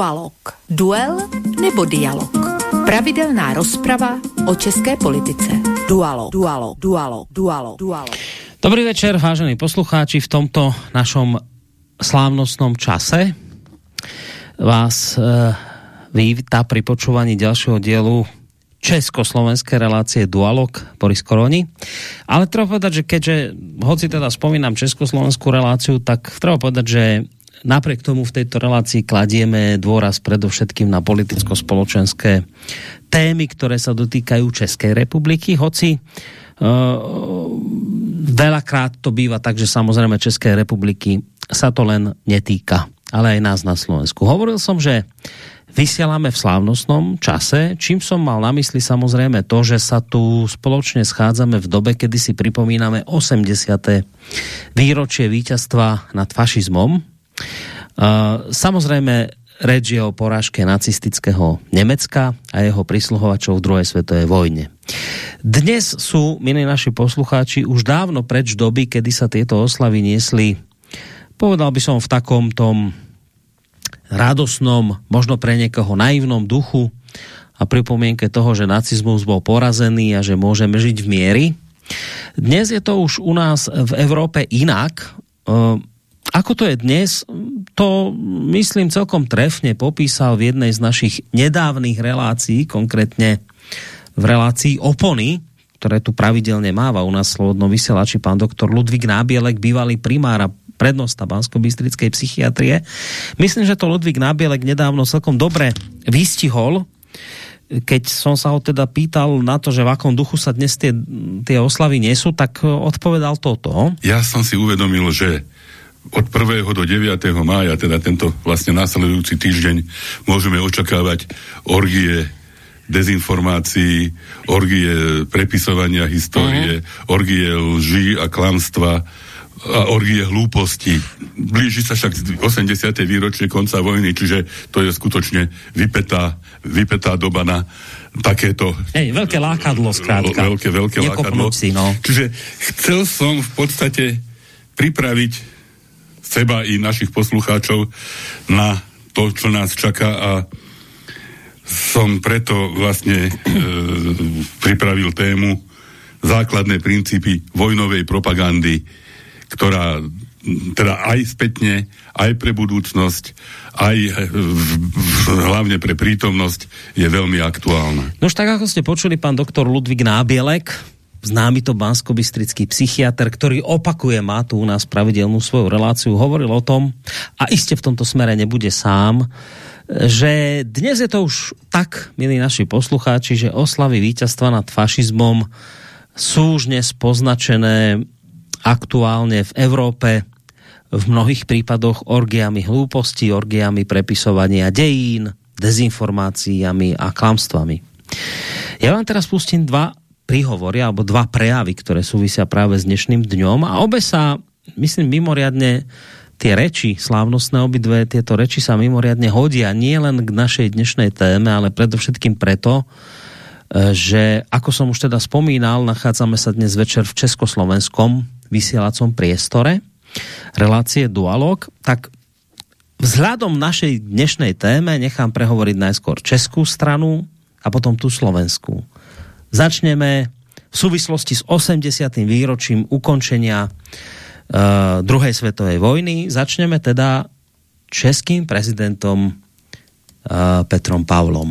Dualog. Duel nebo dialog. Pravidelná rozprava o české politice. Dualog. Dualog. Dualog. Dualog. Dualog. Dobrý večer, vážení poslucháči. V tomto našom slávnostnom čase vás e, víta pri počúvaní ďalšieho dielu československé relácie Dualog Boris Koroni. Ale treba povedať, že keďže, hoci teda spomínam československú reláciu, tak treba povedať, že napriek tomu v tejto relácii kladieme dôraz predovšetkým na politicko-spoločenské témy, ktoré sa dotýkajú Českej republiky, hoci uh, veľakrát to býva tak, že samozrejme Českej republiky sa to len netýka, ale aj nás na Slovensku. Hovoril som, že vysielame v slávnostnom čase, čím som mal na mysli samozrejme to, že sa tu spoločne schádzame v dobe, kedy si pripomíname 80. výročie víťazstva nad fašizmom. Uh, samozrejme reč je o porážke nacistického Nemecka a jeho prisluhovačov v druhej svetovej vojne. Dnes sú, milí naši poslucháči, už dávno preč doby, kedy sa tieto oslavy niesli, povedal by som v takom tom radosnom, možno pre někoho naivnom duchu a pripomienke toho, že nacizmus bol porazený a že môžeme žiť v miery. Dnes je to už u nás v Európe inak. Ako to je dnes, to myslím celkom trefne popísal v jednej z našich nedávnych relácií, konkrétne v relácii Opony, ktoré tu pravidelne máva u nás v Slobodnom vysielači pán doktor Ludvík Nábielek, bývalý primár a prednosta Bansko-Bystrickej psychiatrie. Myslím, že to Ludvík Nábielek nedávno celkom dobre vystihol, keď som sa ho teda pýtal na to, že v akom duchu sa dnes tie, tie oslavy nesú, tak odpovedal toto. Ja som si uvedomil, že od 1. do 9. mája, teda tento vlastne následujúci týždeň, môžeme očakávať orgie dezinformácií, orgie prepisovania histórie, uh-huh. orgie lží a klamstva, a orgie hlúposti. Blíži sa však 80. výročie konca vojny, čiže to je skutočne vypetá, vypetá doba na takéto... Hej, veľké lákadlo, skrátka. Veľké, veľké lákadlo. Si, no. Čiže chcel som v podstate pripraviť seba i našich poslucháčov na to, čo nás čaká a som preto vlastne e, pripravil tému základné princípy vojnovej propagandy ktorá teda aj spätne, aj pre budúcnosť, aj hlavne pre prítomnosť je veľmi aktuálna. No už tak, ako ste počuli, pán doktor Ludvík Nábielek, známy to bansko psychiatr, ktorý opakuje, má tu u nás pravidelnú svoju reláciu, hovoril o tom, a iste v tomto smere nebude sám, že dnes je to už tak, milí naši poslucháči, že oslavy víťazstva nad fašizmom sú už dnes poznačené aktuálne v Európe v mnohých prípadoch orgiami hlúposti, orgiami prepisovania dejín, dezinformáciami a klamstvami. Ja vám teraz pustím dva príhovory alebo dva prejavy, ktoré súvisia práve s dnešným dňom. A obe sa, myslím, mimoriadne tie reči, slávnostné obidve, tieto reči sa mimoriadne hodia nie len k našej dnešnej téme, ale predovšetkým preto, že ako som už teda spomínal, nachádzame sa dnes večer v Československom vysielacom priestore. Relácie Dualog, tak vzhľadom našej dnešnej téme nechám prehovoriť najskôr českou stranu a potom tu slovenskou. Začneme v súvislosti s 80. výročím ukončenia uh, druhej svetovej vojny. Začneme teda českým prezidentom uh, Petrom Pavlom.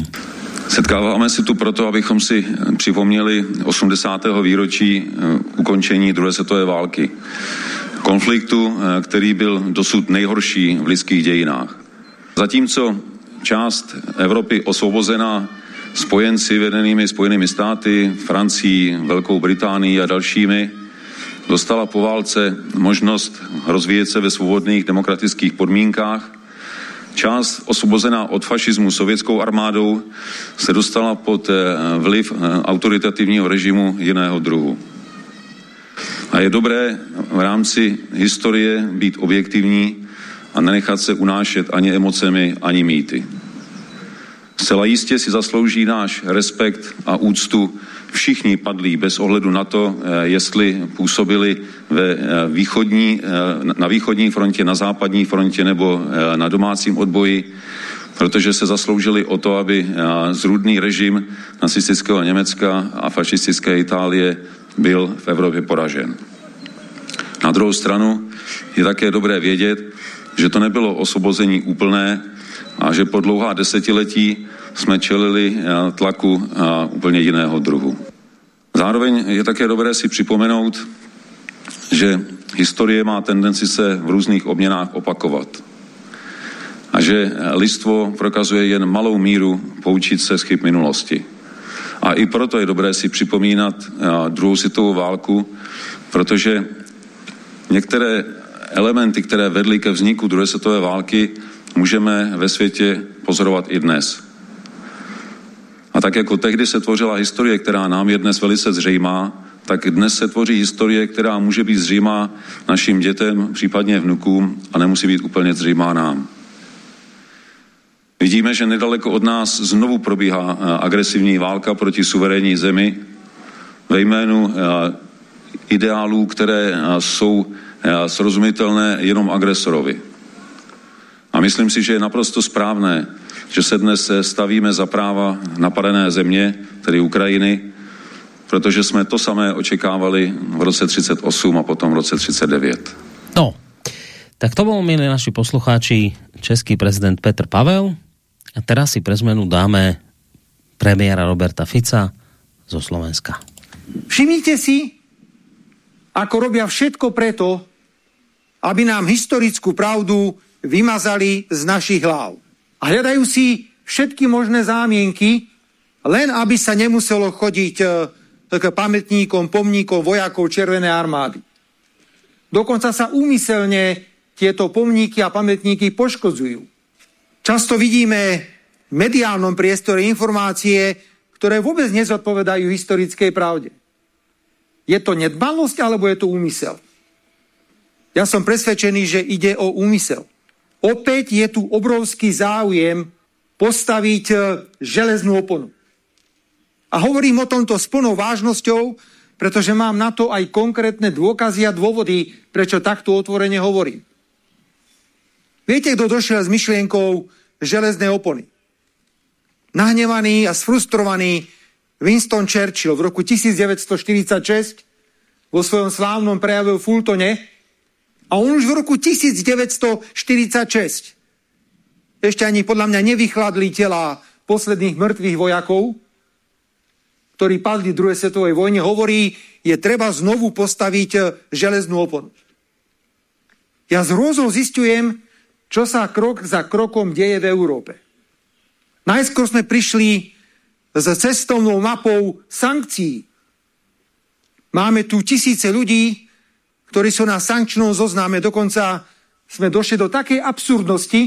Setkáváme se tu proto, abychom si připomněli 80. výročí eh, ukončení druhé světové války. Konfliktu, který byl dosud nejhorší v lidských dějinách. Zatímco část Evropy osvobozená spojenci vedenými Spojenými státy, Francií, Velkou Británií a dalšími, dostala po válce možnost rozvíjet se ve svobodných demokratických podmínkách Část osvobozená od fašismu sovětskou armádou se dostala pod eh, vliv eh, autoritativního režimu jiného druhu. A je dobré v rámci historie být objektivní a nenechat se unášet ani emocemi, ani mýty. Zcela jistě si zaslouží náš respekt a úctu všichni padlí bez ohledu na to, eh, jestli působili ve eh, východní, eh, na východní frontě, na západní frontě nebo na domácím odboji, protože se zasloužili o to, aby zrůdný režim nacistického Německa a fašistické Itálie byl v Evropě poražen. Na druhou stranu je také dobré vědět, že to nebylo osvobození úplné a že po dlouhá desetiletí jsme čelili tlaku úplně jiného druhu. Zároveň je také dobré si připomenout, že historie má tendenci se v různých obměnách opakovat. A že listvo prokazuje jen malou míru poučit se z chyb minulosti. A i proto je dobré si připomínat druhou světovou válku, protože některé elementy, které vedly ke vzniku druhé světové války, můžeme ve světě pozorovat i dnes. A tak jako tehdy se tvořila historie, která nám je dnes velice zřejmá, tak dnes se tvoří historie, která může být zřejmá našim dětem, případně vnukům a nemusí být úplně zřejmá nám. Vidíme, že nedaleko od nás znovu probíhá eh, agresivní válka proti suverénní zemi ve jménu eh, ideálů, které eh, jsou srozumitelné jenom agresorovi. A myslím si, že je naprosto správné, že se dnes stavíme za práva napadené země, tedy Ukrajiny, protože jsme to samé očekávali v roce 38 a potom v roce 39. No, tak to bol, milí naši poslucháči, český prezident Petr Pavel. A teraz si pre zmenu dáme premiéra Roberta Fica zo Slovenska. Všimnite si, ako robia všetko preto, aby nám historickú pravdu vymazali z našich hlav. A hľadajú si všetky možné zámienky, len aby sa nemuselo chodiť e, k pamätníkom, pomníkom vojakov Červenej armády. Dokonca sa úmyselne tieto pomníky a pamätníky poškodzujú. Často vidíme v mediálnom priestore informácie, ktoré vôbec nezodpovedajú historickej pravde. Je to nedbalosť alebo je to úmysel? Ja som presvedčený, že ide o úmysel. Opäť je tu obrovský záujem postaviť e, železnú oponu. A hovorím o tomto s plnou vážnosťou, pretože mám na to aj konkrétne dôkazy a dôvody, prečo takto otvorene hovorím. Viete, kto došiel s myšlienkou železné opony? Nahnevaný a sfrustrovaný Winston Churchill v roku 1946 vo svojom slávnom prejave v Fultone a on už v roku 1946 ešte ani podľa mňa nevychladli tela posledných mŕtvych vojakov, ktorí padli v druhej svetovej vojne, hovorí, je treba znovu postaviť železnú oponu. Ja z hrôzou zistujem, čo sa krok za krokom deje v Európe. Najskôr sme prišli s cestovnou mapou sankcií. Máme tu tisíce ľudí, ktorí sú na sankčnom zoznáme. Dokonca sme došli do takej absurdnosti,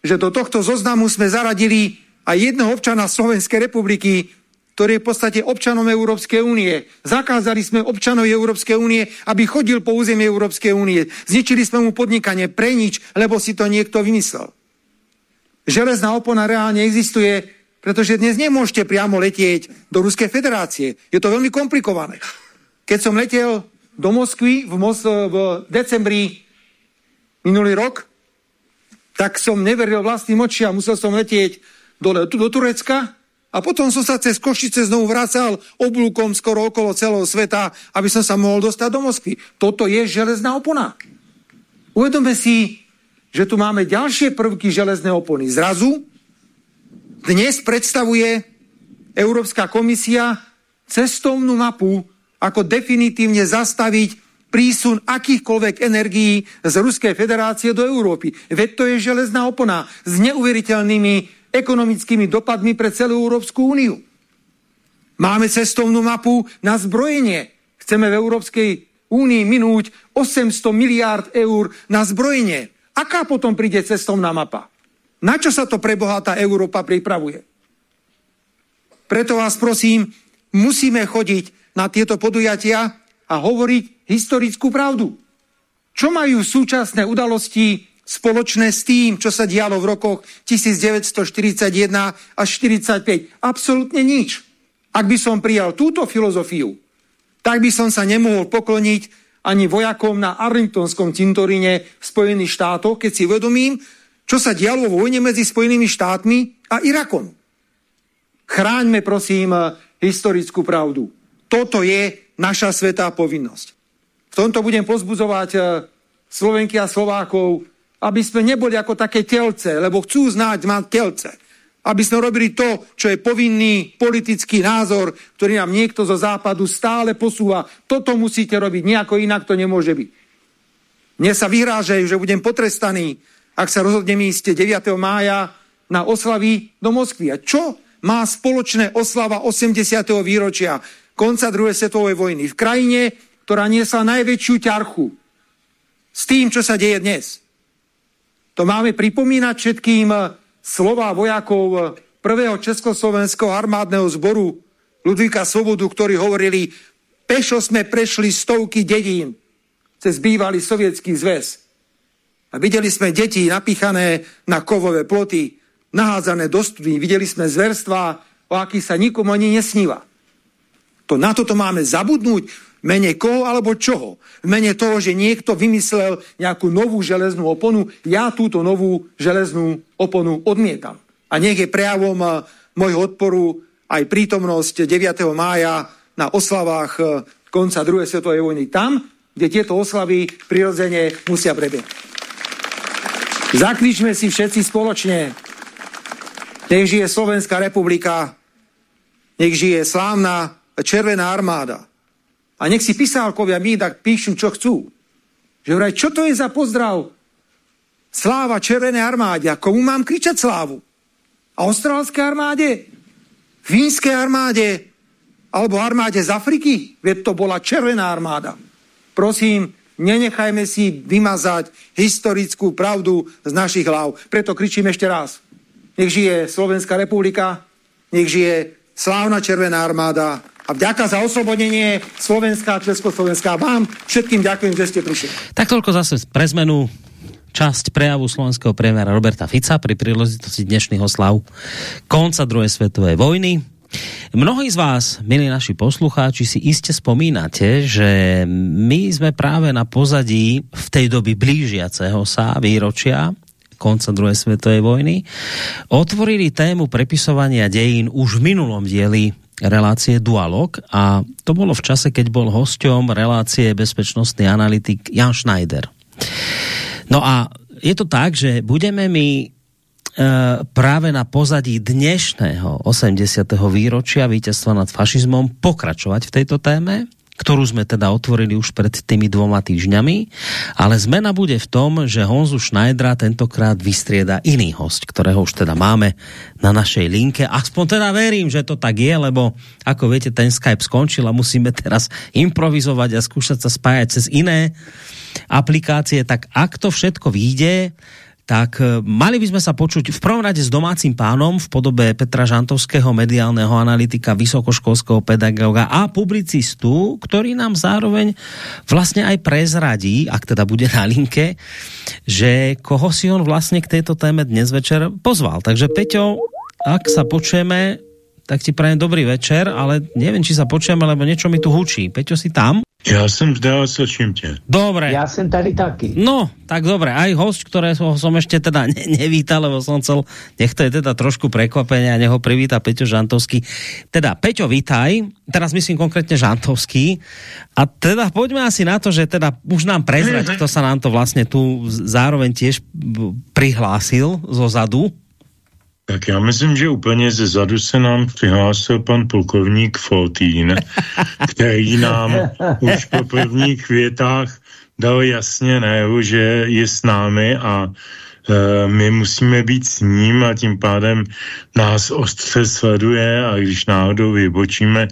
že do tohto zoznamu sme zaradili aj jedného občana Slovenskej republiky, ktorý je v podstate občanom Európskej únie. Zakázali sme občanov Európskej únie, aby chodil po území Európskej únie. Zničili sme mu podnikanie pre nič, lebo si to niekto vymyslel. Železná opona reálne existuje, pretože dnes nemôžete priamo letieť do Ruskej federácie. Je to veľmi komplikované. Keď som letel do Moskvy v, Mos- v decembri minulý rok, tak som neveril vlastným očiam, musel som letieť dole do Turecka a potom som sa cez Košice znovu vracal oblúkom skoro okolo celého sveta, aby som sa mohol dostať do Moskvy. Toto je železná opona. Uvedome si, že tu máme ďalšie prvky železné opony. Zrazu dnes predstavuje Európska komisia cestovnú mapu ako definitívne zastaviť prísun akýchkoľvek energií z Ruskej federácie do Európy. Veď to je železná opona s neuveriteľnými ekonomickými dopadmi pre celú Európsku úniu. Máme cestovnú mapu na zbrojenie. Chceme v Európskej únii minúť 800 miliárd eur na zbrojenie. Aká potom príde cestovná mapa? Na čo sa to preboha tá Európa pripravuje? Preto vás prosím, musíme chodiť na tieto podujatia a hovoriť historickú pravdu. Čo majú súčasné udalosti spoločné s tým, čo sa dialo v rokoch 1941 až 1945? Absolutne nič. Ak by som prijal túto filozofiu, tak by som sa nemohol pokloniť ani vojakom na Arlingtonskom cintoríne v Spojených štátoch, keď si uvedomím, čo sa dialo vo vojne medzi Spojenými štátmi a Irakom. Chráňme, prosím, historickú pravdu. Toto je naša svetá povinnosť. V tomto budem pozbudzovať eh, Slovenky a Slovákov, aby sme neboli ako také telce, lebo chcú znáť mať telce. Aby sme robili to, čo je povinný politický názor, ktorý nám niekto zo západu stále posúva. Toto musíte robiť, nejako inak to nemôže byť. Mne sa vyhrážajú, že budem potrestaný, ak sa rozhodnem ísť 9. mája na oslavy do Moskvy. A čo má spoločné oslava 80. výročia konca druhej svetovej vojny v krajine, ktorá niesla najväčšiu ťarchu s tým, čo sa deje dnes. To máme pripomínať všetkým slova vojakov prvého Československého armádneho zboru Ludvíka Svobodu, ktorí hovorili, pešo sme prešli stovky dedín cez bývalý sovietský zväz. A videli sme deti napíchané na kovové ploty, nahádzané do studí, videli sme zverstva, o akých sa nikomu ani nesníva. To na toto máme zabudnúť mene koho alebo čoho? Mene toho, že niekto vymyslel nejakú novú železnú oponu, ja túto novú železnú oponu odmietam. A nech je prejavom eh, môjho odporu aj prítomnosť 9. mája na oslavách eh, konca druhej svetovej vojny tam, kde tieto oslavy prirodzene musia prebiehať. Zakričme si všetci spoločne. Nech žije Slovenská republika, nech žije slávna Červená armáda. A nech si pisálkovia mi tak píšu, čo chcú. Že vraj, čo to je za pozdrav? Sláva Červenej armáde. A komu mám kričať slávu? Austrálskej armáde? Fínskej armáde? Alebo armáde z Afriky? Veď to bola Červená armáda. Prosím, nenechajme si vymazať historickú pravdu z našich hlav. Preto kričím ešte raz. Nech žije Slovenská republika, nech žije slávna Červená armáda a vďaka za oslobodenie Slovenska a Československa. Vám všetkým ďakujem, že ste prišli. Tak toľko zase pre zmenu časť prejavu slovenského premiéra Roberta Fica pri príležitosti dnešných oslav konca druhej svetovej vojny. Mnohí z vás, milí naši poslucháči, si iste spomínate, že my sme práve na pozadí v tej doby blížiaceho sa výročia konca druhej svetovej vojny otvorili tému prepisovania dejín už v minulom dieli relácie Dualog a to bolo v čase, keď bol hosťom relácie bezpečnostný analytik Jan Schneider. No a je to tak, že budeme my e, práve na pozadí dnešného 80. výročia víťazstva nad fašizmom pokračovať v tejto téme ktorú sme teda otvorili už pred tými dvoma týždňami, ale zmena bude v tom, že Honzu Schneidera tentokrát vystrieda iný host, ktorého už teda máme na našej linke. Aspoň teda verím, že to tak je, lebo ako viete, ten Skype skončil a musíme teraz improvizovať a skúšať sa spájať cez iné aplikácie, tak ak to všetko vyjde, tak e, mali by sme sa počuť v prvom rade s domácim pánom v podobe Petra Žantovského, mediálneho analytika, vysokoškolského pedagóga a publicistu, ktorý nám zároveň vlastne aj prezradí, ak teda bude na linke, že koho si on vlastne k tejto téme dnes večer pozval. Takže Peťo, ak sa počujeme, tak ti prajem dobrý večer, ale neviem, či sa počujeme, lebo niečo mi tu hučí. Peťo, si tam? Já jsem zdal, slyším tě. Dobre. Já jsem tady taky. No, tak dobre. Aj host, ktorého som ešte teda ne, nevítal, lebo som chcel, nech to je teda trošku prekvapenie a neho privíta Peťo Žantovský. Teda, Peťo, vítaj. Teraz myslím konkrétne Žantovský. A teda poďme asi na to, že teda už nám prezrať, kto sa nám to vlastne tu zároveň tiež prihlásil zo zadu. Tak já myslím, že úplně ze zadu se nám přihlásil pan plukovník Foltín, který nám už po prvních větách dal jasně najevo, že je s námi a my musíme být s ním a tím pádem nás ostře sleduje a když náhodou vybočíme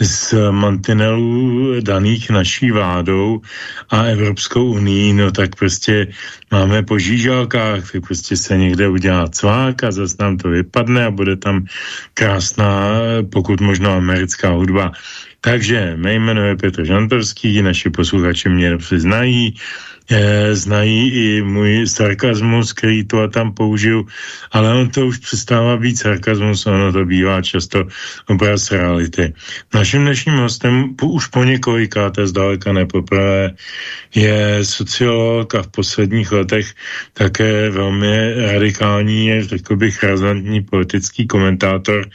z mantinelů daných naší vládou a Evropskou unii, no tak prostě máme po žížalkách, tak prostě se někde udělá cvák a zase nám to vypadne a bude tam krásná, pokud možno americká hudba. Takže mé jméno je Petr Žantovský, naši posluchači mě dobře znají, eh, znají i můj sarkazmus, který to a tam použiju, ale on to už přestává být sarkazmus, ono to bývá často obraz reality. Naším dnešním hostem už po několikáté zdaleka nepoprvé je sociolog a v posledních letech také velmi radikální, řekl bych razantní politický komentátor,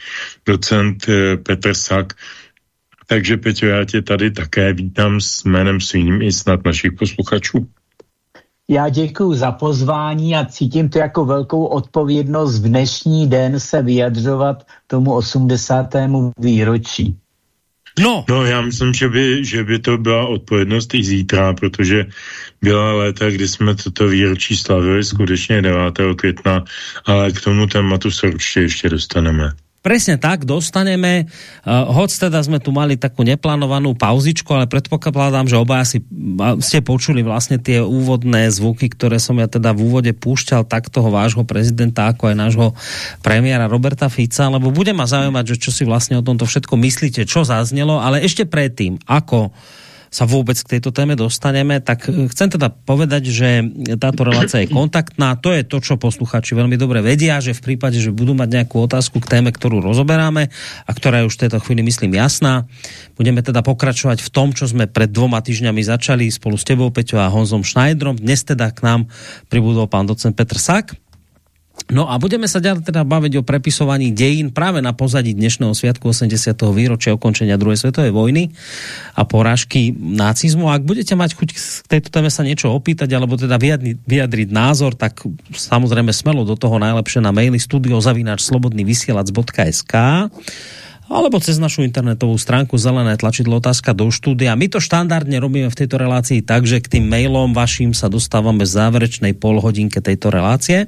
docent eh, Petr Sak, takže Peťo, já tě tady také vítám s jménem svým i snad našich posluchačů. Já děkuji za pozvání a cítím to jako velkou odpovědnost v dnešní den se vyjadřovat tomu 80. výročí. No. no, já myslím, že by, že by to byla odpovědnost i zítra, protože byla léta, kdy jsme toto výročí slavili skutečně 9. května, ale k tomu tématu se určitě ještě dostaneme. Presne tak, dostaneme. Uh, hoď teda sme tu mali takú neplánovanú pauzičku, ale predpokladám, že obaja si ste počuli vlastne tie úvodné zvuky, ktoré som ja teda v úvode púšťal tak toho vášho prezidenta, ako aj nášho premiéra Roberta Fica, lebo bude ma zaujímať, že čo si vlastne o tomto všetko myslíte, čo zaznelo, ale ešte predtým, ako uh, sa vôbec k tejto téme dostaneme, tak eh, chcem teda povedať, že táto relácia je kontaktná. To je to, čo posluchači veľmi dobre vedia, že v prípade, že budú mať nejakú otázku k téme, ktorú rozoberáme a ktorá je už v tejto chvíli, myslím, jasná, budeme teda pokračovať v tom, čo sme pred dvoma týždňami začali spolu s tebou, Peťo a Honzom Schneiderom. Dnes teda k nám pribudol pán docent Petr Sak No a budeme sa ďalej teda baviť o prepisovaní dejín práve na pozadí dnešného sviatku 80. výročia ukončenia druhej svetovej vojny a porážky nacizmu. Ak budete mať chuť k tejto téme sa niečo opýtať alebo teda vyjadriť, vyjadriť názor, tak samozrejme smelo do toho najlepšie na maily studiozavináčslobodnyvysielac.sk alebo cez našu internetovú stránku zelené tlačidlo otázka do štúdia. My to štandardne robíme v tejto relácii tak, že k tým mailom vašim sa dostávame v záverečnej polhodinke tejto relácie.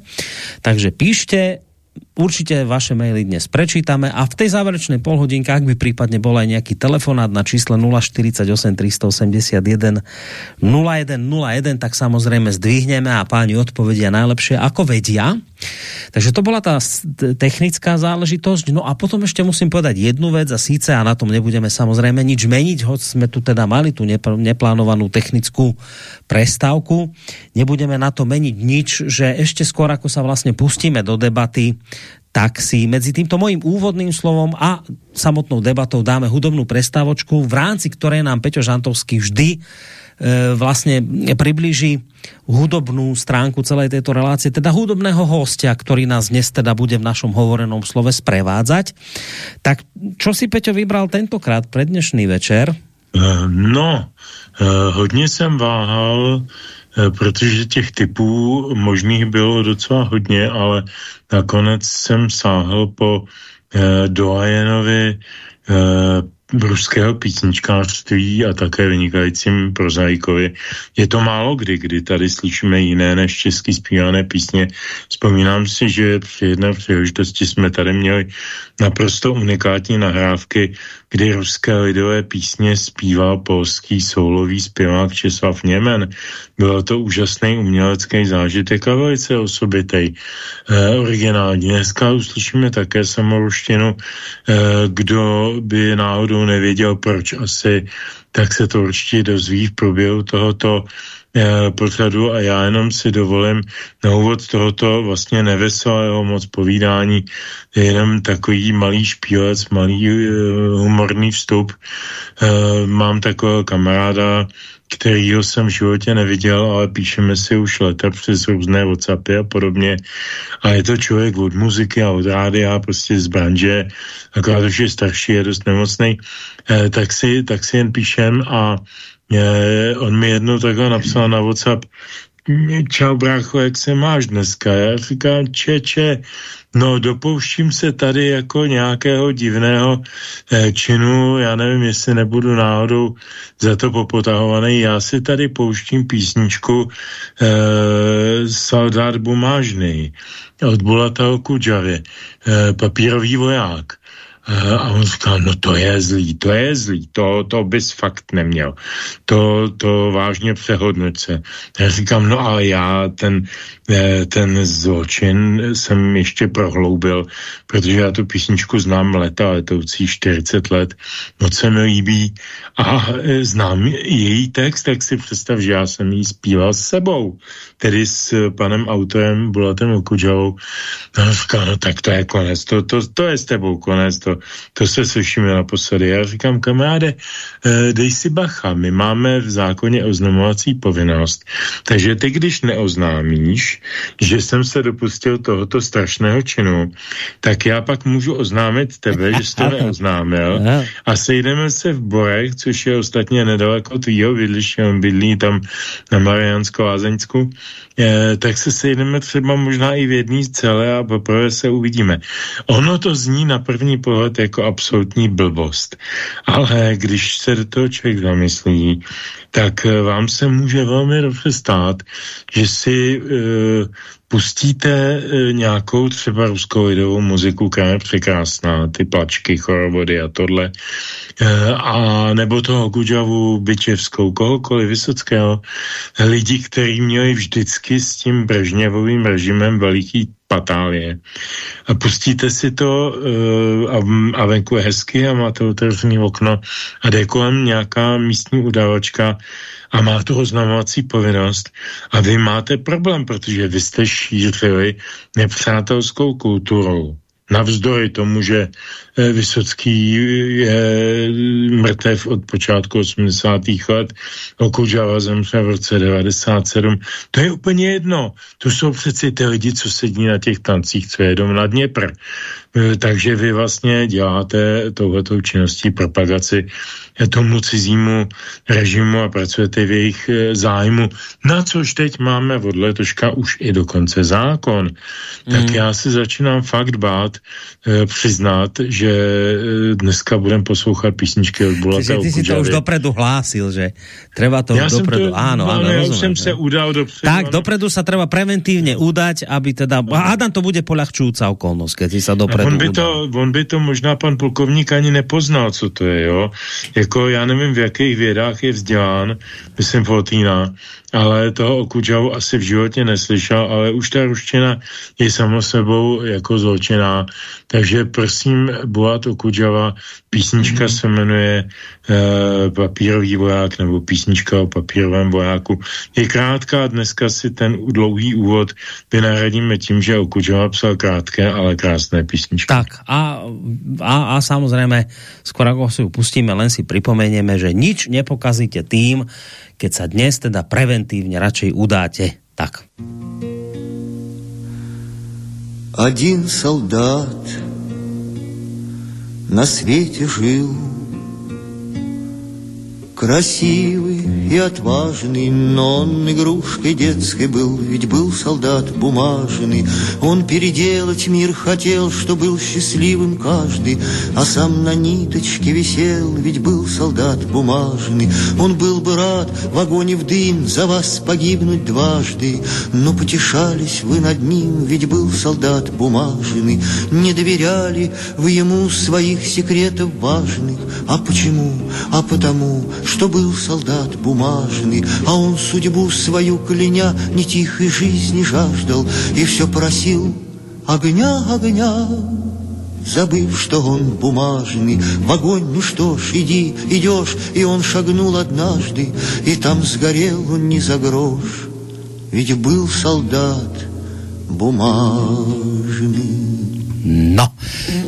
Takže píšte, určite vaše maily dnes prečítame a v tej záverečnej polhodinke, ak by prípadne bol aj nejaký telefonát na čísle 048 381 0101, tak samozrejme zdvihneme a páni odpovedia najlepšie ako vedia. Takže to bola tá technická záležitosť. No a potom ešte musím povedať jednu vec a síce, a na tom nebudeme samozrejme nič meniť, hoď sme tu teda mali tú neplánovanú technickú prestávku, nebudeme na to meniť nič, že ešte skôr ako sa vlastne pustíme do debaty, tak si medzi týmto mojím úvodným slovom a samotnou debatou dáme hudobnú prestávočku, v rámci ktorej nám Peťo Žantovský vždy e, vlastne priblíži hudobnú stránku celej tejto relácie, teda hudobného hostia, ktorý nás dnes teda bude v našom hovorenom slove sprevádzať. Tak čo si Peťo vybral tentokrát pre dnešný večer? Uh, no, uh, hodně jsem váhal, protože těch typů možných bylo docela hodně, ale nakonec jsem sáhl po eh, Doajenovi eh, ruského písničkářství a také vynikajícím prozaikovi. Je to málo kdy, kdy tady slyšíme jiné než český zpívané písně. Vzpomínám si, že při jedné příležitosti jsme tady měli naprosto unikátní nahrávky, kdy ruské lidové písně zpíval polský soulový zpěvák Česlav Němen. Bylo to úžasný umělecký zážitek a velice osobitý. Eh, originální. Dneska uslyšíme také samoruštinu. Eh, kdo by náhodou nevěděl, proč asi, tak se to určitě dozví v průběhu tohoto pořadu a já jenom si dovolím na úvod tohoto vlastně neveselého moc povídání jenom takový malý špílec, malý uh, humorný vstup. Uh, mám takového kamaráda, kterýho jsem v životě neviděl, ale píšeme si už leta přes různé Whatsappy a podobně. A je to člověk od muziky a od rádia, prostě z branže, akorát už je starší, je dost nemocný, eh, tak, si, tak si jen píšem a on mi jednou takhle napsal na WhatsApp, čau brácho, jak se máš dneska? Já říkám, čeče, no dopouštím se tady jako nějakého divného eh, činu, já nevím, jestli nebudu náhodou za to popotahovaný, já si tady pouštím písničku eh, Saldát Bumážný od Bulataho Kudžavy, eh, papírový voják. A on říkal, no to je zlý, to je zlý, to, to bys fakt neměl. To, to vážně přehodnoce. Já říkám, no ale já ten, eh, ten zločin jsem ještě prohloubil, protože já tu písničku znám leta, letoucí 40 let, moc se mi líbí a eh, znám její text, tak si představ, že já jsem jí zpíval s sebou, tedy s panem autorem Bulatem Okudžavou. No, říkal, no tak to je konec, to, to, to je s tebou konec, to, to se slyšíme naposledy. Já říkám, kamaráde, eh, dej si bacha, my máme v zákoně oznamovací povinnost, takže ty, když neoznámíš, že jsem se dopustil tohoto strašného činu, tak já pak můžu oznámit tebe, že jsi to neoznámil. A sejdeme se v Borech, což je ostatně nedaleko tvýho bydliště, on bydlí tam na Mariánsko-Lázeňsku, tak se sejdeme třeba možná i v jedné celé a poprvé se uvidíme. Ono to zní na první pohled jako absolutní blbost, ale když se do toho člověk zamyslí, tak eh, vám se může velmi dobře stát, že si uh, pustíte e, nějakou třeba ruskou lidovou muziku, která je překrásná, ty plačky, chorovody a tohle, e, a nebo toho Gujavu, Byčevskou, kohokoliv Vysockého, lidi, kteří měli vždycky s tím Brežněvovým režimem veliký patálie. A pustíte si to uh, a, a venku je hezky a máte otevřený okno a jde kolem nějaká místní udavačka a má tu oznamovací povinnost a vy máte problém, protože vy jste šířili nepřátelskou kulturou. Navzdory tomu, že eh, Vysocký je mrtev od počátku 80. let, Okudžava zemřel v roce 97. To je úplně jedno. To jsou přeci ty lidi, co sedí na těch tancích, co jedou na Dněpr. Eh, takže vy vlastně děláte touhletou činností propagaci tomu cizímu režimu a pracujete v jejich eh, zájmu, na což teď máme od letoška už i dokonce zákon. Mm. Tak já se začínám fakt bát e, přiznat, že dneska budeme poslouchat písničky od Bulata ty si to už dopredu hlásil, že treba to já dopredu, to, áno, áno, ja rozumiem, jsem se udal dopředu. Tak, dopredu sa treba preventívne udať, aby teda, hádam to bude poľahčujúca okolnosť, keď si sa dopredu on by, to, on by to možná pan plukovník ani nepoznal, co to je, jo. Jako já nevím, v jakých vědách je vzdělán, myslím Fotína, ale toho o Kudžavu asi v životě neslyšel, ale už ta ruština je samo sebou jako zločená. Takže prosím, Boat Okudžava, písnička mm. se jmenuje e, Papírový voják nebo písnička o papírovém vojáku. Je krátká, dneska si ten dlouhý úvod vynahradíme tím, že Okudžava psal krátké, ale krásné písničky. Tak a, a, a samozrejme, skoro ako si upustíme, len si pripomenieme, že nič nepokazíte tým, keď sa dnes teda preventívne radšej udáte. Tak. Один солдат на свете жил, Красивый и отважный, но он игрушкой детской был, Ведь был солдат бумажный. Он переделать мир хотел, что был счастливым каждый, А сам на ниточке висел, ведь был солдат бумажный. Он был бы рад в огонь в дым за вас погибнуть дважды, Но потешались вы над ним, ведь был солдат бумажный. Не доверяли вы ему своих секретов важных, А почему? А потому, что был солдат бумажный, а он судьбу свою кляня не тихой жизни жаждал и все просил огня, огня. Забыв, что он бумажный, в огонь, ну что ж, иди, идешь, и он шагнул однажды, и там сгорел он не за грош, ведь был солдат бумажный. No,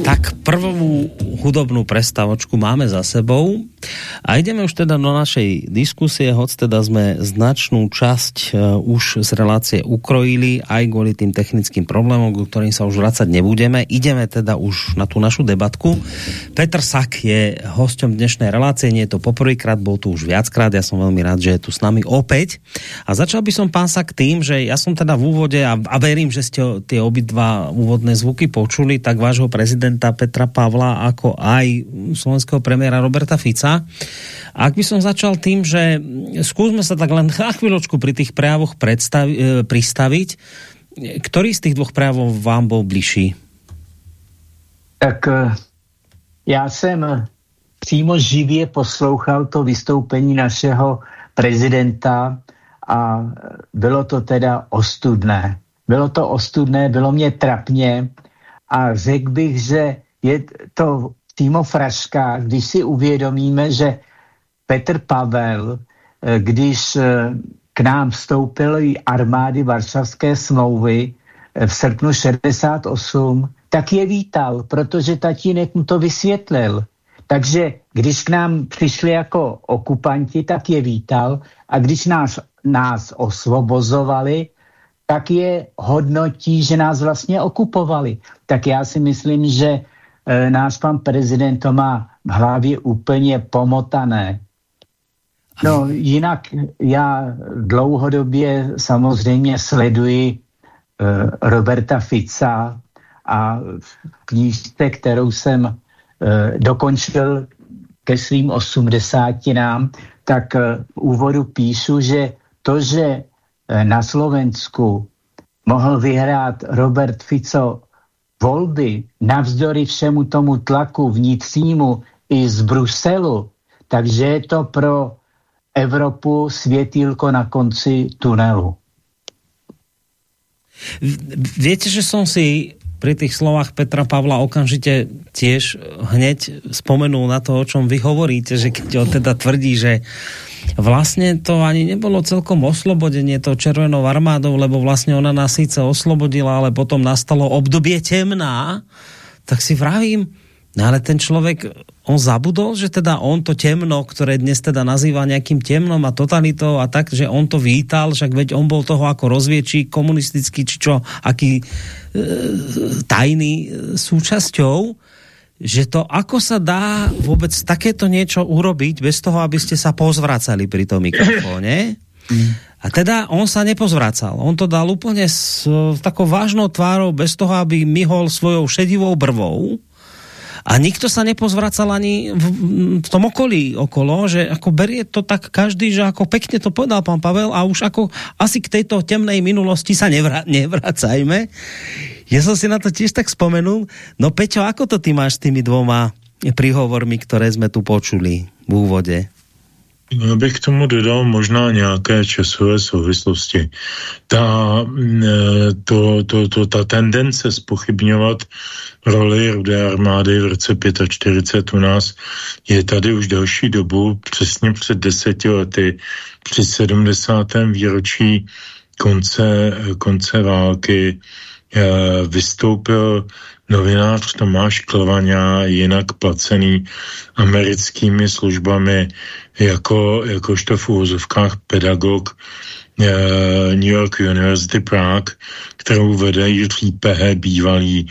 tak prvú hudobnú prestavočku máme za sebou a ideme už teda do našej diskusie, hoď teda sme značnú časť uh, už z relácie ukrojili aj kvôli tým technickým problémom, k ktorým sa už vracať nebudeme. Ideme teda už na tú našu debatku. Petr Sak je hosťom dnešnej relácie, nie je to poprvýkrát, bol tu už viackrát, ja som veľmi rád, že je tu s nami opäť. A začal by som pán Sak tým, že ja som teda v úvode a, a verím, že ste tie obidva úvodné zvuky počuli tak vášho prezidenta Petra Pavla, ako aj slovenského premiéra Roberta Fica. Ak by som začal tým, že skúsme sa tak len na chvíľočku pri tých prejavoch e, pristaviť, ktorý z tých dvoch prejavov vám bol bližší? Tak e, Já jsem přímo živě poslouchal to vystoupení našeho prezidenta a bylo to teda ostudné. Bylo to ostudné, bylo mě trapně a řekl bych, že je to Timo Fraška, když si uvědomíme, že Petr Pavel, eh, když eh, k nám vstoupily armády Varšavské smlouvy eh, v srpnu 68, tak je vítal, protože tatínek mu to vysvětlil. Takže když k nám přišli jako okupanti, tak je vítal a když nás, nás osvobozovali, tak je hodnotí, že nás vlastně okupovali. Tak já si myslím, že e, náš pan prezident to má v hlavě úplně pomotané. No jinak já dlouhodobě samozřejmě sleduji e, Roberta Fica a v knížce, kterou jsem e, dokončil ke svým osmdesátinám, tak e, v úvodu píšu, že to, že Eh, na Slovensku mohl vyhrát Robert Fico volby navzdory všemu tomu tlaku vnitřnímu i z Bruselu, takže je to pro Evropu světýlko na konci tunelu. Viete, že som si pri tých slovách Petra Pavla okamžite tiež hneď spomenul na to, o čom vy hovoríte, že keď on teda tvrdí, že vlastne to ani nebolo celkom oslobodenie to červenou armádou, lebo vlastne ona nás síce oslobodila, ale potom nastalo obdobie temná, tak si vravím, No ale ten človek, on zabudol, že teda on to temno, ktoré dnes teda nazýva nejakým temnom a totalitou a tak, že on to vítal, však veď on bol toho ako rozviečí komunistický, či čo, aký e, tajný e, súčasťou, že to ako sa dá vôbec takéto niečo urobiť bez toho, aby ste sa pozvracali pri tom mikrofóne. A teda on sa nepozvracal. On to dal úplne s, s takou vážnou tvárou, bez toho, aby myhol svojou šedivou brvou. A nikto sa nepozvracal ani v, v tom okolí okolo, že ako berie to tak každý, že ako pekne to povedal pán Pavel a už ako asi k tejto temnej minulosti sa nevra, nevracajme. Ja som si na to tiež tak spomenul. No Peťo, ako to ty máš s tými dvoma príhovormi, které jsme tu počuli v úvode? Já bych k tomu dodal možná nějaké časové souvislosti. Ta, to, to, to, ta tendence spochybňovat roli Rudé armády v roce 45 u nás je tady už další dobu, přesně před deseti lety, při 70. výročí konce, konce války Eh, vystoupil novinář Tomáš Klvaňa, jinak placený americkými službami jako, jakožto v úvozovkách pedagog Eh, New York University Prague, kterou vede Jiří Pehe, bývalý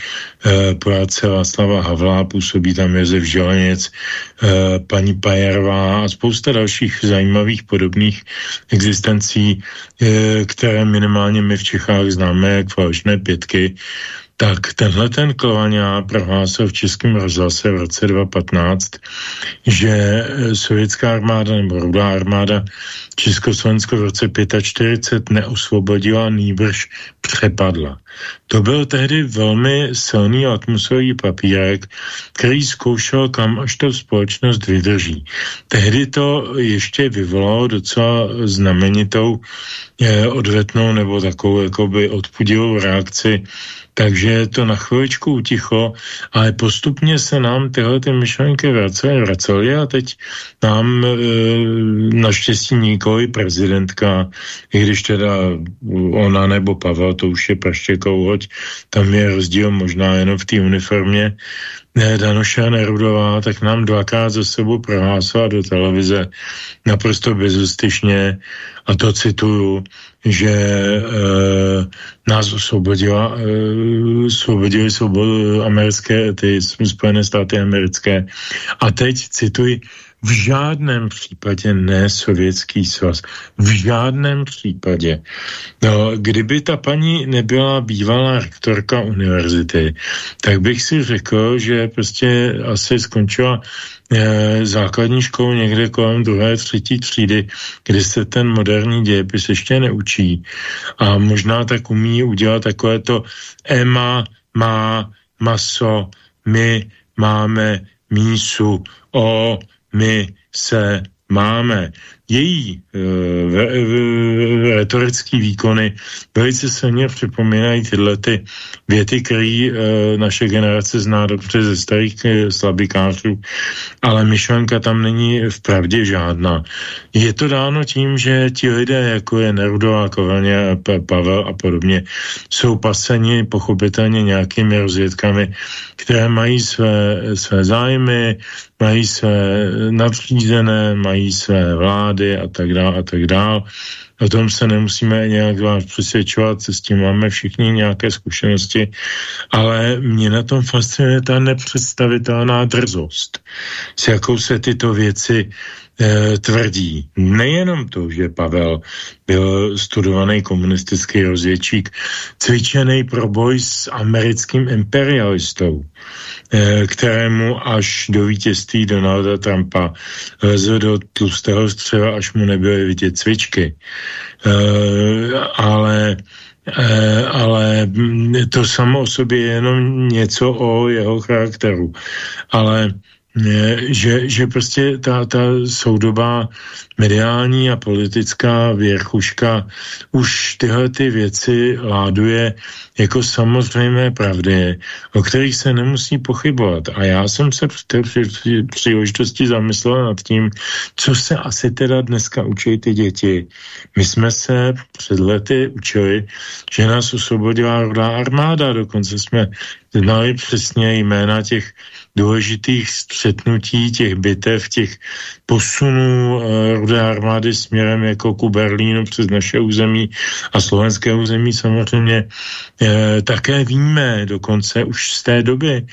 eh, poradce Václava Havla, působí tam Josef Želenic, eh, paní Pajerová a spousta dalších zajímavých podobných existencí, eh, které minimálně my v Čechách známe jak falešné pětky, tak tenhle ten Klovaňa prohlásil v Českém rozhlase v roce 2015, že eh, sovětská armáda nebo rudá armáda Československo v roce 45 neosvobodila, nýbrž přepadla. To byl tehdy velmi silný atmosférový papírek, který zkoušel, kam až to společnost vydrží. Tehdy to ještě vyvolalo docela znamenitou eh, odvetnou nebo takovou jakoby odpudivou reakci takže to na chviličku utichlo, ale postupně se nám tyhle ty myšlenky vracely, vracely a teď nám e, naštěstí nikoli prezidentka, i když teda ona nebo Pavel, to už je praštěkou hoď, tam je rozdíl možná jenom v té uniformě, Danoša Nerudová, tak nám dvakrát za sebou prohlásila do televize naprosto bezústyšně, a to cituju, že e, nás osvobodila, e, osvobodili svobodu americké, ty Spojené státy americké. A teď cituji, v žádném případě ne sovětský svaz. V žádném případě. No, kdyby ta paní nebyla bývalá rektorka univerzity, tak bych si řekl, že prostě asi skončila eh, základní školu někde kolem druhé, třetí třídy, kdy se ten moderní dějepis ještě neučí. A možná tak umí udělat takové to Emma má maso, my máme mísu o my se máme. Její e, retorické výkony velice silně připomínají tyhle ty věty, které e, naše generace zná dobře ze starých e, slabikářů, ale myšlenka tam není v pravdě žádná. Je to dáno tím, že ti lidé, jako je Nerudová, Kovelně, Pavel a podobně, jsou paseni pochopitelně nějakými rozvědkami, které mají své, své zájmy, mají své nadřízené, mají své vlády a tak dále a tak dále. O tom se nemusíme nějak vás přesvědčovat, s tím máme všichni nějaké zkušenosti, ale mě na tom fascinuje ta nepředstavitelná drzost, s jakou se tyto věci e, tvrdí. Nejenom to, že Pavel byl studovaný komunistický rozvědčík, cvičený pro boj s americkým imperialistou, e, kterému až do vítězství Donalda Trumpa lezl do tlustého střeva, až mu nebyly vidět cvičky. E, ale ale to samo o sobě je jenom něco o jeho charakteru. Ale že, že prostě ta, ta soudobá mediální a politická věrchuška už tyhle ty věci láduje jako samozřejmé pravdy, o kterých se nemusí pochybovat. A já jsem se při té příležitosti zamyslel nad tím, co se asi teda dneska učí ty děti. My jsme se před lety učili, že nás osvobodila rodá armáda, dokonce jsme znali přesně jména těch důležitých střetnutí, těch bitev, těch posunů e, rudé armády směrem jako ku Berlínu přes naše území a slovenské území samozřejmě e, také víme dokonce už z té doby,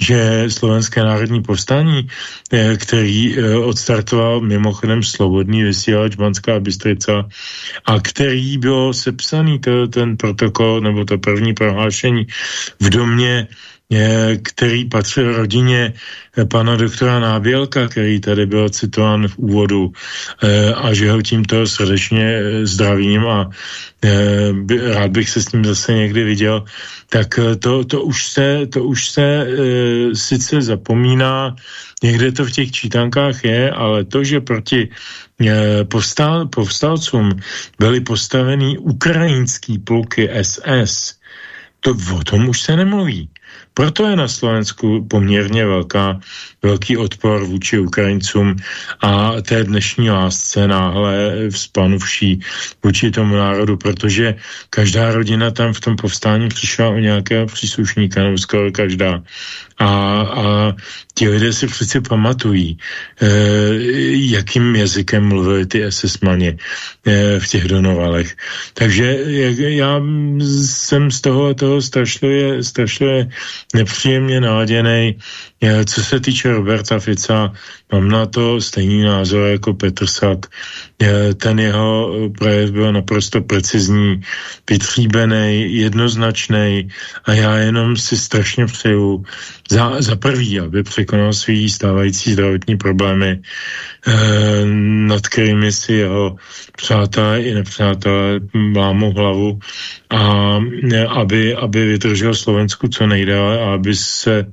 že slovenské národní povstání, e, který e, odstartoval mimochodem slobodný vysílač Banská Bystrica a který bylo sepsaný to, ten protokol nebo to první prohlášení v domě který patřil rodině eh, pana doktora Nábělka, který tady byl citován v úvodu eh, a že ho tímto srdečně eh, zdravím a rád bych se s ním zase někdy viděl, tak to, to už se, to už se sice zapomíná, někde to v těch čítankách je, ale to, že proti povstal, povstalcům byly postaveny ukrajinský pluky SS, to o tom už se nemluví. Proto je na Slovensku poměrně velká, velký odpor vůči Ukrajincům a té dnešní lásce náhle vzpanuvší vůči tomu národu, protože každá rodina tam v tom povstání přišla o nějakého příslušníka, nebo skoro každá. A, a ti lidé si přeci pamatují, e, jakým jazykem mluvili ty SS-mani e, v těch donovalech. Takže jak, já jsem z toho, toho strašlivě, strašlivě nepříjemně náděnej. Co se týče Roberta Fica, mám na to stejný názor jako Petr Sak. Ten jeho projev byl naprosto precizní, vytříbený, jednoznačný a já jenom si strašně přeju za, za prvý, aby překonal svý stávající zdravotní problémy, eh, nad kterými si jeho přátelé i nepřátelé lámou hlavu a aby, aby vydržel Slovensku co nejdále a aby se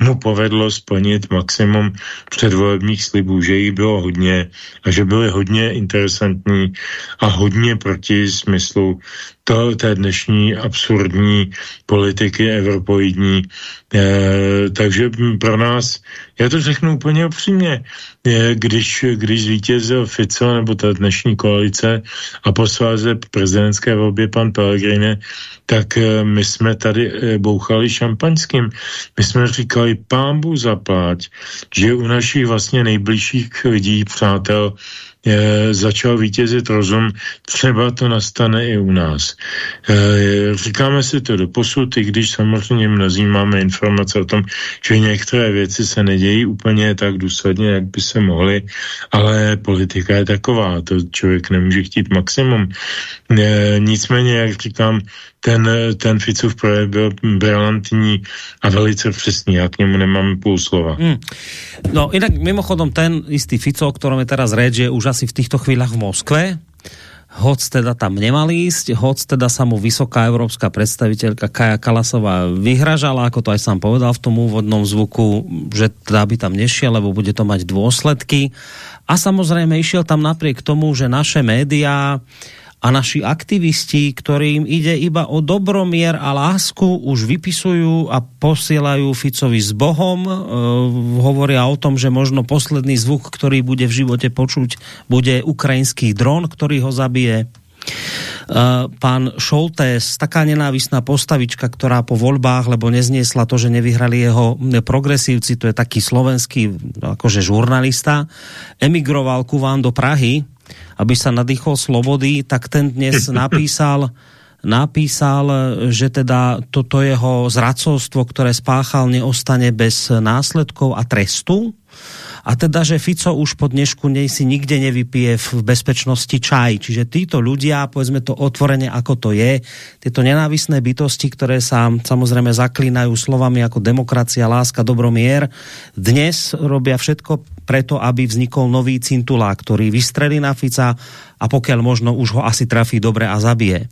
mu povedlo splnit maximum předvolebních slibů, že jich bylo hodně a že byly hodně interesantní a hodně proti smyslu to, té dnešní absurdní politiky evropoidní. E, takže pro nás, já to řeknu úplně upřímně, e, když, když zvítězil Fico nebo ta dnešní koalice a posláze prezidentské volbě pan Pellegrini, tak e, my jsme tady e, bouchali šampaňským. My jsme říkali, pámbu zaplať, že u našich vlastně nejbližších lidí, přátel, e, začal vítězit rozum, třeba to nastane i u nás. E, říkáme si to do posud, i když samozřejmě mnozí máme informace o tom, že některé věci se nedějí úplně tak důsledně, jak by se mohly, ale politika je taková, to člověk nemůže chtít maximum. E, nicméně, jak říkám, ten, ten Ficův projev byl brilantní a velice přesný. Já k němu nemám půl slova. Hmm. No inak mimochodom ten istý Fico, o ktorom je teraz reč, je už asi v týchto chvíľach v Moskve hoc teda tam nemal ísť, hoc teda sa mu vysoká európska predstaviteľka Kaja Kalasová vyhražala, ako to aj sám povedal v tom úvodnom zvuku, že teda by tam nešiel, lebo bude to mať dôsledky. A samozrejme išiel tam napriek tomu, že naše médiá a naši aktivisti, ktorým ide iba o dobromier a lásku, už vypisujú a posielajú Ficovi s Bohom. E, hovoria o tom, že možno posledný zvuk, ktorý bude v živote počuť, bude ukrajinský dron, ktorý ho zabije. Uh, pán Šoltés, taká nenávisná postavička, ktorá po voľbách, lebo nezniesla to, že nevyhrali jeho progresívci, to je taký slovenský akože žurnalista, emigroval ku vám do Prahy, aby sa nadýchol slobody, tak ten dnes napísal, napísal, že teda toto jeho zracovstvo, ktoré spáchal, neostane bez následkov a trestu a teda, že Fico už po dnešku nej si nikde nevypije v bezpečnosti čaj. Čiže títo ľudia, povedzme to otvorene, ako to je, tieto nenávisné bytosti, ktoré sa samozrejme zaklínajú slovami ako demokracia, láska, dobromier, dnes robia všetko preto, aby vznikol nový cintulá, ktorý vystrelí na Fica a pokiaľ možno už ho asi trafí dobre a zabije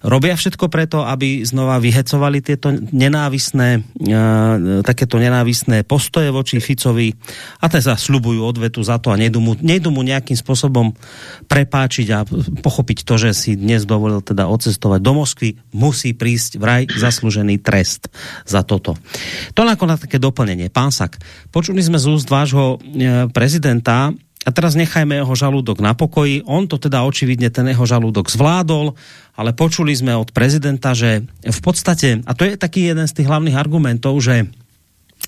robia všetko preto, aby znova vyhecovali tieto nenávisné, e, takéto nenávisné postoje voči Ficovi a ten sa slubujú odvetu za to a nejdu mu, nejdu mu nejakým spôsobom prepáčiť a pochopiť to, že si dnes dovolil teda odcestovať do Moskvy, musí prísť vraj zaslúžený trest za toto. To nakoniec také doplnenie. Pán Sak, počuli sme z úst vášho e, prezidenta, a teraz nechajme jeho žalúdok na pokoji. On to teda očividne ten jeho žalúdok zvládol, ale počuli sme od prezidenta, že v podstate, a to je taký jeden z tých hlavných argumentov, že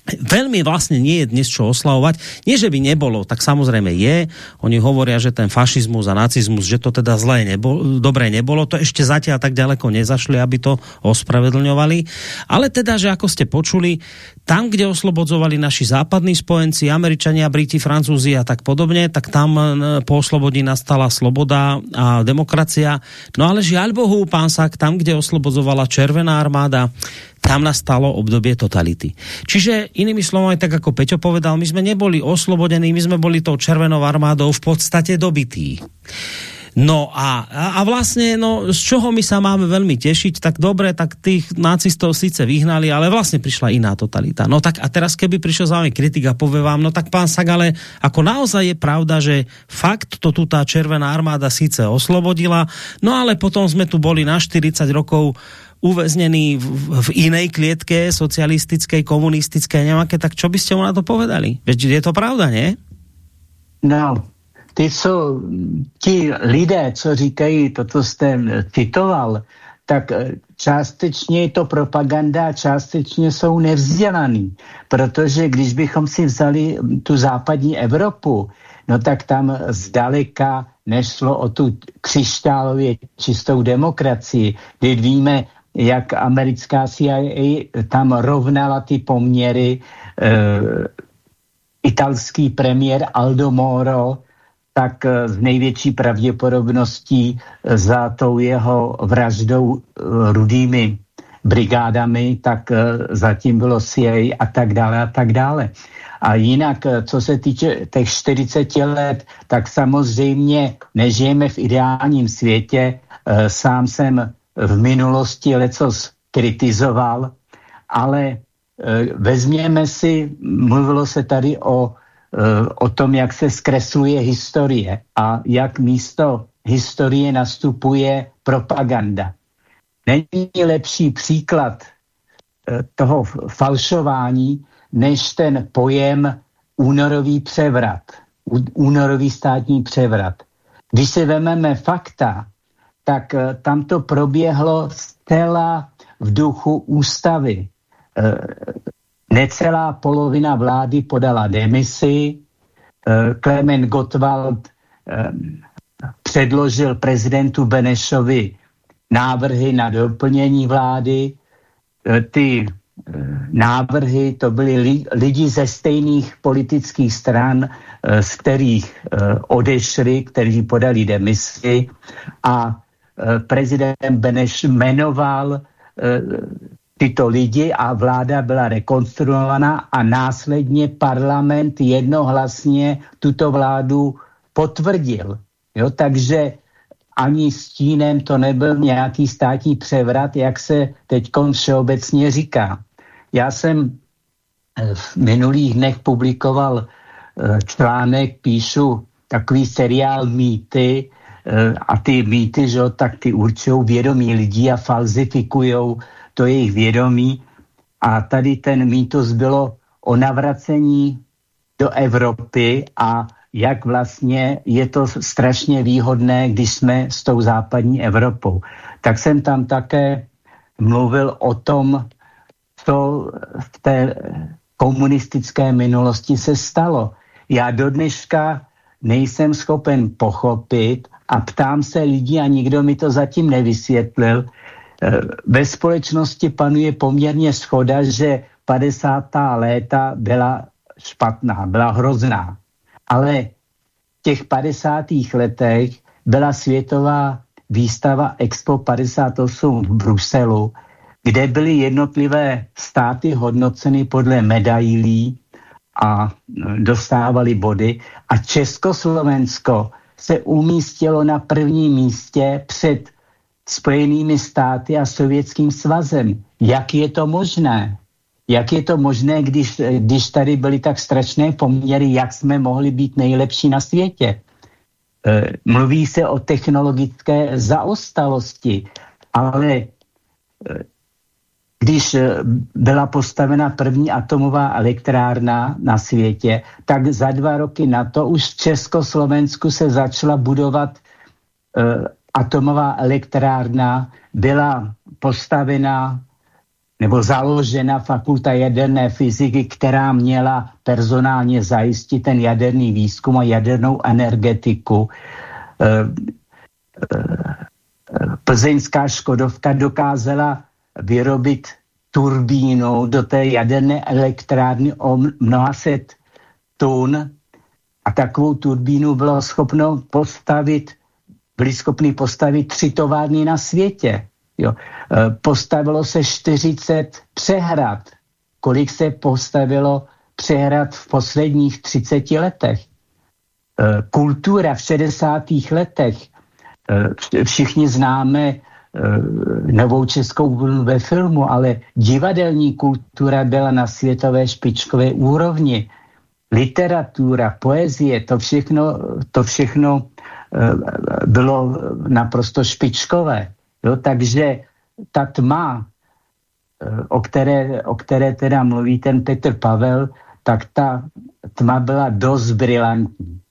veľmi vlastne nie je dnes čo oslavovať. Nie, že by nebolo, tak samozrejme je. Oni hovoria, že ten fašizmus a nacizmus, že to teda zlé nebolo, dobré nebolo. To ešte zatiaľ tak ďaleko nezašli, aby to ospravedlňovali. Ale teda, že ako ste počuli, tam, kde oslobodzovali naši západní spojenci, Američania, Briti, Francúzi a tak podobne, tak tam e, po oslobodí nastala sloboda a demokracia. No ale žiaľ Bohu, pán Sak, tam, kde oslobodzovala Červená armáda, tam nastalo obdobie totality. Čiže inými slovami, tak ako Peťo povedal, my sme neboli oslobodení, my sme boli tou červenou armádou v podstate dobití. No a, a vlastne, no, z čoho my sa máme veľmi tešiť, tak dobre, tak tých nacistov síce vyhnali, ale vlastne prišla iná totalita. No tak a teraz, keby prišiel za vami kritik a povie vám, no tak pán Sagale, ako naozaj je pravda, že fakt to tu tá červená armáda síce oslobodila, no ale potom sme tu boli na 40 rokov uväznený v, v inej klietke, socialistickej, komunistické, nejaké, tak čo by ste mu na to povedali? Veď je to pravda, ne? No, ty, co, ti lidé, co říkají, toto jste citoval, tak eh, částečně je to propaganda a částečně jsou nevzdělaný. Protože když bychom si vzali tu západní Evropu, no tak tam zdaleka nešlo o tu křišťálově čistou demokracii, kdy víme, jak americká CIA tam rovnala ty poměry. E, italský premiér Aldo Moro tak e, s největší pravděpodobností za tou jeho vraždou rudými brigádami, tak zatím bylo CIA a tak dále a tak dále. A jinak, co se týče těch 40 let, tak samozřejmě nežijeme v ideálním světě. Sám jsem v minulosti lecos kritizoval, ale e, vezměme si, mluvilo se tady o, e, o tom, jak se zkresluje historie a jak místo historie nastupuje propaganda. Není lepší příklad e, toho falšování, než ten pojem únorový převrat, únorový státní převrat. Když si vememe fakta, tak eh, tam to proběhlo zcela v duchu ústavy. Eh, necelá polovina vlády podala demisi, Klement eh, Gottwald předložil prezidentu Benešovi návrhy na doplnění vlády. Ty návrhy, to byly lidi ze stejných politických stran, z kterých odešli, kteří podali demisi a prezident Beneš jmenoval eh, tyto lidi a vláda byla rekonstruovaná a následně parlament jednohlasně tuto vládu potvrdil. Jo, takže ani stínem to nebyl nějaký státní převrat, jak se teď všeobecně říká. Já jsem eh, v minulých dnech publikoval eh, článek, píšu takový seriál mýty eh, a ty mýty, že, tak ty určují vědomí lidí a falzifikují to jejich vědomí. A tady ten mýtus bylo o navracení do Evropy a jak vlastně je to strašně výhodné, když jsme s tou západní Evropou. Tak jsem tam také mluvil o tom, co v té komunistické minulosti se stalo. Já do dneška nejsem schopen pochopit a ptám se lidí a nikdo mi to zatím nevysvětlil. Eh, ve společnosti panuje poměrně schoda, že 50. léta byla špatná, byla hrozná. Ale v těch 50. letech byla světová výstava Expo 58 v Bruselu, kde byly jednotlivé státy hodnoceny podle medailí a dostávali body. A Československo se umístilo na prvním místě před Spojenými státy a Sovětským svazem. Jak je to možné? Jak je to možné, když, když tady byly tak strašné poměry, jak jsme mohli být nejlepší na světě? E, mluví se o technologické zaostalosti, ale e, když e, byla postavena první atomová elektrárna na světě, tak za dva roky na to už v Československu se začala budovat atomová elektrárna, byla postavena nebo založena fakulta jaderné fyziky, která měla personálně zajistit ten jaderný výzkum a jadernou energetiku. Eh, eh, plzeňská Škodovka dokázala vyrobit turbínu do té jaderné elektrárny o mnoha set tun a takovou turbínu bylo schopno postavit, byli schopni postavit tři továrny na světě. Jo. E, postavilo se 40 přehrad. Kolik se postavilo přehrad v posledních 30 letech? E, kultura v 60. letech. E, všichni známe novou českou vlnu ve filmu, ale divadelní kultura byla na světové špičkové úrovni. Literatura, poezie, to všechno, to všechno bylo naprosto špičkové. Jo, takže ta tma, eh, o které, o které teda mluví ten Petr Pavel, tak ta tma byla dost brilantní.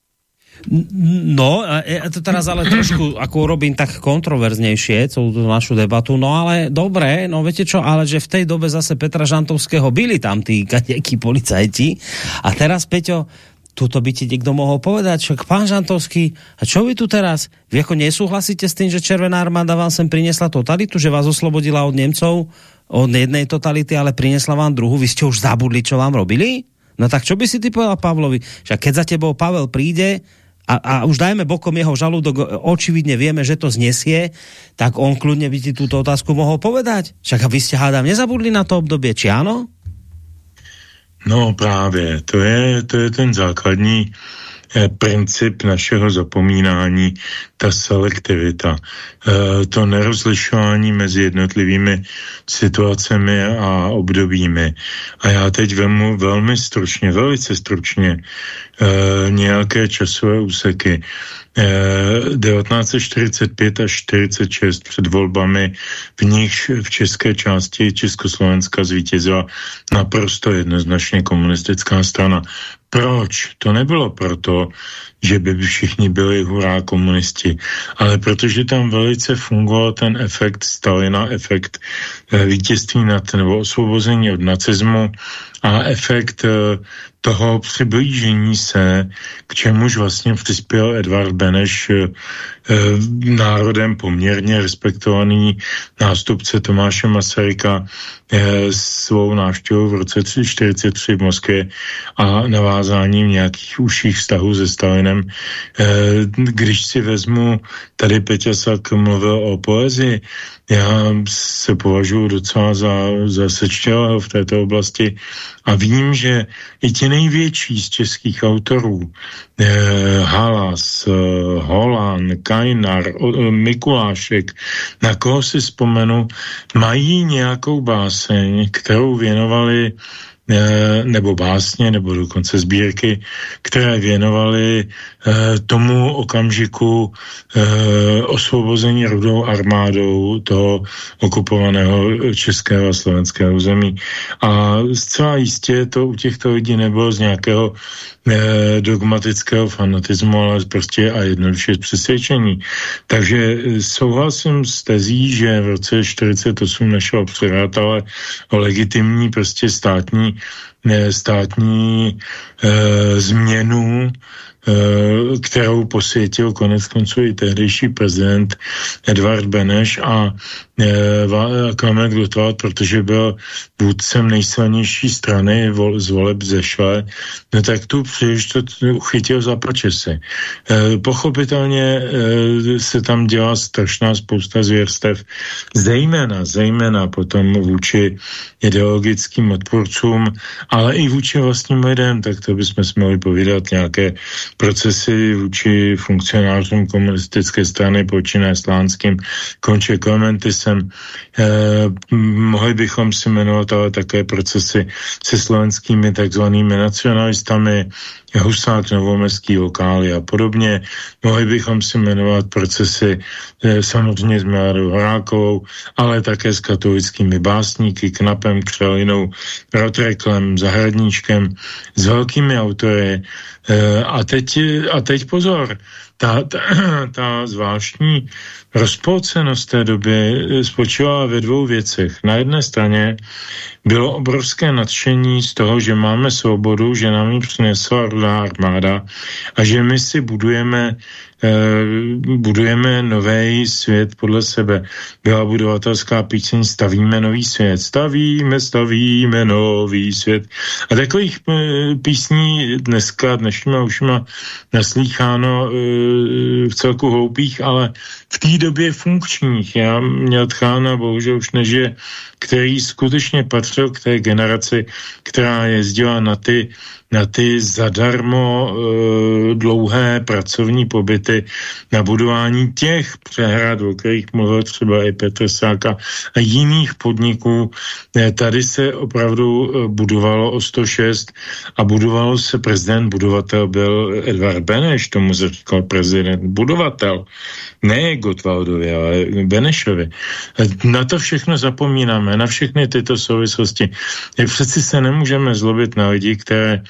No, ja to teraz ale trošku ako urobím tak kontroverznejšie celú tú našu debatu, no ale dobre, no viete čo, ale že v tej dobe zase Petra Žantovského byli tam tí nejakí policajti a teraz Peťo, tuto by ti niekto mohol povedať, však pán Žantovský, a čo vy tu teraz? Vy ako nesúhlasíte s tým, že Červená armáda vám sem priniesla totalitu, že vás oslobodila od Nemcov, od jednej totality, ale priniesla vám druhú, vy ste už zabudli, čo vám robili? No tak čo by si ty povedal Pavlovi? Však keď za tebou Pavel príde a, a už dajme bokom jeho žalúdok, očividne vieme, že to znesie, tak on kľudne by ti túto otázku mohol povedať. Však vy ste hádam nezabudli na to obdobie, či áno? No právě, to je, to je ten základní eh, princip našeho zapomínání, ta selektivita, eh, to nerozlišování mezi jednotlivými situacemi a obdobími. A já teď vemu velmi stručně, velice stručně nějaké časové úseky. 1945 až 46 před volbami, v nich v české části Československa zvítězila naprosto jednoznačně komunistická strana. Proč? To nebylo proto, že by všichni byli hurá komunisti, ale protože tam velice fungoval ten efekt Stalina, efekt eh, vítězství nad, nebo osvobození od nacismu a efekt eh, toho přiblížení se, k čemuž vlastně přispěl Edvard Beneš, eh, národem poměrně respektovaný nástupce Tomáše Masaryka svou návštěvou v roce 1943 v Moskvě a navázáním nějakých užších vztahů se Stalinem. Když si vezmu, tady Peťasak mluvil o poezii, já se považuji docela za, za sečtělého v této oblasti a vím, že i ti největší z českých autorů, eh, Halas, eh, Holan, Kajnar, eh, Mikulášek, na koho si vzpomenu, mají nějakou báseň, kterou věnovali Eh, nebo básně, nebo dokonce sbírky, které věnovaly eh, tomu okamžiku eh, osvobození rudou armádou toho okupovaného českého a slovenského území. A zcela jistě to u těchto lidí nebylo z nějakého dogmatického fanatismu, ale prostě a jednoduše přesvědčení. Takže souhlasím s tezí, že v roce 48 našel předátelé o legitimní prostě státní státní e, změnu Eh, kterou posvětil konec konců i tehdejší prezident Edvard Beneš a eh, Klement Gottwald, protože byl vůdcem nejsilnější strany z voleb zešle, no tak tu příležitost uchytil za počesy. Eh, pochopitelně se tam dělá strašná spousta zvěrstev, zejména, zejména potom vůči ideologickým odpůrcům, ale i vůči vlastním lidem, tak to bychom si mohli povídat nějaké procesy vůči funkcionářům komunistické strany počínaje Slánským, konče Klementisem. Eh, mohli bychom si jmenovat ale také procesy se slovenskými takzvanými nacionalistami, Husák, Novomestský lokály a podobně. Mohli bychom si jmenovat procesy eh, samozřejmě s Miládou Horákovou, ale také s katolickými básníky, Knapem, Křelinou, Rotreklem, Zahradníčkem, s velkými autory. Eh, a teď, a teď pozor, ta, ta, ta zvláštní rozpolcenost té doby eh, spočívala ve dvou věcech. Na jedné straně bylo obrovské nadšení z toho, že máme svobodu, že nám ji přinesla rudá armáda a že my si budujeme budujeme nový svět podle sebe. Byla budovatelská píseň Stavíme nový svět. Stavíme, stavíme nový svět. A takových eh, písní dneska, dnešníma ušima naslýcháno eh, v celku hloupých, ale v té době funkčních. Já měl tchána, bohužel už nežije, který skutečně patřil k té generaci, která jezdila na ty na ty zadarmo e, dlouhé pracovní pobyty, na budování těch přehrad, o kterých mluvil třeba i Petr Sáka a jiných podniků. E, tady se opravdu e, budovalo o 106 a budovalo se prezident, budovatel byl Edvard Beneš, tomu se říkal prezident, budovatel. Ne Gotwaldovi, ale Benešovi. Na to všechno zapomínáme, na všechny tyto souvislosti. Přeci se nemůžeme zlobit na lidi, které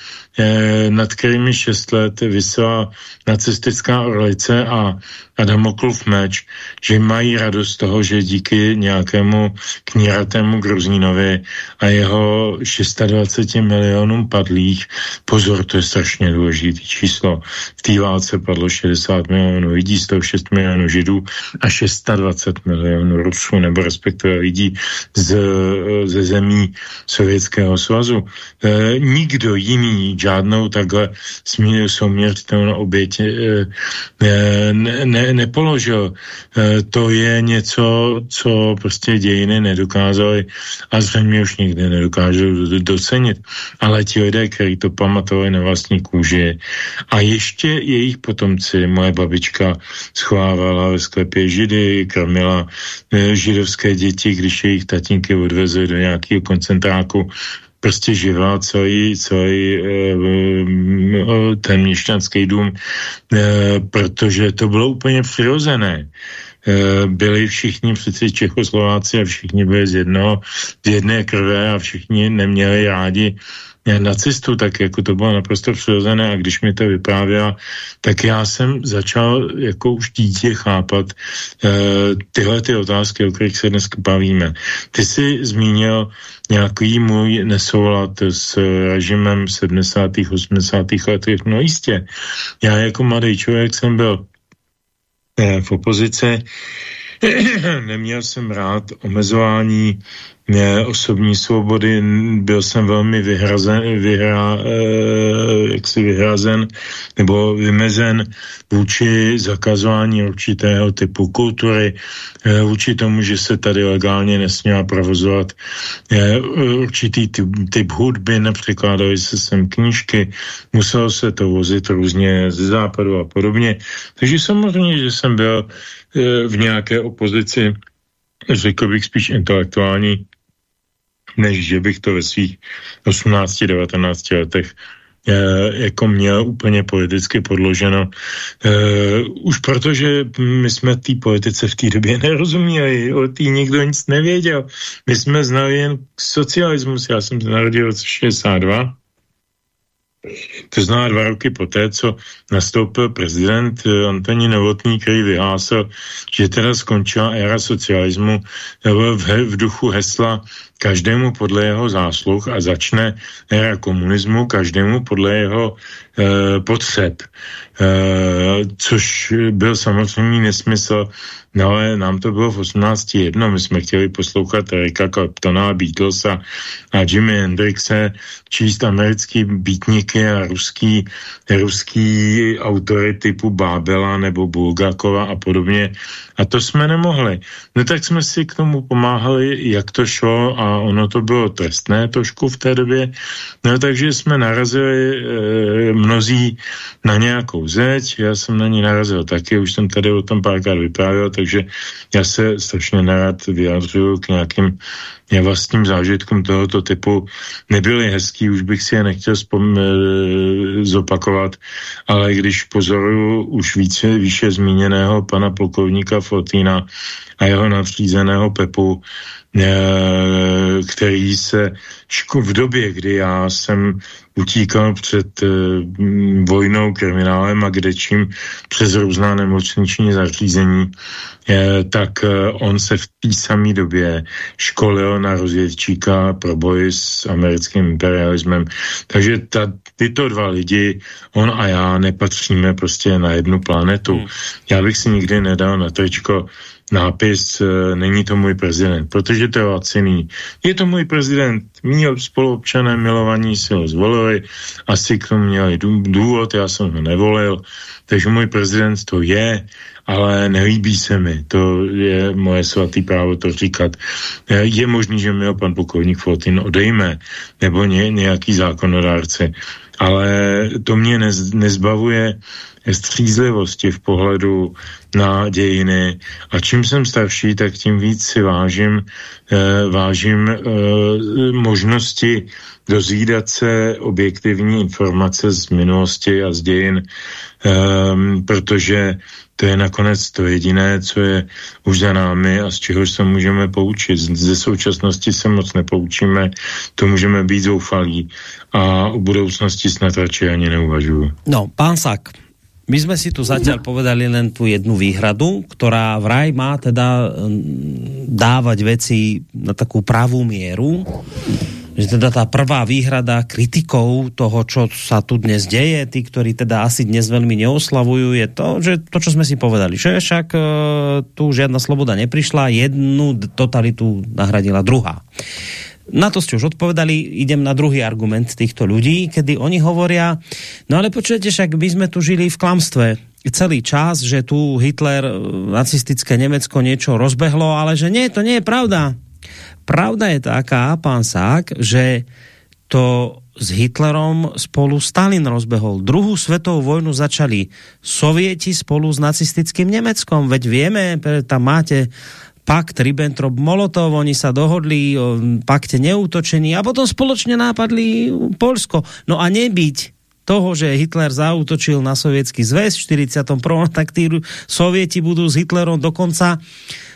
nad kterými šest let vysela nacistická orlice a a Damoklův meč, že mají radost toho, že díky nějakému kníratému Gruzínovi a jeho 620 milionům padlých, pozor, to je strašně důležité číslo, v té válce padlo 60 milionů lidí, 106 milionů židů a 620 milionů Rusů, nebo respektive lidí z, ze zemí Sovětského svazu. E, nikdo jiný žádnou takhle smíl souměřitelnou oběť e, ne, ne, nepoložil. E, to je něco, co prostě dějiny nedokázaly a zřejmě už nikdy nedokážou docenit. Ale ti lidé, kteří to pamatovali na vlastní kůži a ještě jejich potomci, moje babička schovávala ve sklepě židy, krmila e, židovské děti, když jejich tatínky odvezli do nějakého koncentráku prostě živá celý, celý e, ten měšťanský dům, e, protože to bylo úplně přirozené. Byli všichni přeci Čechoslováci a všichni byli z jednoho, z jedné krve a všichni neměli rádi nacistu, tak jako to bylo naprosto přirozené a když mi to vyprávěla, tak já jsem začal jako už dítě chápat e, tyhle ty otázky, o kterých se dnes bavíme. Ty jsi zmínil nějaký můj nesoulad s režimem 70. 80. letech. No jistě, já jako mladý člověk jsem byl e, v opozici, neměl jsem rád omezování osobní svobody, byl jsem velmi vyhrazen, vyhra, eh, jaksi vyhrazen nebo vymezen vůči zakazování určitého typu kultury, eh, vůči tomu, že se tady legálně nesměla provozovat eh, určitý typ, typ hudby, nepřekládaly se sem knížky, muselo se to vozit různě ze západu a podobně. Takže samozřejmě, že jsem byl v nějaké opozici řekl bych spíš intelektuální než že bych to ve svých 18-19 letech eh, jako měl úplně politicky podloženo. Uh, už protože my jsme té politice v té době nerozuměli, o té nikdo nic nevěděl. My jsme znali jen socialismus, já jsem se narodil v 62 to znamená dva roky poté, co nastoupil prezident eh, Antonín Novotný, který vyhlásil, že teda skončila éra socialismu v, v duchu hesla každému podle jeho zásluh a začne éra komunismu každému podle jeho potřeb. E, což byl samozřejmě nesmysl, No ale nám to bylo v 18 jedno, my jsme chtěli poslouchat Erika Claptona, Beatlesa a Jimi Hendrixe, číst americký beatniky a ruský, ruský autory typu Bábela nebo Bulgakova a podobně. A to jsme nemohli. No tak jsme si k tomu pomáhali, jak to šlo a ono to bylo trestné trošku v té době. No takže jsme narazili e, mnozí na nějakou zeď, já jsem na ní narazil taky, už jsem tady o tom párkrát vyprávěl, takže já se strašně nerad vyjadřuju k nějakým vlastním zážitkům tohoto typu. Nebyly hezký, už bych si je nechtěl spom- e, zopakovat, ale když pozoruju už více výše zmíněného pana plukovníka Fotína a jeho nadřízeného Pepu, Eh, který se v době, kdy já jsem utíkal před eh, vojnou, kriminálem a kdečím přes různá nemocniční zařízení, eh, tak on se v té samé době školil na rozvědčíka pro boj s americkým imperialismem. Takže ta, tyto dva lidi, on a já, nepatříme prostě na jednu planetu. Hmm. Já bych si nikdy nedal na tričko nápis e, není to můj prezident, protože to je laciný. Je to můj prezident, mý spoluobčané milovaní si ho zvolili, asi k tomu měli důvod, já jsem ho nevolil, takže můj prezident to je, ale nelíbí se mi, to je moje svatý právo to říkat. E, je možný, že mi ho pan plukovník Flotin odejme, nebo ně, nějaký zákonodárce, ale to mě nez, nezbavuje střízlivosti v pohledu na dějiny a čím jsem starší, tak tím víc si vážím, eh, vážím eh, možnosti dozvídat se objektivní informace z minulosti a z dějin, eh, protože to je nakonec to jediné, co je už za námi a z čeho se můžeme poučit. Ze současnosti se moc nepoučíme, to můžeme být zoufalí a o budoucnosti snad radši ani neuvažuju. No, pán Sak, my sme si tu zatiaľ povedali len tú jednu výhradu, ktorá vraj má teda mm, dávať veci na takú pravú mieru, že teda tá prvá výhrada kritikov toho, čo sa tu dnes deje, tí, ktorí teda asi dnes veľmi neoslavujú, je to, že to, čo sme si povedali, že však e, tu žiadna sloboda neprišla, jednu totalitu nahradila druhá. Na to ste už odpovedali, idem na druhý argument týchto ľudí, kedy oni hovoria, no ale počujete, však my sme tu žili v klamstve celý čas, že tu Hitler, e, nacistické Nemecko niečo rozbehlo, ale že nie, to nie je pravda. Pravda je taká, pán Sák, že to s Hitlerom spolu Stalin rozbehol. Druhou svetovou vojnu začali Sovieti spolu s nacistickým Nemeckom. Veď vieme, tam máte pakt Ribbentrop-Molotov, oni sa dohodli o pakte neútočení a potom spoločne nápadli Polsko. No a nebyť toho, že Hitler zautočil na sovětský zväz v 41. tak tí sovieti budú s Hitlerom do konca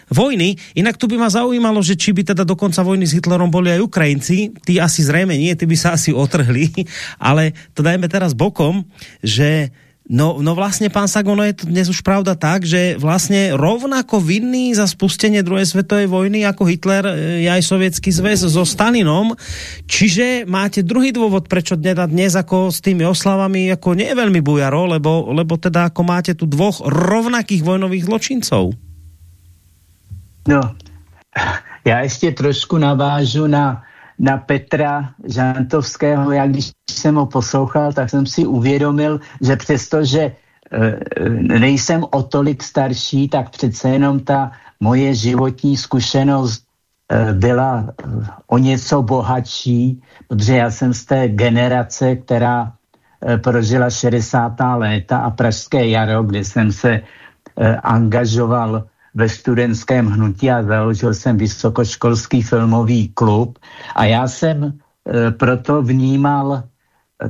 vojny. Inak tu by ma zaujímalo, že či by teda do konca vojny s Hitlerom boli aj Ukrajinci. Tí asi zrejme nie, tí by sa asi otrhli. Ale to dajme teraz bokom, že No, no vlastne, pán Sagono, je to dnes už pravda tak, že vlastne rovnako vinný za spustenie druhej svetovej vojny ako Hitler je aj sovětský zväz so Stalinom. Čiže máte druhý dôvod, prečo dnes, dnes ako s tými oslavami ako nie je veľmi bujaro, lebo, lebo teda ako máte tu dvoch rovnakých vojnových zločincov. No, Já ještě trošku navážu na, na Petra Žantovského. Já když jsem ho poslouchal, tak jsem si uvědomil, že přestože e, nejsem o tolik starší, tak přece jenom ta moje životní zkušenost e, byla o něco bohatší, protože já jsem z té generace, která prožila 60. léta a Pražské jaro, kde jsem se angažoval ve studentském hnutí a založil jsem vysokoškolský filmový klub a já jsem e, proto vnímal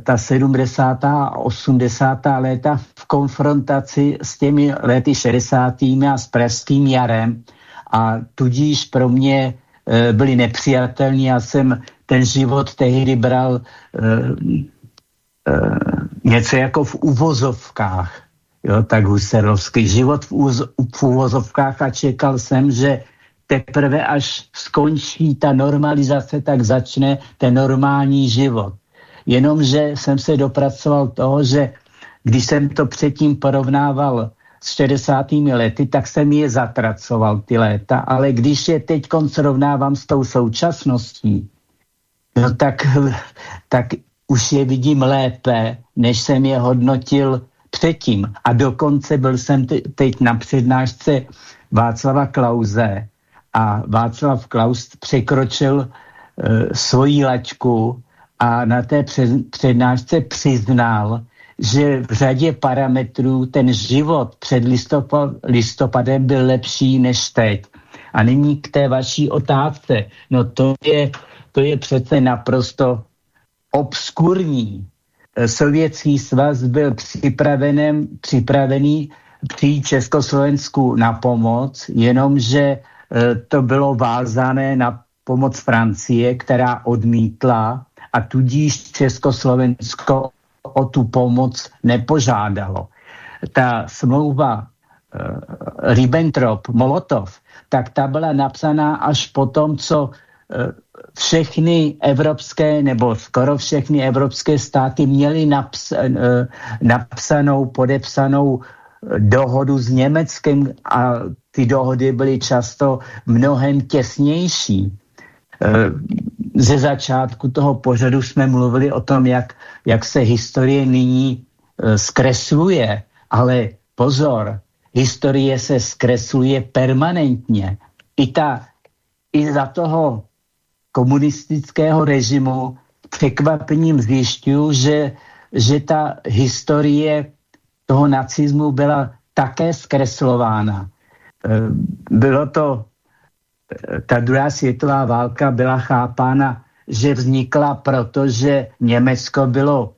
ta 70. a 80. léta v konfrontaci s těmi lety 60. a s pražským jarem a tudíž pro mě e, byli nepřijatelní. Já jsem ten život tehdy bral e, e, něco jako v uvozovkách jo, tak Husserlovský život v, úz, v úvozovkách a čekal jsem, že teprve až skončí ta normalizace, tak začne ten normální život. Jenomže jsem se dopracoval toho, že když jsem to předtím porovnával s 60. lety, tak jsem je zatracoval ty léta, ale když je teď srovnávám s tou současností, no tak, tak už je vidím lépe, než jsem je hodnotil předtím. A dokonce byl jsem teď na přednášce Václava Klauze a Václav Klaus překročil e, svoji lačku a na té přednášce přiznal, že v řadě parametrů ten život před listopad, listopadem byl lepší než teď. A nyní k té vaší otázce. No to je, to je přece naprosto obskurní. Sovětský svaz byl připravený při Československu na pomoc, jenomže e, to bylo vázané na pomoc Francie, která odmítla a tudíž Československo o tu pomoc nepožádalo. Ta smlouva uh, Ribbentrop-Molotov, tak ta byla napsaná až po tom, co všechny evropské nebo skoro všechny evropské státy měly naps, eh, napsanou, podepsanou dohodu s Německem a ty dohody byly často mnohem těsnější. Eh, ze začátku toho pořadu jsme mluvili o tom, jak, jak se historie nyní eh, zkresluje, ale pozor, historie se zkresluje permanentně. I, ta, i za toho komunistického režimu překvapením zjišťuju, že, že ta historie toho nacismu byla také zkreslována. E, bylo to, e, ta druhá světová válka byla chápána, že vznikla proto, že Německo bylo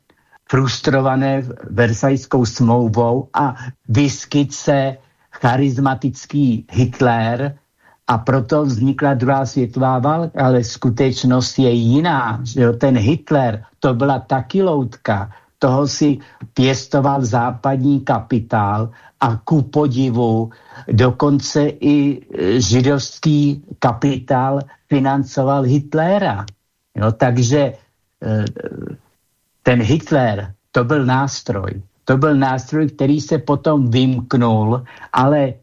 frustrované Versajskou smlouvou a vyskyt se charismatický Hitler a proto vznikla druhá světová válka, ale skutečnost je jiná. Že jo? Ten Hitler, to byla taky loutka, toho si pěstoval západní kapitál a ku podivu dokonce i e, židovský kapitál financoval Hitlera. Jo? Takže e, ten Hitler, to byl nástroj. To byl nástroj, který se potom vymknul, ale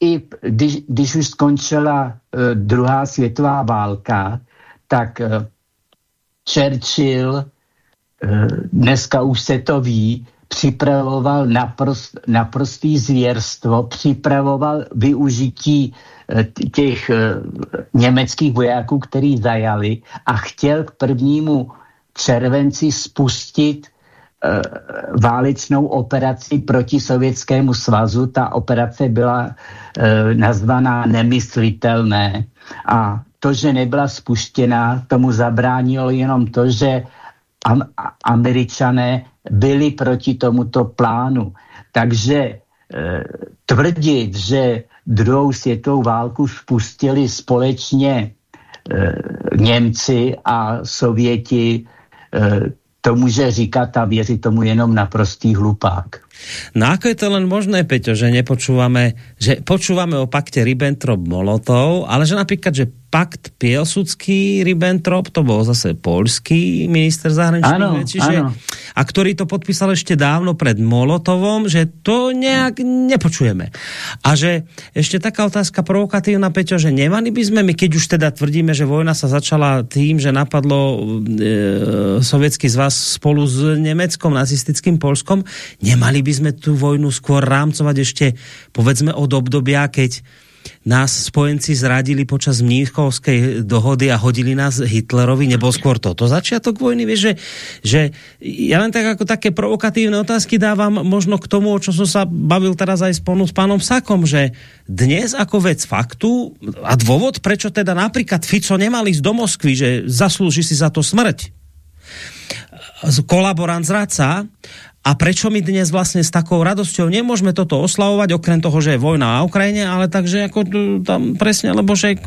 i když, když už skončila uh, druhá světová válka, tak uh, Churchill, uh, dneska už se to ví, připravoval naprost, naprostý zvěrstvo, připravoval využití těch německých vojáků, který zajali a chtěl k prvnímu červenci spustit Eh, válečnou operaci proti Sovětskému svazu. Ta operace byla e, nazvaná nemyslitelné a to, že nebyla spuštěna, tomu zabránilo jenom to, že am, američané byli proti tomuto plánu. Takže e, tvrdit, že druhou světovou válku spustili společně e, Němci a Sověti, e, to může říkat a věřit tomu jenom naprostý hlupák. No ako je to len možné, Peťo, že nepočúvame, že počúvame o pakte Ribbentrop-Molotov, ale že napríklad, že pakt Pielsudský Ribbentrop, to bol zase polský minister zahraničných vecí, že, a ktorý to podpísal ešte dávno pred Molotovom, že to nejak nepočujeme. A že ešte taká otázka provokatívna, Peťo, že nemali by sme my, keď už teda tvrdíme, že vojna sa začala tým, že napadlo e, sovětský zvaz spolu s Nemeckom, nacistickým Polskom, nemali by sme tu vojnu skôr rámcovať ešte povedzme od obdobia, keď nás spojenci zradili počas Mníchovskej dohody a hodili nás Hitlerovi, nebol skôr toto začiatok vojny, vieš, že, že ja len tak ako také provokatívne otázky dávam možno k tomu, o čo som sa bavil teraz aj spolu s pánom Sakom, že dnes ako vec faktu a dôvod, prečo teda napríklad Fico nemal ísť do Moskvy, že zaslúži si za to smrť, kolaborant zradca a prečo my dnes vlastně s takou radosťou nemůžeme toto oslavovat, okrem toho, že je vojna na Ukrajině, ale takže jako tam presne, lebo že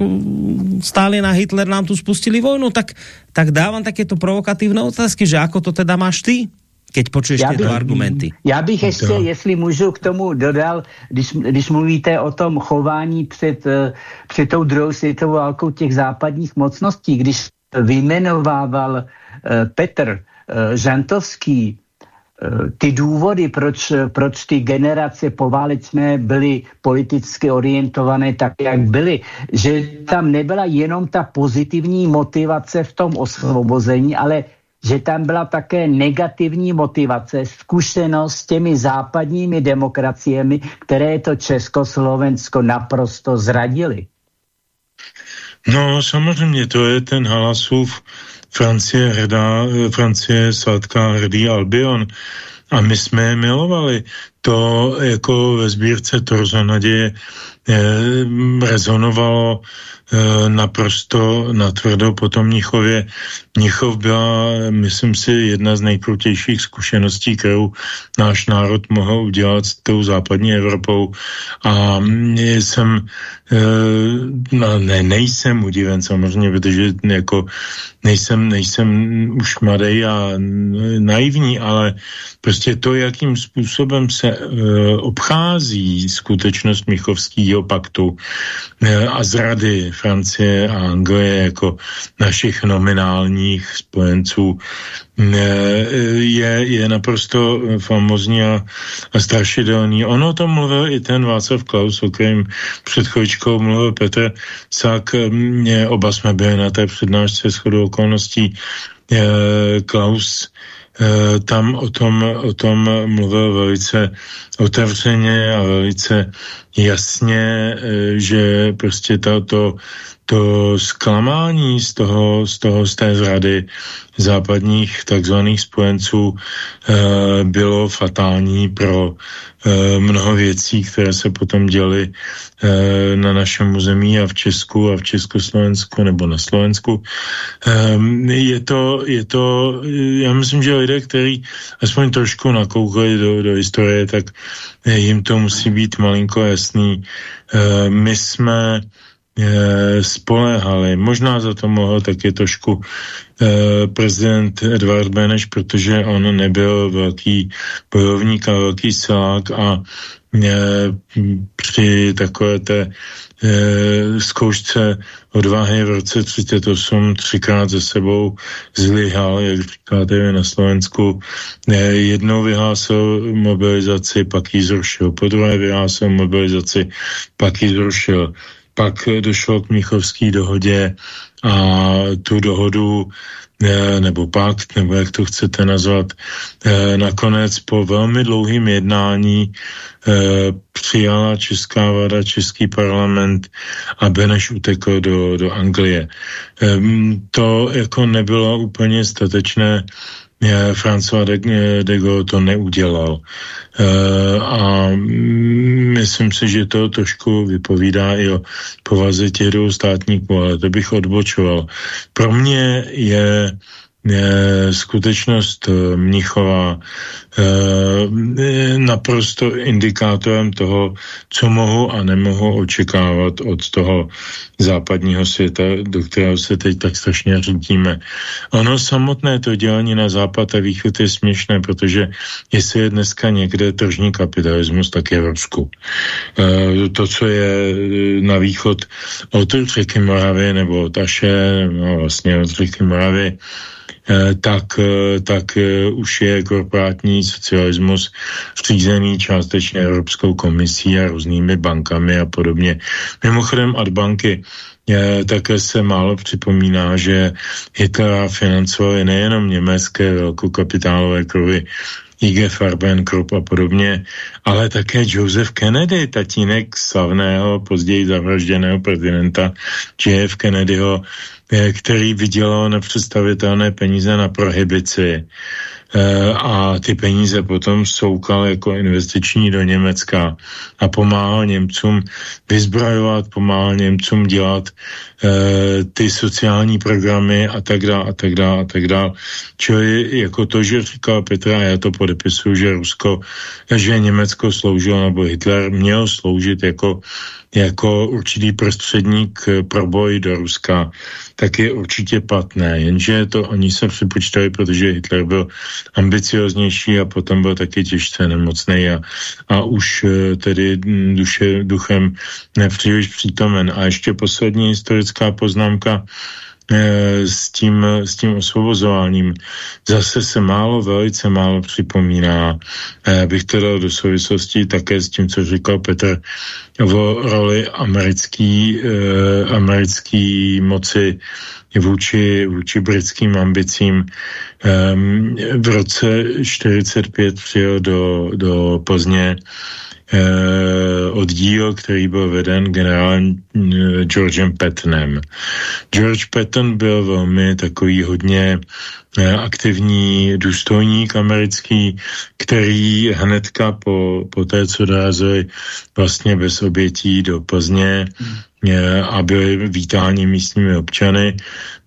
Stalin a Hitler nám tu spustili vojnu, tak, tak dávam takéto provokatívne otázky, že ako to teda máš ty? keď počuješ já tyto argumenty. Já bych ještě, to. jestli můžu k tomu dodal, když, když mluvíte o tom chování před, eh, před tou druhou světovou válkou těch západních mocností, když vyjmenovával uh, Petr uh, Žantovský ty důvody, proč, proč ty generace poválečné byly politicky orientované tak, jak byly, že tam nebyla jenom ta pozitivní motivace v tom osvobození, ale že tam byla také negativní motivace, zkušenost s těmi západními demokraciemi, které to Československo naprosto zradili. No samozřejmě, to je ten Halasův Francie hrdá, Francie sladká hrdý Albion. A my jsme je milovali. To jako ve sbírce Torzo naděje rezonovalo Eh, naprosto natvrdo po tom Mnichově. Mnichov byla, myslím si, jedna z nejkrutějších zkušeností, kterou náš národ mohl udělat s tou západní Evropou. A jsem, eh, no, ne, nejsem udiven samozřejmě, protože jako nejsem, nejsem už mladý a naivní, ale prostě to, jakým způsobem se obchází skutečnost Michovského paktu uh, a zrady Francie a Anglie jako našich nominálních spojenců je, je naprosto famozní a, a strašidelný. Ono to mluvil i ten Václav Klaus, o kterém před chvíličkou mluvil Petr Sák. Oba jsme byli na té přednášce shodou okolností. Klaus tam o tom, o tom mluvil velice otevřeně a velice jasně, že prostě to, to, zklamání z toho, z toho, z té zrady západních takzvaných spojenců e, bylo fatální pro e, mnoho věcí, které se potom děly e, na našem území a v Česku a v Československu nebo na Slovensku. E, je to, je to, já myslím, že lidé, kteří aspoň trošku nakoukali do, do historie, tak jim to musí být malinko jasný. E, my jsme spoléhali. Možná za to mohl taky trošku eh, prezident Edvard Beneš, protože on nebyl velký bojovník a velký silák a eh, při takové té eh, zkoušce odvahy v roce 38 třikrát za sebou zlyhal, jak říkáte na Slovensku. Jednou vyhlásil mobilizaci, pak ji zrušil. Po druhé vyhlásil mobilizaci, pak ji zrušil pak došlo k Míchovské dohodě a tu dohodu nebo pakt, nebo jak to chcete nazvat, eh, nakonec po velmi dlouhým jednání eh, přijala česká vláda, český parlament a Beneš utekl do, do Anglie. Ehm, to jako nebylo úplně statečné François de, de Gaulle to neudělal. E, a myslím si, že to trošku vypovídá i o povaze těch dvou státníků, ale to bych odbočoval. Pro mě je skutečnost eh, Mnichova eh, naprosto indikátorem toho, co mohu a nemohu očekávat od toho západního světa, do kterého se teď tak strašně řídíme. Ono samotné to dělání na západ a východ je směšné, protože jestli je dneska někde tržní kapitalismus, tak je v Rusku. Eh, to, co je na východ od řeky Moravy nebo od Aše, no vlastně od řeky Moravy, tak, tak už je korporátní socialismus řízený částečně Evropskou komisí a různými bankami a podobně. Mimochodem ad banky také se málo připomíná, že Hitler financoval nejenom německé velkokapitálové kruhy, IG Farbenkrupp a podobně, ale také Joseph Kennedy, tatínek slavného, později zavražděného prezidenta JF Kennedyho, eh, který vydělal nepředstavitelné peníze na prohibici Eh, a ty peníze potom soukal jako investiční do Německa a pomáhal Němcům vyzbrojovat, pomáhal Němcům dělat e, ty sociální programy a tak dále a tak dále a tak dále. Čili jako to, že říkal Petr a já to podepisuju, že Rusko, že Německo sloužilo, nebo Hitler měl sloužit jako jako určitý prostředník pro boj do Ruska, tak je určitě platné, jenže to oni se připočítali, protože Hitler byl ambicioznější a potom byl taky těžce nemocný a, a už eh, tedy duše, duchem nepříliš přítomen. A ještě poslední historická poznámka, s tím, s tím osvobozováním zase se málo, velice málo připomíná. Eh, bych to dal do souvislosti také s tím, co říkal Petr o roli americký, eh, americký moci vůči, vůči britským ambicím. Um, v roce 45 přijel do, do Plzně eh, oddíl, který byl veden generálem eh, Georgem Pattonem. George Patton byl velmi takový hodně eh, aktivní důstojník americký, který hnedka po, po té, co dorazili vlastně bez obětí do Plzně, a byli vítáni místními občany,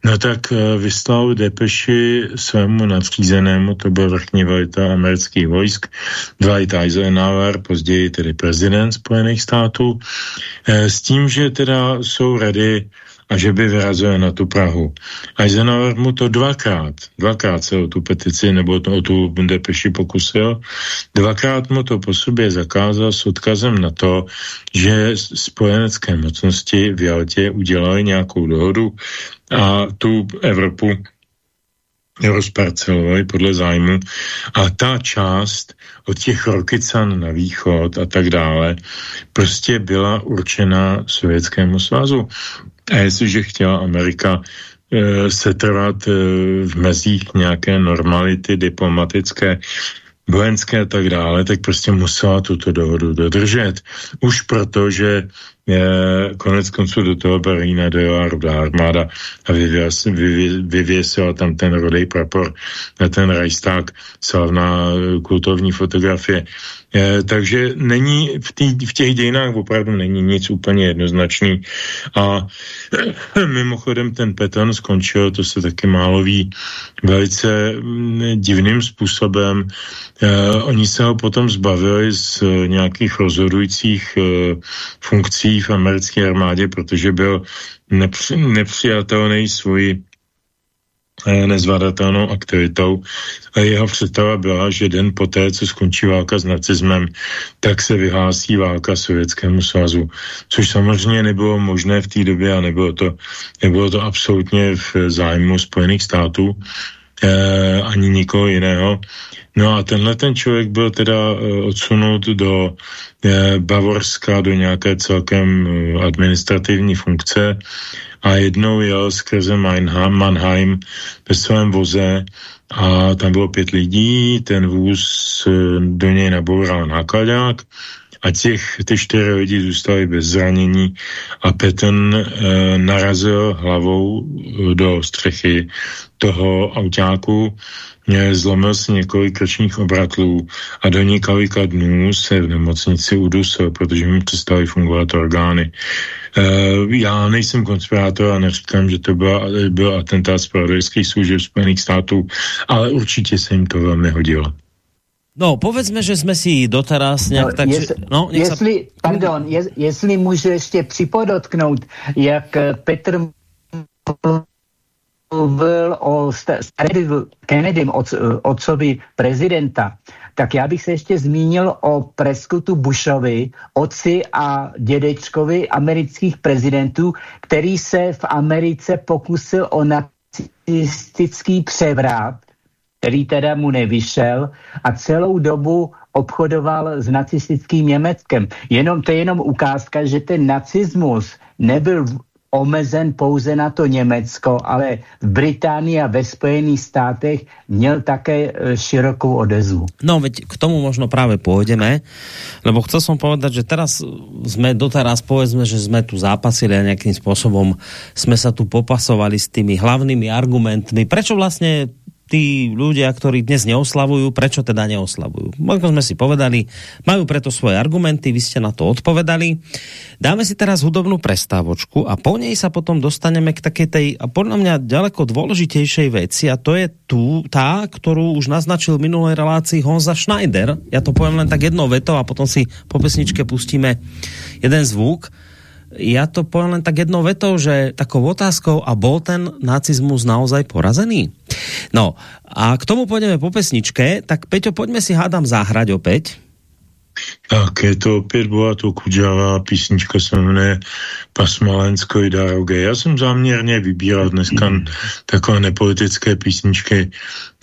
no tak eh, vyslal depeši svému nadřízenému, to byl vrchní velitel amerických vojsk, Dwight Eisenhower, později tedy prezident Spojených států, eh, s tím, že teda jsou rady a že by vyrazil na tu Prahu. Eisenhower mu to dvakrát, dvakrát se o tu petici nebo o tu depeši pokusil, dvakrát mu to po sobě zakázal s odkazem na to, že spojenecké mocnosti v Jaltě udělali nějakou dohodu a tu Evropu rozparcelovali podle zájmu a ta část od těch Rokycan na východ a tak dále prostě byla určena Sovětskému svazu. A jestliže chtěla Amerika e, setrvat e, v mezích nějaké normality diplomatické, vojenské a tak dále, tak prostě musela tuto dohodu dodržet. Už proto, že je, konec konců do toho Berlína dojela rudá armáda a vyvěsila tam ten rodej prapor ten Reichstag, slavná kultovní fotografie. Je, takže není v, tý, v těch dějinách opravdu není nic úplně jednoznačný. A mimochodem ten Peton skončil, to se taky málo ví, velice mm, divným způsobem. E, oni se ho potom zbavili z nějakých rozhodujících funkcí v americké armádě, protože byl nepři, nepřijatelný svůj Eh, nezvladatelnou aktivitou. A jeho představa byla, že den poté, co skončí válka s nacismem, tak se vyhlásí válka Sovětskému svazu. Což samozřejmě nebylo možné v té době a nebylo to, nebylo to absolutně v zájmu Spojených států eh, ani nikoho jiného. No a tenhle ten člověk byl teda eh, odsunut do eh, Bavorska, do nějaké celkem eh, administrativní funkce a jednou jel skrze Mannheim ve svém voze a tam bylo pět lidí, ten vůz eh, do něj naboural nákladák a těch, ty čtyři lidi zůstali bez zranění a Petr e, narazil hlavou do střechy toho autáku zlomil si několik krčních obratlů a do několika dnů se v nemocnici udusil, protože mi přestaly fungovat orgány. E, já nejsem konspirátor a neříkám, že to byl, byl atentát z pravodajských služeb Spojených států, ale určitě se jim to velmi hodilo. No, povedzme, že jsme si doteraz nějak no, tak... Jest, no, jestli, sa... pardon, je, jestli můžu ještě připodotknout, jak Petr mluvil o Kennedym, otcovi prezidenta, tak já bych se ještě zmínil o preskutu Bushovi, otci a dědečkovi amerických prezidentů, který se v Americe pokusil o nacistický převrat, který teda mu nevyšel a celou dobu obchodoval s nacistickým Německem. Jenom to je jenom ukázka, že ten nacismus nebyl omezen pouze na to Německo, ale v Británii a ve Spojených státech měl také e, širokou odezvu. No, veď k tomu možno práve pôjdeme, lebo chcel som povedať, že teraz sme doteraz povedzme, že sme tu zápasili a nejakým spôsobom sme sa tu popasovali s tými hlavnými argumentmi, prečo vlastne tí ľudia, ktorí dnes neoslavujú, prečo teda neoslavujú? Ako sme si povedali, majú preto svoje argumenty, vy ste na to odpovedali. Dáme si teraz hudobnú prestávočku a po nej sa potom dostaneme k takej tej, a podľa mňa ďaleko dôležitejšej veci a to je tu, tá, ktorú už naznačil v minulej relácii Honza Schneider. Ja to poviem len tak jednou vetou a potom si po pesničke pustíme jeden zvuk ja to poviem len tak jednou vetou, že takou otázkou, a bol ten nacizmus naozaj porazený? No, a k tomu pôjdeme po pesničke, tak Peťo, poďme si hádám zahrať opäť. Tak je to opět Boato Kudžava, písnička se jmenuje Pasmalensko i Daroge. Já jsem záměrně vybíral dneska takové nepolitické písničky,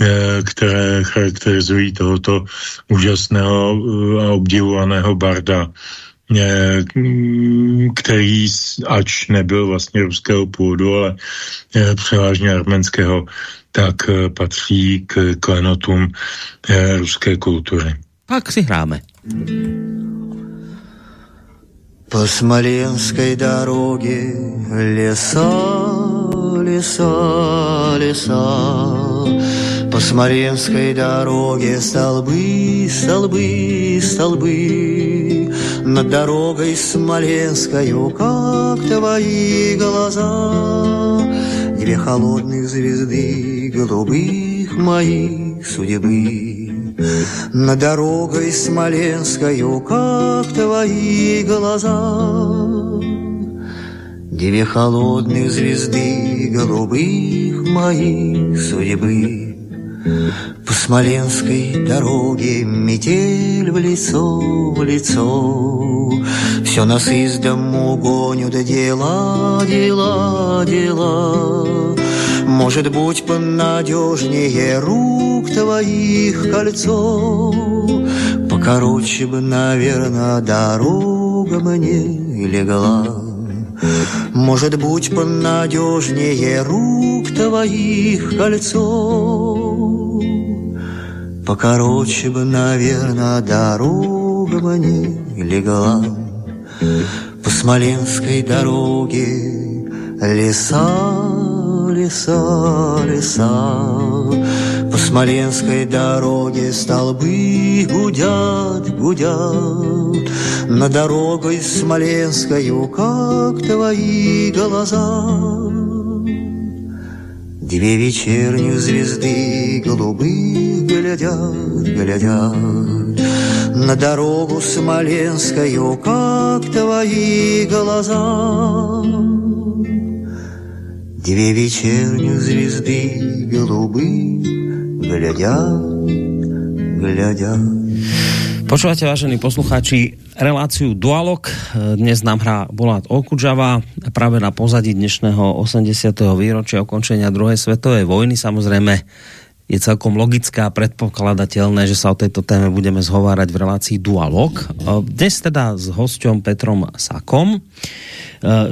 eh, které charakterizují tohoto úžasného eh, a obdivovaného barda který, ač nebyl vlastně ruského původu, ale eh, převážně arménského, tak eh, patří k klenotům ruské kultury. Pak si hráme. По Смоленской дороге леса, леса, леса. По Смоленской дороге столбы, столбы, столбы. Над дорогой Смоленскою, как твои глаза. Две холодных звезды голубых моих судьбы. Над дорогой Смоленскою, как твои глаза. Две холодных звезды голубых моих судьбы. Смоленской дороге метель в лицо, в лицо. Все нас из дому гонят дела, дела, дела. Может быть, понадежнее рук твоих кольцо. Покороче бы, наверное, дорога мне легла. Может быть, понадежнее рук твоих кольцо. Покороче бы, наверное, дорога мне легла. По Смоленской дороге леса леса, леса. По Смоленской дороге столбы гудят, гудят. На дорогой Смоленскою, как твои глаза. Две вечерние звезды голубых глядят, глядят На дорогу Смоленскую, как твои глаза. Две вечерних звезды голубы глядят, глядят. Počúvate, vážení poslucháči, reláciu Dualog. Dnes nám hrá Bolát Okudžava práve na pozadí dnešného 80. výročia ukončenia druhej svetovej vojny. Samozrejme, je celkom logické a predpokladateľné, že sa o tejto téme budeme zhovárať v relácii Dualog. Dnes teda s hosťom Petrom Sakom. Eh,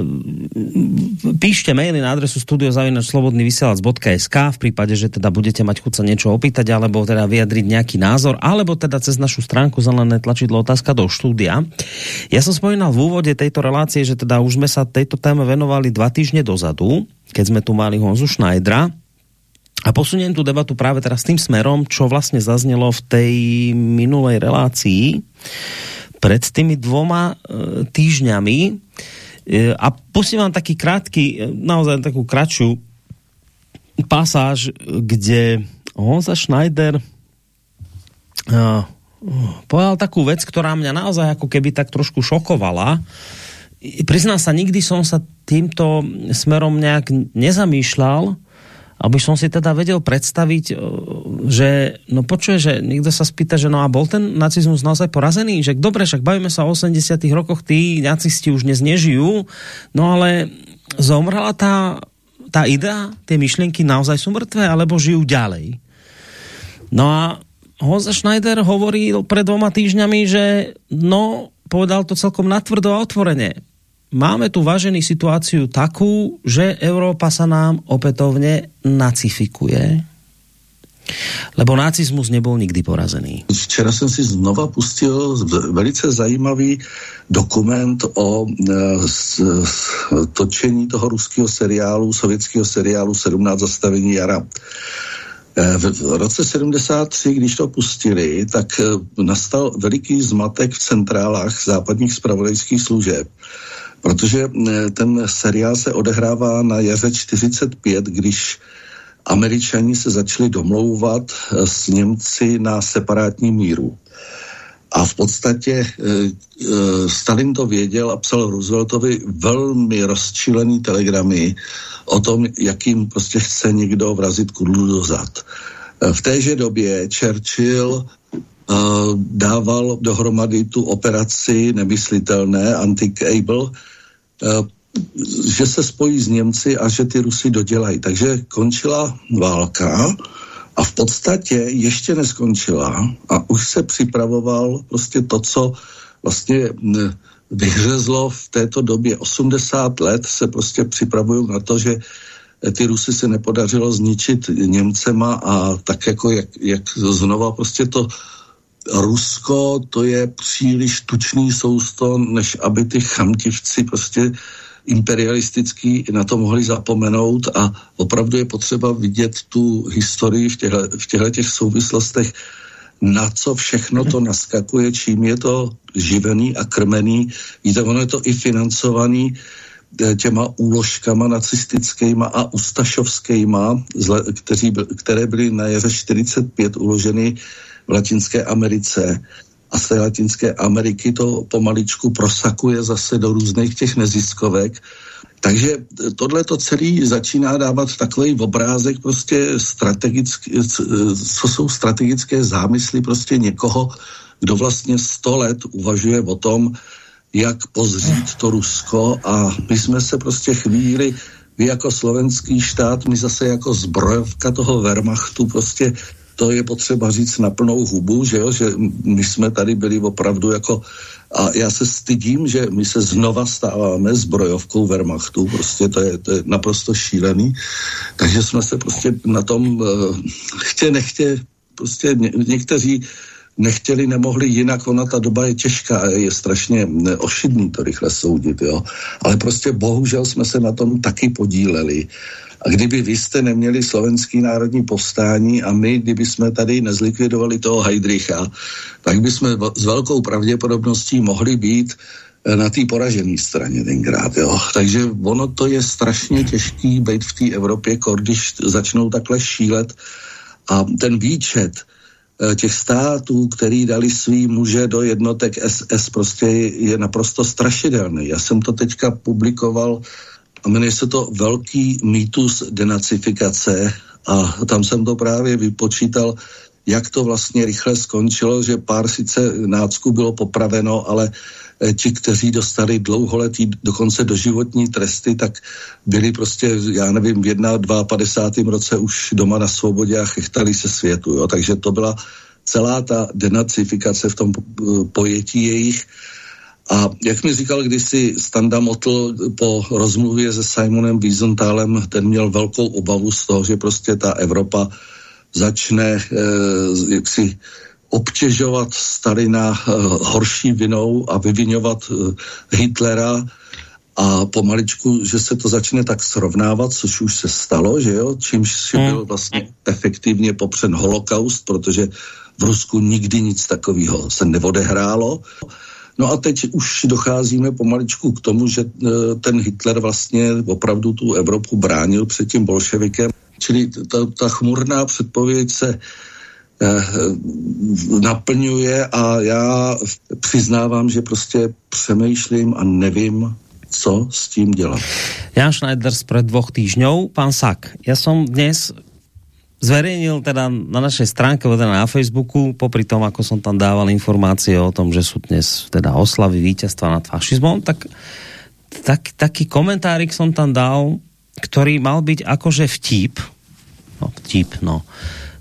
píšte maily na adresu studiozavinačslobodnyvysielac.sk v prípade, že teda budete mať chuť sa niečo opýtať, alebo teda vyjadriť nejaký názor, alebo teda cez našu stránku zelené tlačidlo otázka do štúdia. Ja som spomínal v úvode tejto relácie, že teda už sme sa tejto téme venovali dva týždne dozadu, keď sme tu mali Honzu Schneidera, a posuniem tu debatu práve teraz tým smerom, čo vlastne zaznelo v tej minulej relácii pred tými dvoma e, týždňami. E, a pustím vám taký krátky, e, naozaj takú kratšiu pasáž, kde Honza Schneider povedal takú vec, ktorá mňa naozaj ako keby tak trošku šokovala. Priznám sa, nikdy som sa týmto smerom nejak nezamýšľal, aby som si teda vedel predstaviť, e, že no počuje, že niekto sa spýta, že no a bol ten nacizmus naozaj porazený, že dobre, však bavíme sa o 80 rokoch, tí nacisti už dnes nežijú, no ale zomrela tá tá idea, tie myšlienky naozaj sú mŕtve, alebo žijú ďalej. No a Honza Schneider hovoril pred dvoma týždňami, že no, povedal to celkom natvrdo a otvorene. Máme tu vážený situáciu takú, že Európa sa nám opätovne nacifikuje, lebo nacizmus nebyl nikdy porazený. Včera jsem si znova pustil velice zajímavý dokument o e, točení toho ruského seriálu, sovětského seriálu 17 zastavení jara. E, v roce 73, když to pustili, tak e, nastal veliký zmatek v centrálách západních spravodajských služeb, protože e, ten seriál se odehrává na jaře 45, když Američani se začali domlouvat eh, s Němci na separátní míru. A v podstatě e, e, Stalin to věděl a psal Rooseveltovi velmi rozčilený telegramy o tom, jakým prostě chce někdo vrazit kudlu do zad. V téže době Churchill dával dohromady tu operaci nemyslitelné, Anti-Cable, že se spojí s Němci a že ty Rusy dodělají. Takže končila válka a v podstatě ještě neskončila a už se připravoval prostě to, co vlastně vyhřezlo v této době 80 let se prostě připravují na to, že ty Rusy se nepodařilo zničit Němcema a tak jako jak, jak znova prostě to Rusko, to je příliš tučný sousto, než aby ty chamtivci prostě imperialistický na to mohli zapomenout a opravdu je potřeba vidět tu historii v těchto, v těchto těch souvislostech, na co všechno to naskakuje, čím je to živený a krmený. Víte, ono je to i financovaný eh, těma úložkama nacistickýma a ustašovskýma, kteří, které byly na jaře 45 uloženy v Latinské Americe a z té Latinské Ameriky to pomaličku prosakuje zase do různých těch neziskovek. Takže tohle to celý začíná dávat takový obrázek prostě co jsou strategické zámysly prostě někoho, kdo vlastně sto let uvažuje o tom, jak pozřít to Rusko a my jsme se prostě chvíli, vy jako slovenský štát, my zase jako zbrojovka toho Wehrmachtu prostě to je potřeba říct na plnou hubu, že jo, že my jsme tady byli opravdu jako a já se stydím, že my se znova stáváme zbrojovkou Wehrmachtu, prostě to je, to je naprosto šílený, takže jsme se prostě na tom uh, chtě nechtě, prostě ně, někteří nechtěli, nemohli jinak, ona ta doba je těžká, je strašně ošidný to rychle soudit, jo. Ale prostě bohužel jsme se na tom taky podíleli. A kdyby vy jste neměli slovenský národní povstání a my, kdyby jsme tady nezlikvidovali toho Heidricha, tak by jsme s velkou pravděpodobností mohli být eh, na té poražené straně tenkrát. Jo. Takže ono to je strašně těžký být v té Evropě, když začnou takhle šílet a ten výčet eh, těch států, který dali svý muže do jednotek SS, prostě je naprosto strašidelný. Já jsem to teďka publikoval jmenuje se to Velký mýtus denacifikace a tam jsem to právě vypočítal, jak to vlastně rychle skončilo, že pár sice nácku bylo popraveno, ale eh, ti, kteří dostali dlouholetý, dokonce doživotní tresty, tak byli prostě, já nevím, v 51. roce už doma na svobodě a chechtali se světu. Jo? Takže to byla celá ta denacifikace v tom eh, pojetí jejich. A jak mi říkal kdysi Standa Motl po rozmluvě se Simonem Wiesenthálem, ten měl velkou obavu z toho, že prostě ta Evropa začne eh, jaksi obtěžovat Stalina eh, horší vinou a vyvinovat eh, Hitlera a pomaličku, že se to začne tak srovnávat, což už se stalo, že jo, čímž hmm. byl vlastně efektivně popřen holokaust, protože v Rusku nikdy nic takového se neodehrálo. No a teď už docházíme pomaličku k tomu, že e, ten Hitler vlastně opravdu tu Evropu bránil před tím bolševikem. Čili ta, ta chmurná předpověď se eh, naplňuje a já přiznávám, že prostě přemýšlím a nevím, co s tím dělat. Jan Schneider z před dvoch týždňov. Pán Sak, já jsem dnes zverejnil teda na našej stránke, teda na Facebooku, popri tom, ako som tam dával informácie o tom, že sú dnes teda oslavy víťazstva nad fašizmom, tak, tak taký komentárik som tam dal, ktorý mal byť akože vtip, no vtip, no,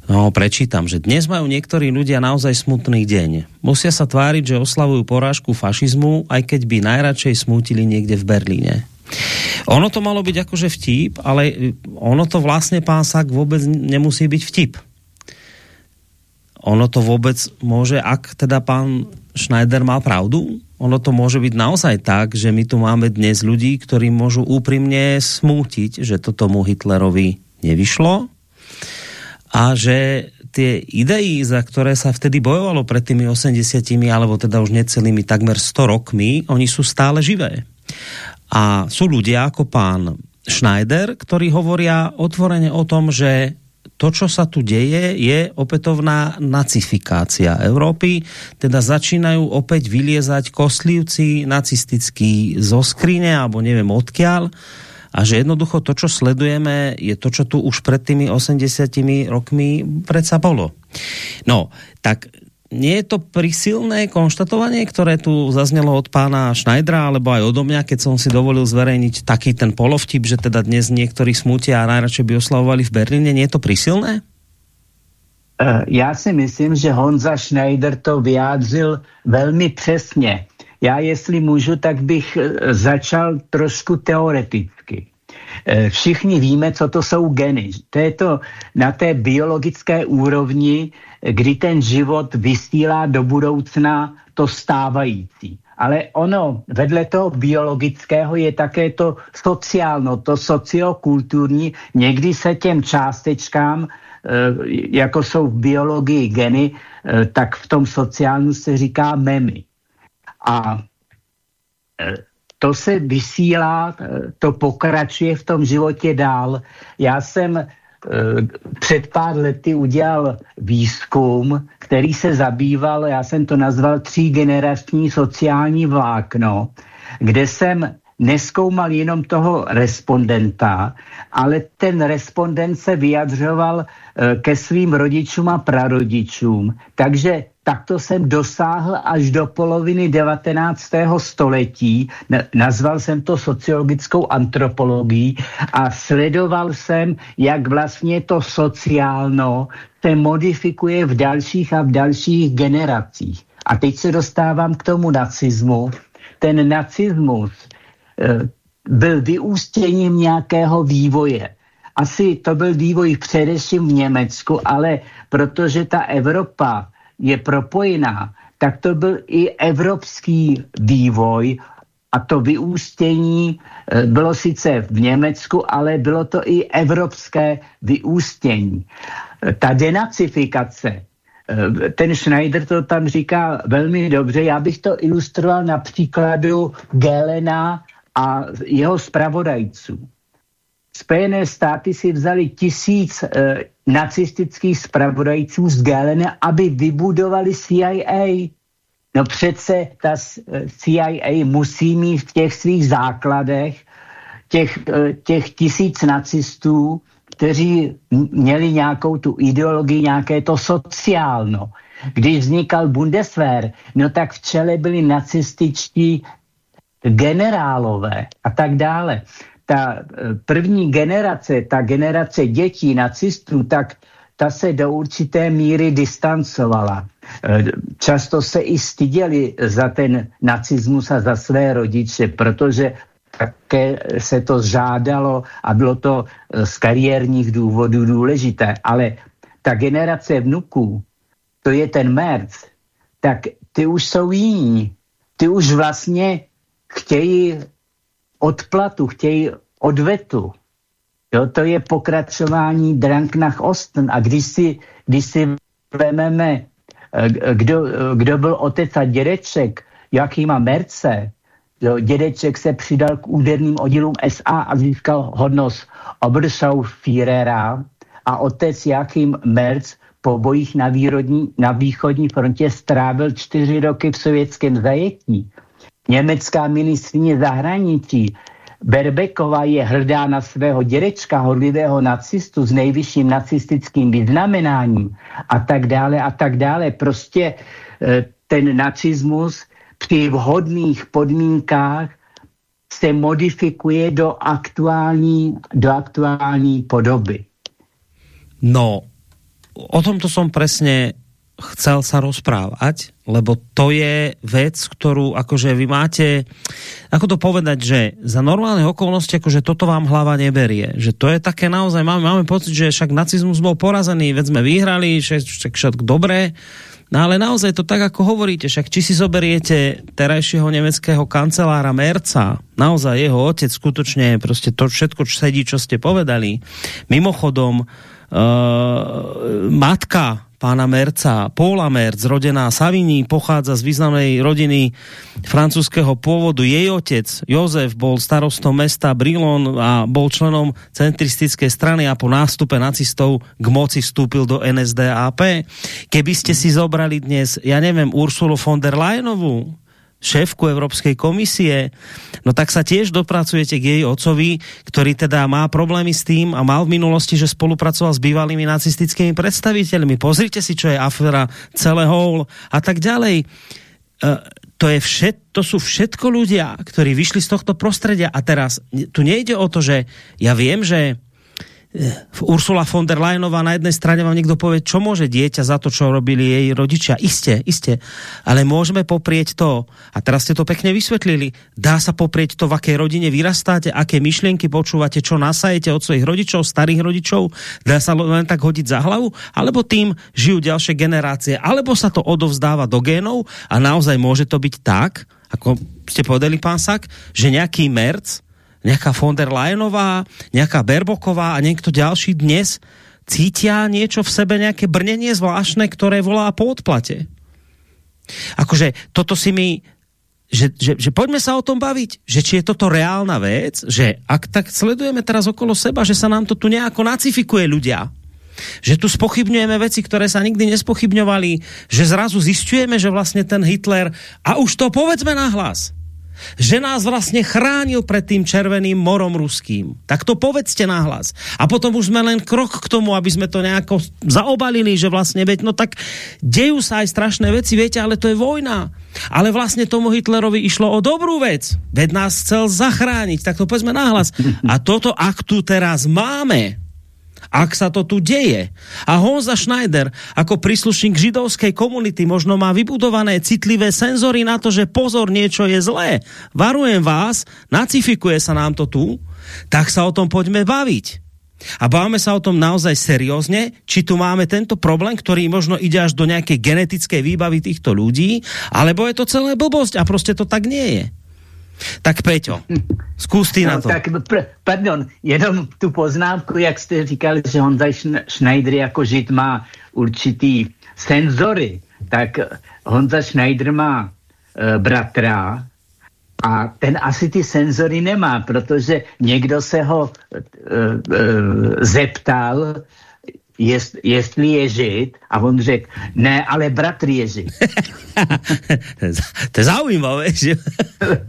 No, prečítam, že dnes majú niektorí ľudia naozaj smutný deň. Musia sa tváriť, že oslavujú porážku fašizmu, aj keď by najradšej smútili niekde v Berlíne. Ono to malo byť akože vtip, ale ono to vlastne pán Sak vôbec nemusí byť vtip. Ono to vôbec môže, ak teda pán Schneider mal pravdu, ono to môže byť naozaj tak, že my tu máme dnes ľudí, ktorí môžu úprimne smútiť, že to tomu Hitlerovi nevyšlo, a že tie idei, za ktoré sa vtedy bojovalo pred tými 80 alebo teda už necelými takmer 100 rokmi, oni sú stále živé. A sú ľudia ako pán Schneider, ktorí hovoria otvorene o tom, že to, čo sa tu deje, je opätovná nacifikácia Európy, teda začínajú opäť vyliezať kostlivci nacistický zo skrine, alebo neviem odkiaľ, a že jednoducho to, čo sledujeme, je to, čo tu už pred tými 80 rokmi predsa bolo. No, tak nie je to prisilné konštatovanie, ktoré tu zaznelo od pána Schneidera, alebo aj odo mňa, keď som si dovolil zverejniť taký ten polovtip, že teda dnes niektorí smutia a najradšej by oslavovali v Berlíne. Nie je to prisilné? Eh, já si myslím, že Honza Schneider to vyjádřil velmi přesně. Já, jestli můžu, tak bych eh, začal trošku teoreticky. Eh, všichni víme, co to jsou geny. To je to na té biologické úrovni, kdy ten život vysílá do budoucna to stávající. Ale ono vedle toho biologického je také to sociálno, to sociokulturní. Někdy se těm částečkám, eh, jako jsou v biologii geny, tak v tom sociálnu se říká memy. A e, to se vysílá, e, to pokračuje v tom životě dál. Já jsem e, před pár lety udělal výzkum, který se zabýval, já jsem to nazval třígenerační sociální vlákno, kde jsem neskoumal jenom toho respondenta, ale ten respondent se vyjadřoval ke svým rodičům a prarodičům. Takže takto jsem dosáhl až do poloviny 19. století. Nazval jsem to sociologickou antropologií a sledoval jsem, jak vlastně to sociálno se modifikuje v dalších a v dalších generacích. A teď se dostávám k tomu nacismu. Ten nacismus e, byl vyústěním nějakého vývoje. Asi to byl vývoj především v Německu, ale protože ta Evropa je propojená, tak to byl i evropský vývoj a to vyústění eh, bylo sice v Německu, ale bylo to i evropské vyústění. Ta denacifikace, eh, ten Schneider to tam říká velmi dobře, já bych to ilustroval na příkladu Gelena a jeho spravodajců. Spojené státy si vzali tisíc e, nacistických spravodajců z Galena, aby vybudovali CIA. No přece ta eh, CIA musí mít v těch svých základech těch, e, těch tisíc nacistů, kteří měli nějakou tu ideologii, nějaké to sociálno. Když vznikal Bundeswehr, no tak v čele byli nacističtí generálové a tak dále ta první generace, ta generace dětí nacistů, tak ta se do určité míry distancovala. Často se i styděli za ten nacismus a za své rodiče, protože také se to žádalo a bylo to eh, z kariérních důvodů důležité. Ale ta generace vnuků, to je ten Merc, tak ty už jsou jiní. Ty už vlastně chtějí odplatu, chtějí odvetu. Jo, to je pokračování Drang nach Osten. A když si, když si vememe, eh, kdo, kdo byl otec a dědeček, jaký má Merce, jo, dědeček se přidal k úderným oddílům SA a získal hodnost Oberschaufführera a otec Jakým Merc po bojích na, výrodní, na východní frontě strávil čtyři roky v sovětském zajetí. Německá ministrině zahraničí Berbeková je hrdá na svého dědečka, horlivého nacistu s nejvyšším nacistickým vyznamenáním a tak dále a tak dále. Prostě e, ten nacismus při vhodných podmínkách se modifikuje do aktuální, do aktuální podoby. No, o tomto som presne chcel sa rozprávať, lebo to je vec, ktorú akože vy máte, ako to povedať, že za normálne okolnosti akože toto vám hlava neberie. Že to je také naozaj, máme, máme pocit, že však nacizmus bol porazený, veď sme vyhrali, však, však dobré, No ale naozaj to tak, ako hovoríte, však či si zoberiete terajšieho nemeckého kancelára Merca, naozaj jeho otec skutočne prostě to všetko, čo sedí, čo ste povedali. Mimochodom, uh, matka pána Merca, Paula Merc, rodená Savini, pochádza z významnej rodiny francúzského pôvodu. Jej otec, Jozef, bol starostom mesta Brilon a bol členom centristickej strany a po nástupe nacistov k moci vstúpil do NSDAP. Keby ste si zobrali dnes, ja neviem, Ursulu von der Leyenovú, šéfku Európskej komisie, no tak sa tiež dopracujete k jej ocovi, ktorý teda má problémy s tým a mal v minulosti, že spolupracoval s bývalými nacistickými predstaviteľmi. Pozrite si, čo je afera celého a tak ďalej. Uh, to, je všet, to sú všetko ľudia, ktorí vyšli z tohto prostredia a teraz tu nejde o to, že ja viem, že Ursula von der Leyenová na jednej strane vám niekto povie, čo môže dieťa za to, čo robili jej rodičia. Isté, isté. Ale môžeme poprieť to, a teraz ste to pekne vysvetlili, dá sa poprieť to, v akej rodine vyrastáte, aké myšlienky počúvate, čo nasajete od svojich rodičov, starých rodičov, dá sa len tak hodiť za hlavu, alebo tým žijú ďalšie generácie, alebo sa to odovzdáva do génov a naozaj môže to byť tak, ako ste povedali, pán Sak, že nejaký merc nejaká von der Leyenová, nejaká Berboková a niekto ďalší dnes cítia niečo v sebe, nejaké brnenie zvláštne, ktoré volá po odplate. Akože toto si mi že, že, že poďme sa o tom baviť, že či je toto reálna vec, že ak tak sledujeme teraz okolo seba, že sa nám to tu nejako nacifikuje ľudia, že tu spochybňujeme veci, ktoré sa nikdy nespochybňovali, že zrazu zistujeme, že vlastne ten Hitler, a už to povedzme nahlas, že nás vlastně chránil před tým červeným morom ruským. Tak to povedzte nahlas. A potom už jsme len krok k tomu, aby jsme to nějako zaobalili, že vlastně, veď, no tak dejú sa aj strašné veci, viete, ale to je vojna. Ale vlastně tomu Hitlerovi išlo o dobrou vec. Veď nás chcel zachrániť, tak to povedzme nahlas. A toto, ak tu teraz máme, ak sa to tu deje. A Honza Schneider ako príslušník židovskej komunity možno má vybudované citlivé senzory na to, že pozor, niečo je zlé. Varujem vás, nacifikuje sa nám to tu, tak sa o tom poďme baviť. A bavíme sa o tom naozaj seriózne, či tu máme tento problém, ktorý možno ide až do nejakej genetickej výbavy týchto ľudí, alebo je to celé blbosť a prostě to tak nie je. Tak Peťo, zkus ty no, na to. Tak, pardon, jenom tu poznámku, jak jste říkali, že Honza Schneider jako žid má určitý senzory, tak Honza Schneider má e, bratra a ten asi ty senzory nemá, protože někdo se ho e, e, zeptal, jest, jestli je žid? A on řekl, ne, ale bratr je žid. to je zaujímavé, že?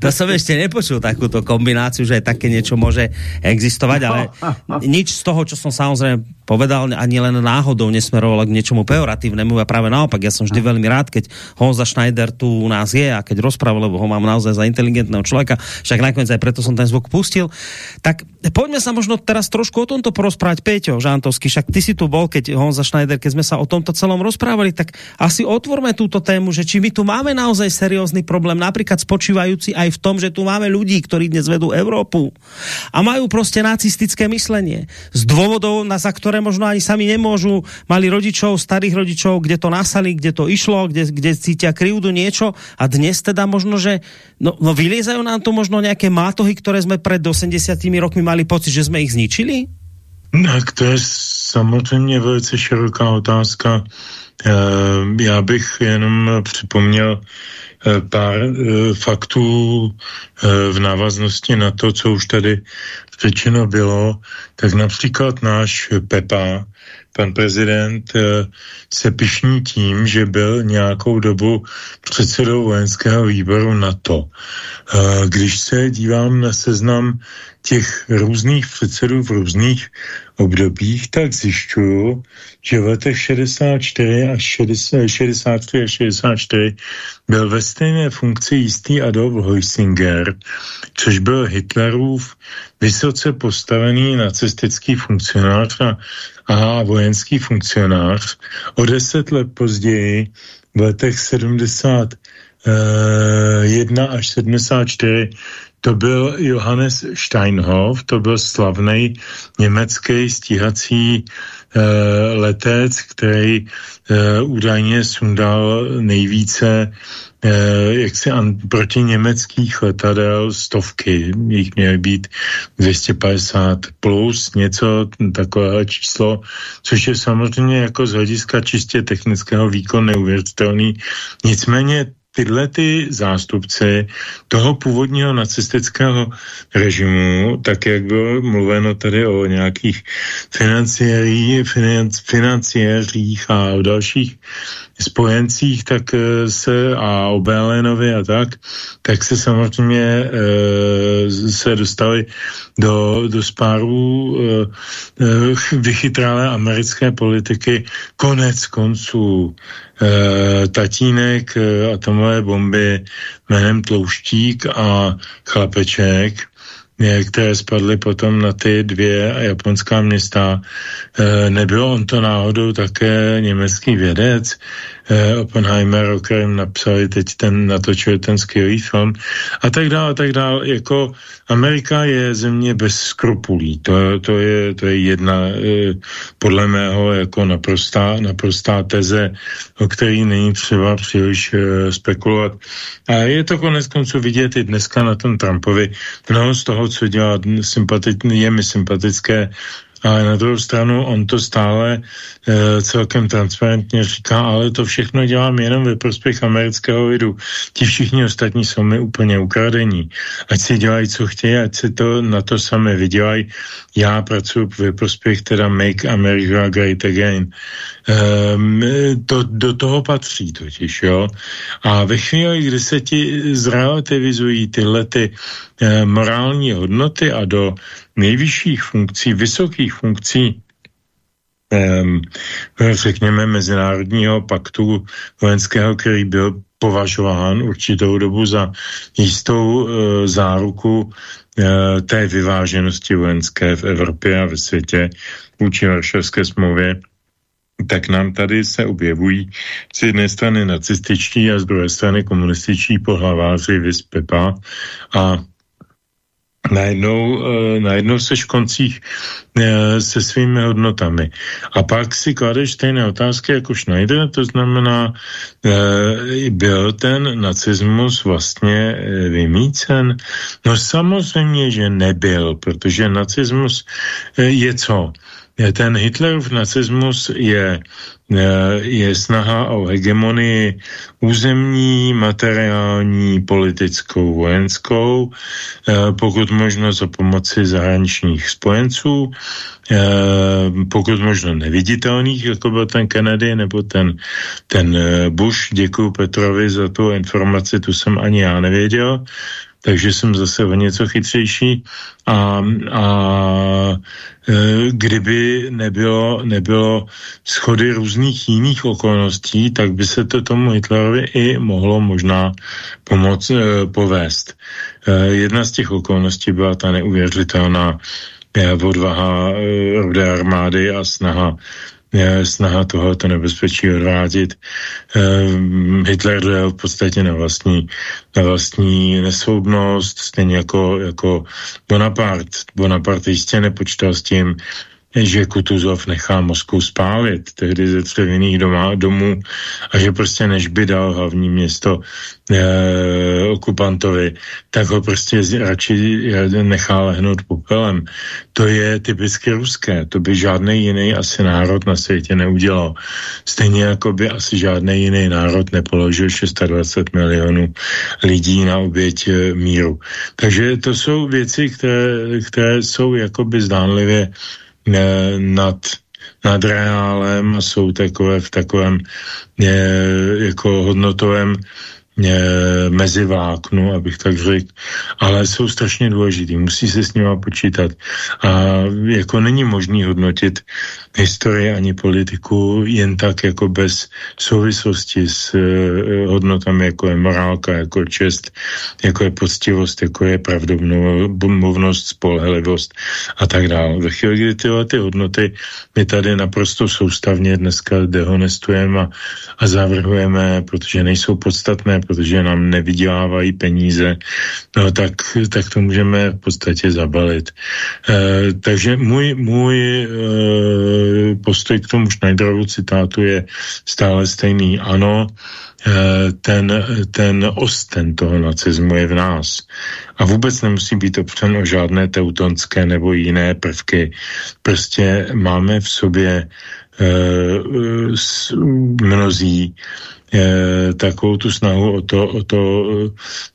To som ešte nepočul takúto kombináciu, že také niečo môže existovať, ale nič z toho, čo som samozrejme povedal, ani len náhodou nesmeroval k niečomu pejoratívnemu a práve naopak, ja som vždy veľmi rád, keď Honza Schneider tu u nás je a keď rozprával, lebo ho mám naozaj za inteligentného človeka, však nakoniec aj preto som ten zvuk pustil. Tak poďme sa možno teraz trošku o tomto porozprávať, Peťo Žantovský, však ty si tu bol, keď Honza Schneider, keď sme sa o tomto celom rozprávali, tak asi otvorme túto tému, že či my tu máme naozaj seriózny problém, napríklad spočívajúci aj v tom, že tu máme ľudí, ktorí dnes vedú Európu a majú prostě nacistické myslenie. Z dôvodov, na za ktoré ktoré možno ani sami nemôžu, mali rodičov, starých rodičov, kde to nasali, kde to išlo, kde, kde cítia krivdu niečo a dnes teda možno, že no, no vyliezajú nám tu možno nejaké mátohy, ktoré sme pred 80 rokmi mali pocit, že jsme ich zničili? Tak to je samozřejmě velice široká otázka. Eh, já bych jenom připomněl eh, pár eh, faktů v návaznosti na to, co už tady řečeno bylo, tak například náš Pepa, pan prezident, eh, se pišní tím, že byl nějakou dobu předsedou vojenského výboru NATO. Eh, když se dívám na seznam těch různých předsedů v různých obdobích, tak zjišťuju, že v letech 64 až 60, 63 až 64 byl ve stejné funkci jistý Adolf Heusinger, což byl Hitlerův vysoce postavený nacistický funkcionář a, a vojenský funkcionář. O deset let později, v letech 70 1 až 74 to byl Johannes Steinhoff, to byl slavný německý stíhací uh, letec, který uh, údajně sundal nejvíce uh, jaksi an, proti německých letadel stovky, jich měly být 250 plus něco takového číslo, což je samozřejmě jako z hlediska čistě technického výkon neuvěřitelný. Nicméně tyhle ty zástupci toho původního nacistického režimu, tak jak bylo mluveno tady o nějakých financiérích a o dalších spojencích tak eh, se a o Bélénovi a tak, tak se samozřejmě e, se dostali do, do spáru e, vychytrálé americké politiky. Konec konců e, tatínek atomové bomby jménem Tlouštík a Chlapeček které spadly potom na ty dvě japonská města. E, nebyl on to náhodou také německý vědec, e, Oppenheimer, o kterém napsali teď ten, natočil ten skvělý film a tak dále, a tak dále. Jako Amerika je země bez skrupulí. To, to, je, to je jedna e, podle mého jako naprostá, naprostá teze, o který není třeba příliš spekulovat. A je to konec konců vidět i dneska na tom Trumpovi. Mnoho z toho, co dělá, je mi sympatické, ale na druhou stranu on to stále e, celkem transparentně říká, ale to všechno dělám jenom ve prospěch amerického lidu. Ti všichni ostatní jsou mi úplně ukradení. Ať si dělají, co chtějí, ať si to na to sami vydělají. Já pracuji ve prospěch teda Make America Great Again. E, to, do toho patří totiž, jo. A ve chvíli, kdy se ti zrelativizují tyhle ty e, morální hodnoty a do nejvyšších funkcí, vysokých funkcí um, řekněme, mezinárodního paktu vojenského, který byl považován určitou dobu za jistou uh, záruku uh, té vyváženosti vojenské v Evropě a ve světě vůči Varšavské smlouvě, tak nám tady se objevují z jedné strany nacističtí a z druhé strany komunističtí pohlaváři vys Pepa a najednou, uh, najednou seš v koncích uh, se svými hodnotami. A pak si kladeš stejné otázky jako Schneider, to znamená, uh, byl ten nacismus vlastně vymícen? No samozřejmě, že nebyl, protože nacismus je co? Ten Hitlerův nacismus je je snaha o hegemonii územní, materiální, politickou, vojenskou, eh, pokud možno za pomoci zahraničních spojenců, eh, pokud možno neviditelných, jako byl ten Kennedy nebo ten, ten eh, Bush. Děkuji Petrovi za tu informaci, tu jsem ani já nevěděl takže jsem zase o něco chytřejší a, a e, kdyby nebylo, nebylo schody různých jiných okolností, tak by se to tomu Hitlerovi i mohlo možná pomoct, e, povést. E, jedna z těch okolností byla ta neuvěřitelná odvaha rudé armády a snaha snaha tohoto nebezpečí odvádět. Ehm, Hitler jel v podstatě na vlastní, na vlastní nesvoudnost, stejně jako, jako Bonaparte. Bonaparte jistě nepočítal s tím, že Kutuzov nechá Moskvu spálit tehdy ze třevěných domů a že prostě než by dal hlavní město e, okupantovi, tak ho prostě radši nechá lehnout popelem. To je typicky ruské, to by žádný jiný asi národ na světě neudělal. Stejně jako by asi žádný jiný národ nepoložil 620 milionů lidí na oběť e, míru. Takže to jsou věci, které, které jsou jakoby zdánlivě nad, nad reálem jsou takové v takovém jako hodnotovém meziváknu, abych tak řekl, ale jsou strašně důležitý, musí se s nimi počítat. A jako není možný hodnotit historii ani politiku jen tak jako bez souvislosti s uh, hodnotami, jako je morálka, jako čest, jako je poctivost, jako je pravdomluvnost, spolehlivost a tak dále. Ve chvíli, kdy tyhle ty hodnoty my tady naprosto soustavně dneska dehonestujeme a, a zavrhujeme, protože nejsou podstatné, protože nám nevydělávají peníze, no tak, tak to můžeme v podstatě zabalit. E, takže můj, můj e, postoj k tomu Schneiderovu citátu je stále stejný. Ano, e, ten, ten osten toho nacismu je v nás. A vůbec nemusí být opřen o žádné teutonské nebo jiné prvky. Prostě máme v sobě e, mnozí e, takovou tu snahu o to, o to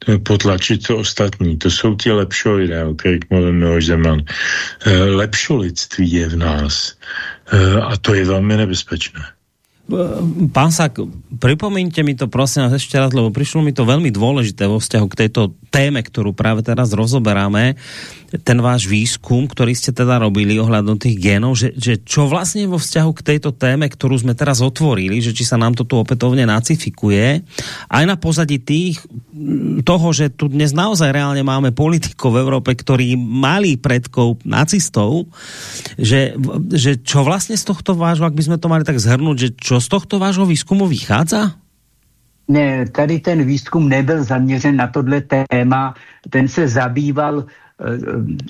e, potlačit to ostatní. To jsou ti lepšoidé, o kterých mluvil Miloš Zeman. E, lepšolidství je v nás e, a to je velmi nebezpečné. Pán Sak, pripomeňte mi to prosím vás ešte raz, lebo prišlo mi to veľmi dôležité vo vzťahu k tejto téme, ktorú práve teraz rozoberáme. Ten váš výskum, ktorý ste teda robili ohľadom tých genov, že, že čo vlastne vo vzťahu k tejto téme, ktorú sme teraz otvorili, že či sa nám to tu opätovne nacifikuje, aj na pozadí tých, toho, že tu dnes naozaj reálne máme politikov v Európe, ktorí mali predkov nacistov, že, že čo vlastne z tohto vášho, ak by sme to mali tak zhrnúť, že čo z tohto vášho výskumu vychádza? Ne, tady ten výzkum nebyl zaměřen na tohle téma, ten se zabýval Eh,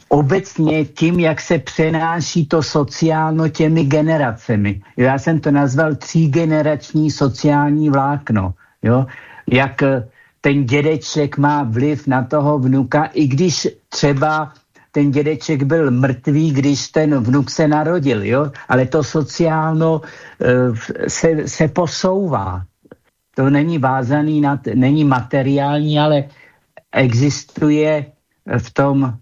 obecně tím, jak se přenáší to sociálno těmi generacemi. Já jsem to nazval třígenerační sociální vlákno. Jo? Jak eh, ten dědeček má vliv na toho vnuka, i když třeba ten dědeček byl mrtvý, když ten vnuk se narodil, jo? ale to sociálno eh, se, se posouvá. To není vázaný, na, není materiální, ale existuje v tom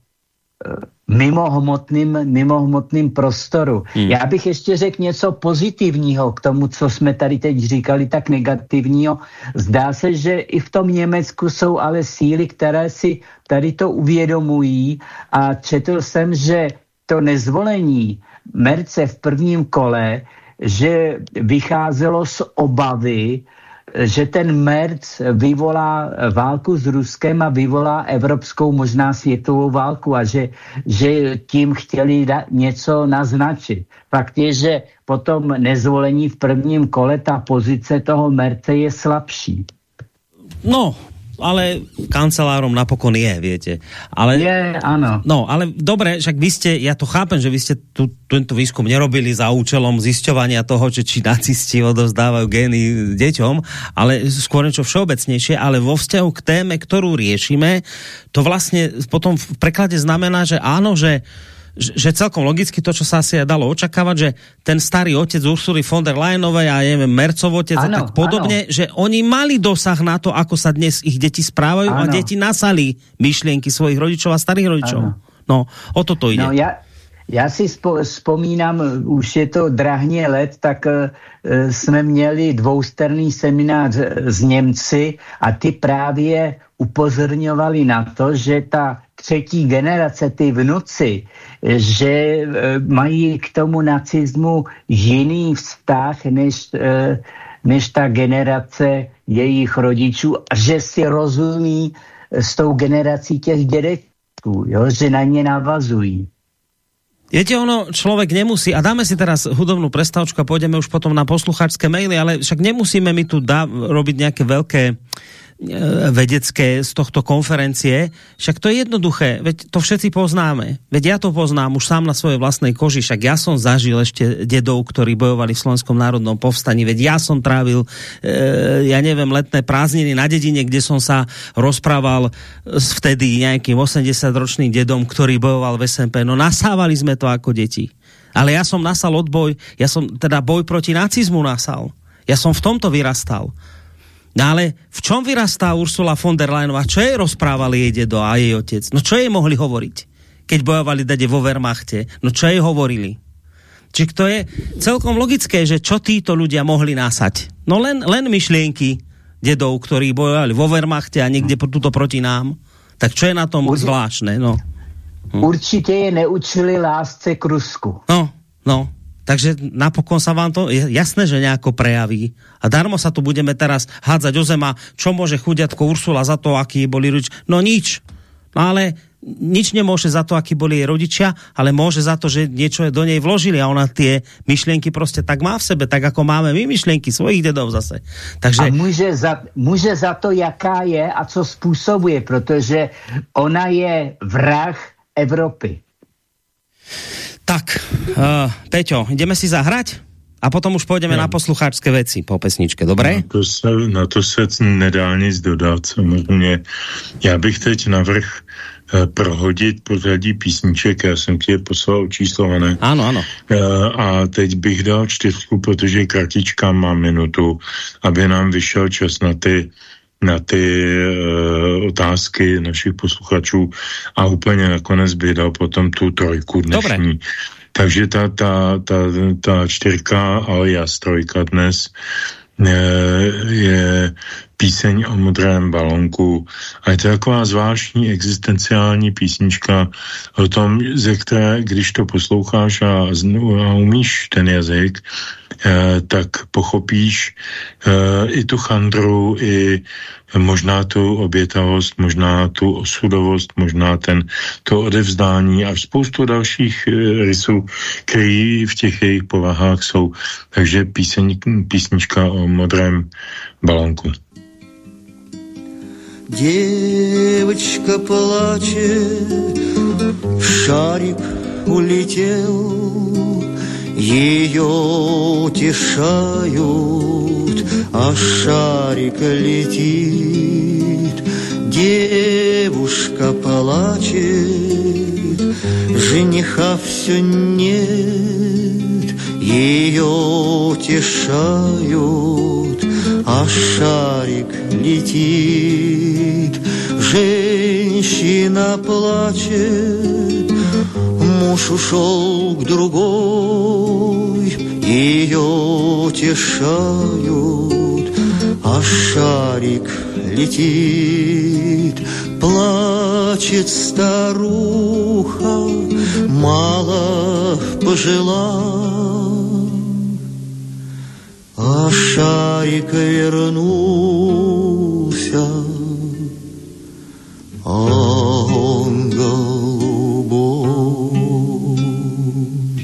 mimohmotným, mimohmotným prostoru. Hmm. Já bych ještě řekl něco pozitivního k tomu, co jsme tady teď říkali, tak negativního. Zdá se, že i v tom Německu jsou ale síly, které si tady to uvědomují a četl jsem, že to nezvolení Merce v prvním kole, že vycházelo z obavy, že ten Merc vyvolá válku s Ruskem a vyvolá evropskou, možná světovou válku a že, že tím chtěli něco naznačit. Fakt je, že potom nezvolení v prvním kole ta pozice toho Merce je slabší. No, ale kancelárom napokon je, viete. Ale, je, áno. No, ale dobre, však vy ste, ja to chápem, že vy ste tu, tento výskum nerobili za účelom zisťovania toho, že či nacisti odovzdávajú gény deťom, ale skôr niečo všeobecnejšie, ale vo vzťahu k téme, ktorú riešime, to vlastne potom v preklade znamená, že áno, že že celkom logicky to, čo sa asi dalo očakávať, že ten starý otec Ursuly von der Leyenovej a neviem, Mercov otec ano, a tak podobne, ano. že oni mali dosah na to, ako sa dnes ich deti správajú ano. a deti nasali myšlienky svojich rodičov a starých rodičov. Ano. No, o toto ide. No, ja, já si vzpomínám, už je to drahně let, tak e, jsme měli dvousterný seminář s Němci a ty právě upozorňovali na to, že ta třetí generace, ty vnuci, že e, mají k tomu nacismu jiný vztah než, e, než ta generace jejich rodičů a že si rozumí s tou generací těch dědečků, jo, že na ně navazují. Viete, ono, človek nemusí, a dáme si teraz hudobnú prestávku a pôjdeme už potom na posluchačské maily, ale však nemusíme mi tu dá, robiť nejaké veľké vedecké z tohto konferencie. Však to je jednoduché, veď to všetci poznáme. Veď ja to poznám už sám na svojej vlastnej koži, však ja som zažil ešte dedov, ktorí bojovali v Slovenskom národnom povstaní, veď ja som trávil, e, ja neviem, letné prázdniny na dedine, kde som sa rozprával s vtedy nejakým 80-ročným dedom, ktorý bojoval v SMP. No nasávali sme to ako deti. Ale ja som nasal odboj, ja som teda boj proti nacizmu nasal. Ja som v tomto vyrastal. No ale v čom vyrastá Ursula von der Leyenová? Čo jej rozprávali jej dedo a jej otec? No čo jej mohli hovoriť? Keď bojovali dade vo Wehrmachte? No čo jej hovorili? Čiže to je celkom logické, že čo títo ľudia mohli násať? No len, len myšlienky dedov, ktorí bojovali vo Wehrmachte a niekde tuto proti nám. Tak čo je na tom Určitě, zvláštne? No. Hm. Určitě je neučili lásce k Rusku. No, no. Takže napokon sa vám to jasné, že nejako prejaví. A darmo sa tu budeme teraz hádzať o zema, čo môže chudiatko Ursula za to, aký boli rodič. No nič. No ale nič nemôže za to, aký boli jej rodičia, ale môže za to, že niečo do nej vložili a ona tie myšlienky prostě tak má v sebe, tak ako máme my myšlienky svojich dedov zase. Takže... A může za, může za to, jaká je a co způsobuje, protože ona je vrah Evropy. Tak, uh, Peťo, ideme si zahrať? A potom už půjdeme ja. na poslucháčské věci po pesničke, dobré? Na to se, na to se nedá nic dodat, samozřejmě. Já bych teď navrh eh, prohodit pořadí písniček, já jsem ti je poslal číslované. Ano, ano. Eh, a teď bych dal čtyřku, protože kartička má minutu, aby nám vyšel čas na ty na ty uh, otázky našich posluchačů a úplně nakonec by dal potom tu trojku dnešní. Dobre. Takže ta, ta, ta, ta čtyřka alias trojka dnes je píseň o modrém balonku a je to taková zvláštní existenciální písnička o tom, ze které, když to posloucháš a, a umíš ten jazyk, eh, tak pochopíš eh, i tu chandru, i možná tu obětavost, možná tu osudovost, možná ten, to odevzdání a spoustu dalších e, rysů, které v těch jejich povahách jsou. Takže píseň, písnička o modrém balonku. Девочка плачет, шарик улетел, ее утешают, а шарик летит. Девушка плачет, жениха все нет, ее утешают, а шарик летит. Женщина плачет, муж ушел к другой, ее утешают, а шарик летит, плачет старуха, мало пожила, а шарик вернулся, он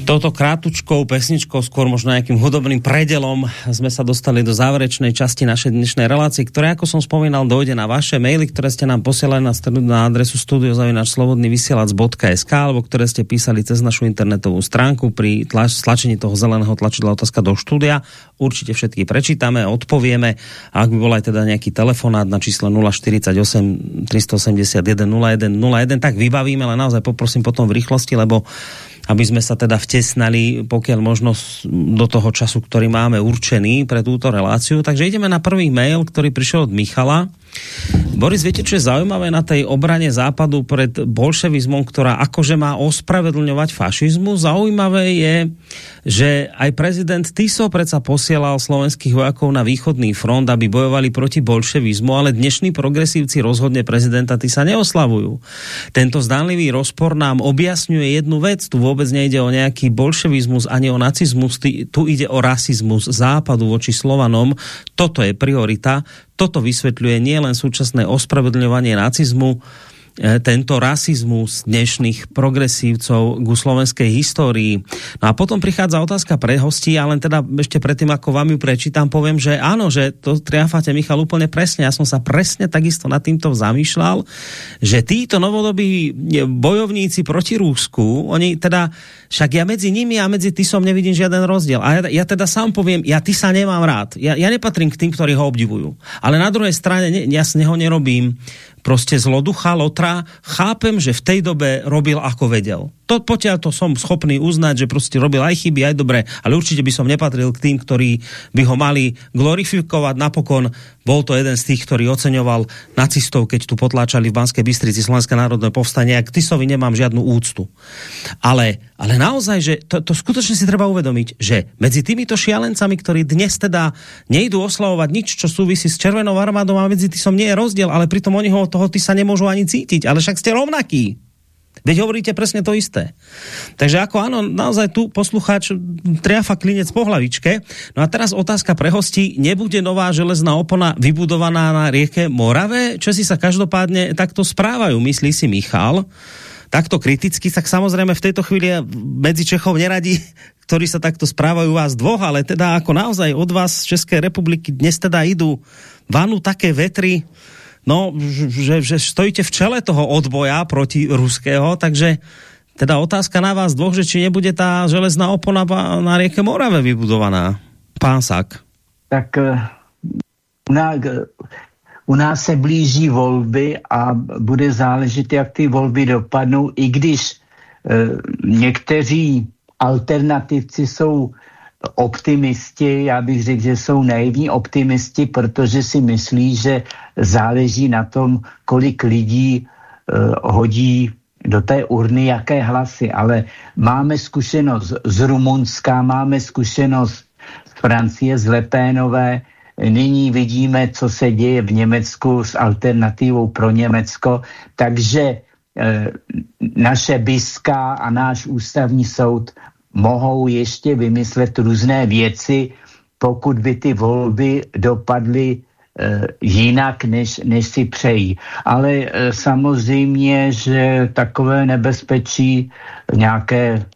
touto krátučkou pesničkou, skôr možno nejakým hudobným predelom sme sa dostali do záverečnej časti našej dnešnej relácie, ktoré, ako som spomínal, dojde na vaše maily, ktoré ste nám posielali na, na adresu studiozavinačslobodnyvysielac.sk alebo ktoré ste písali cez našu internetovú stránku pri tlač, stlačení toho zeleného tlačidla otázka do štúdia. Určite všetky prečítame, odpovieme. A ak by bol aj teda nejaký telefonát na číslo 048 381 01 01, tak vybavíme, ale naozaj poprosím potom v rýchlosti, lebo aby sme sa teda vtesnali, pokiaľ možno do toho času, ktorý máme určený pre túto reláciu. Takže ideme na prvý mail, ktorý prišiel od Michala. Boris, viete, čo je zaujímavé na tej obrane západu pred bolševizmom, ktorá akože má ospravedlňovať fašizmu? Zaujímavé je, že aj prezident Tiso predsa posielal slovenských vojakov na východný front, aby bojovali proti bolševizmu, ale dnešní progresívci rozhodne prezidenta Tisa neoslavujú. Tento zdánlivý rozpor nám objasňuje jednu vec. Tu vôbec nejde o nejaký bolševizmus ani o nacizmus, tu ide o rasizmus západu voči Slovanom. Toto je priorita toto vysvetľuje nielen súčasné ospravedlňovanie nacizmu, tento rasizmus dnešných progresívcov ku slovenskej histórii. No a potom prichádza otázka pre hostí, ale teda ešte predtým, ako vám ju prečítam, poviem, že áno, že to triafate Michal úplne presne. Ja som sa presne takisto nad týmto zamýšľal, že títo novodobí bojovníci proti Rúsku, oni teda, však ja medzi nimi a medzi Tisom nevidím žiaden rozdiel. A ja, ja teda sám poviem, ja Tisa nemám rád. Ja, ja nepatrím k tým, ktorí ho obdivujú. Ale na druhej strane ne, ja z neho nerobím prostě zloducha, lotra, chápem, že v tej dobe robil ako vedel. To potiaľ to som schopný uznať, že prostě robil aj chyby, aj dobré, ale určite by som nepatril k tým, ktorí by ho mali glorifikovať. Napokon bol to jeden z tých, ktorý oceňoval nacistov, keď tu potláčali v Banskej Bystrici Slovenské národné povstanie. Ak Tisovi nemám žiadnu úctu. Ale, ale naozaj, že to, to skutočne si treba uvedomiť, že medzi týmito šialencami, ktorí dnes teda nejdú oslavovať nič, čo súvisí s Červenou armádou a medzi Tisom nie je rozdiel, ale pritom oni ho toho ty sa nemôžu ani cítiť, ale však ste rovnakí. Veď hovoríte presne to isté. Takže ako áno, naozaj tu poslucháč triafa klinec po hlavičke. No a teraz otázka pre hostí. Nebude nová železná opona vybudovaná na rieke Morave? Čo si sa každopádne takto správajú, myslí si Michal takto kriticky, tak samozrejme v tejto chvíli medzi Čechov neradí, ktorí sa takto správajú vás dvoch, ale teda ako naozaj od vás z České republiky dnes teda idú vanu také vetry, no, že, že stojíte v čele toho odboja proti ruského, takže teda otázka na vás dvoch, že či nebude ta železná opona na rieke Morave vybudovaná. Pán Sak. Tak eh, u nás, u nás se blíží volby a bude záležet, jak ty volby dopadnou, i když e, někteří alternativci jsou optimisti, já bych řekl, že jsou naivní optimisti, protože si myslí, že záleží na tom, kolik lidí uh, hodí do té urny jaké hlasy, ale máme zkušenost z Rumunska, máme zkušenost z Francie, z Lepénové, nyní vidíme, co se děje v Německu s alternativou pro Německo, takže e, naše BISKA a náš ústavní soud mohou ještě vymyslet různé věci, pokud by ty volby dopadly e, jinak, než, než si přejí. Ale e, samozřejmě, že takové nebezpečí nějaké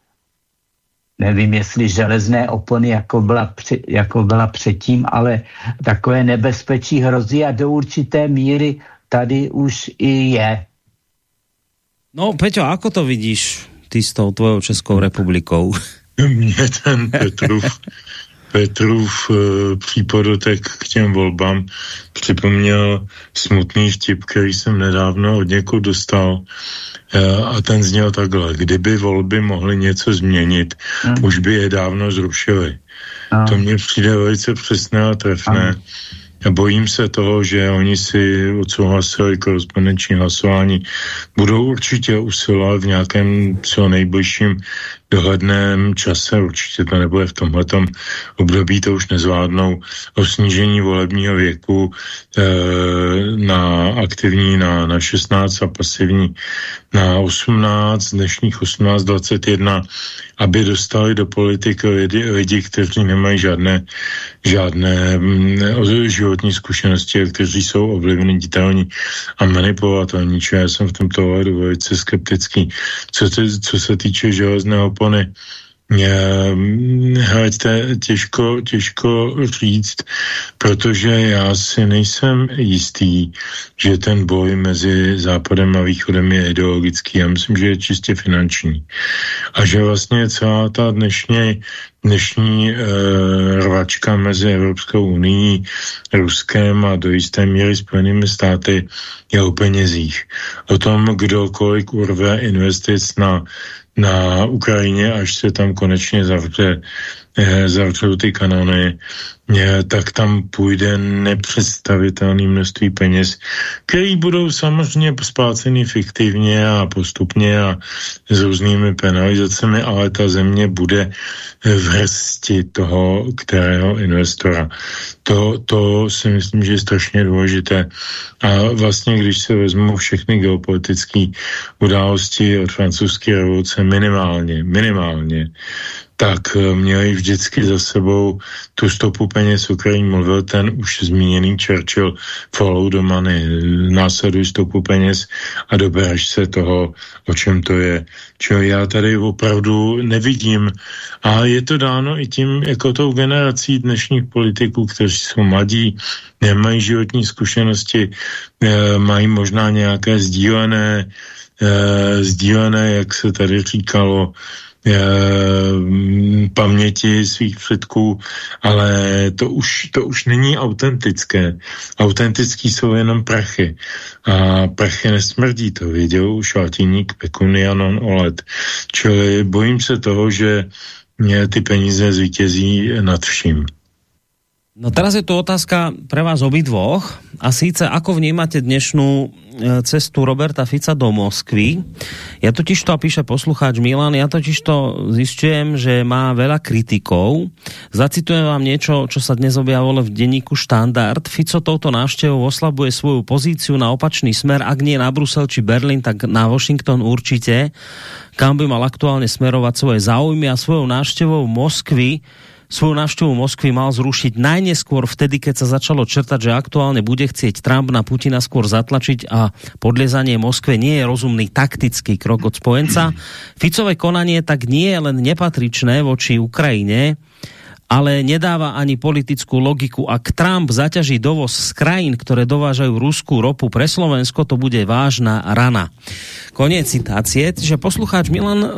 nevím, jestli železné opony, jako byla, při, jako byla předtím, ale takové nebezpečí hrozí a do určité míry tady už i je. No, Peťo, ako to vidíš? Ty s tou tvojou Českou republikou? Mě ten Petrův, Petrův uh, přípodotek k těm volbám připomněl smutný vtip, který jsem nedávno od někud dostal uh, a ten zněl takhle. Kdyby volby mohly něco změnit, hmm. už by je dávno zrušili. Hmm. To mně přijde velice přesné a trefné. Hmm Bojím se toho, že oni si odsouhlasili korespondenční hlasování. Budou určitě usilovat v nějakém co nejbližším dohledném čase, určitě to nebude v tomhletom období, to už nezvládnou, o snížení volebního věku e, na aktivní na, na 16 a pasivní na 18, dnešních 18-21, aby dostali do politiky lidi, lidi kteří nemají žádné, žádné mm, životní zkušenosti, kteří jsou ovlivnitelní a manipulovatelní. Já jsem v tomto ohledu velice skeptický. Co, co se týče železného opony. To je těžko, těžko říct, protože já si nejsem jistý, že ten boj mezi Západem a Východem je ideologický. Já myslím, že je čistě finanční. A že vlastně celá ta dnešní, dnešní e, rvačka mezi Evropskou unii, Ruskem a do jisté míry Spojenými státy je o penězích. O tom, kdo kolik urve investic na na Ukrajině, až se tam konečně zavře, zavřou ty kanony, eh, tak tam půjde nepředstavitelné množství peněz, které budou samozřejmě spláceny fiktivně a postupně a s různými penalizacemi, ale ta země bude v hrsti toho, kterého investora. To, to si myslím, že je strašně důležité. A vlastně, když se vezmu všechny geopolitické události od francouzské revoluce minimálně, minimálně, tak eh, měli vždycky za sebou tu stopu peněz, o kterým mluvil ten už zmíněný Churchill, follow the money, následuj stopu peněz a dobereš se toho, o čem to je. Čili já tady opravdu nevidím a je to dáno i tím, jako tou generací dnešních politiků, kteří jsou mladí, nemají životní zkušenosti, eh, mají možná nějaké sdílené, eh, sdílené, jak se tady říkalo, Eh, paměti svých předků, ale to už, to už není autentické. Autentický jsou jenom prachy. A prachy nesmrdí, to věděl už latíník pecunia non olet. Čili bojím se toho, že ty peníze zvítězí nad vším. No teraz je tu otázka pre vás obidvoch a síce ako vnímate dnešnú e, cestu Roberta Fica do Moskvy. Ja totiž to, a píše poslucháč Milan, ja totiž to zistujem, že má veľa kritikov. Zacitujem vám niečo, čo sa dnes objavilo v denníku Štandard. Fico touto návštevou oslabuje svoju pozíciu na opačný smer, ak nie na Brusel či Berlin, tak na Washington určite, kam by mal aktuálne smerovať svoje záujmy a svojou návštevou Moskvy svoju návštevu Moskvy mal zrušiť najneskôr vtedy, keď sa začalo črtať, že aktuálne bude chcieť Trump na Putina skôr zatlačiť a podliezanie Moskve nie je rozumný taktický krok od spojenca. Ficové konanie tak nie je len nepatričné voči Ukrajine, ale nedáva ani politickú logiku. Ak Trump zaťaží dovoz z krajín, ktoré dovážajú ruskú ropu pre Slovensko, to bude vážna rana. Koniec citácie, že poslucháč Milan e,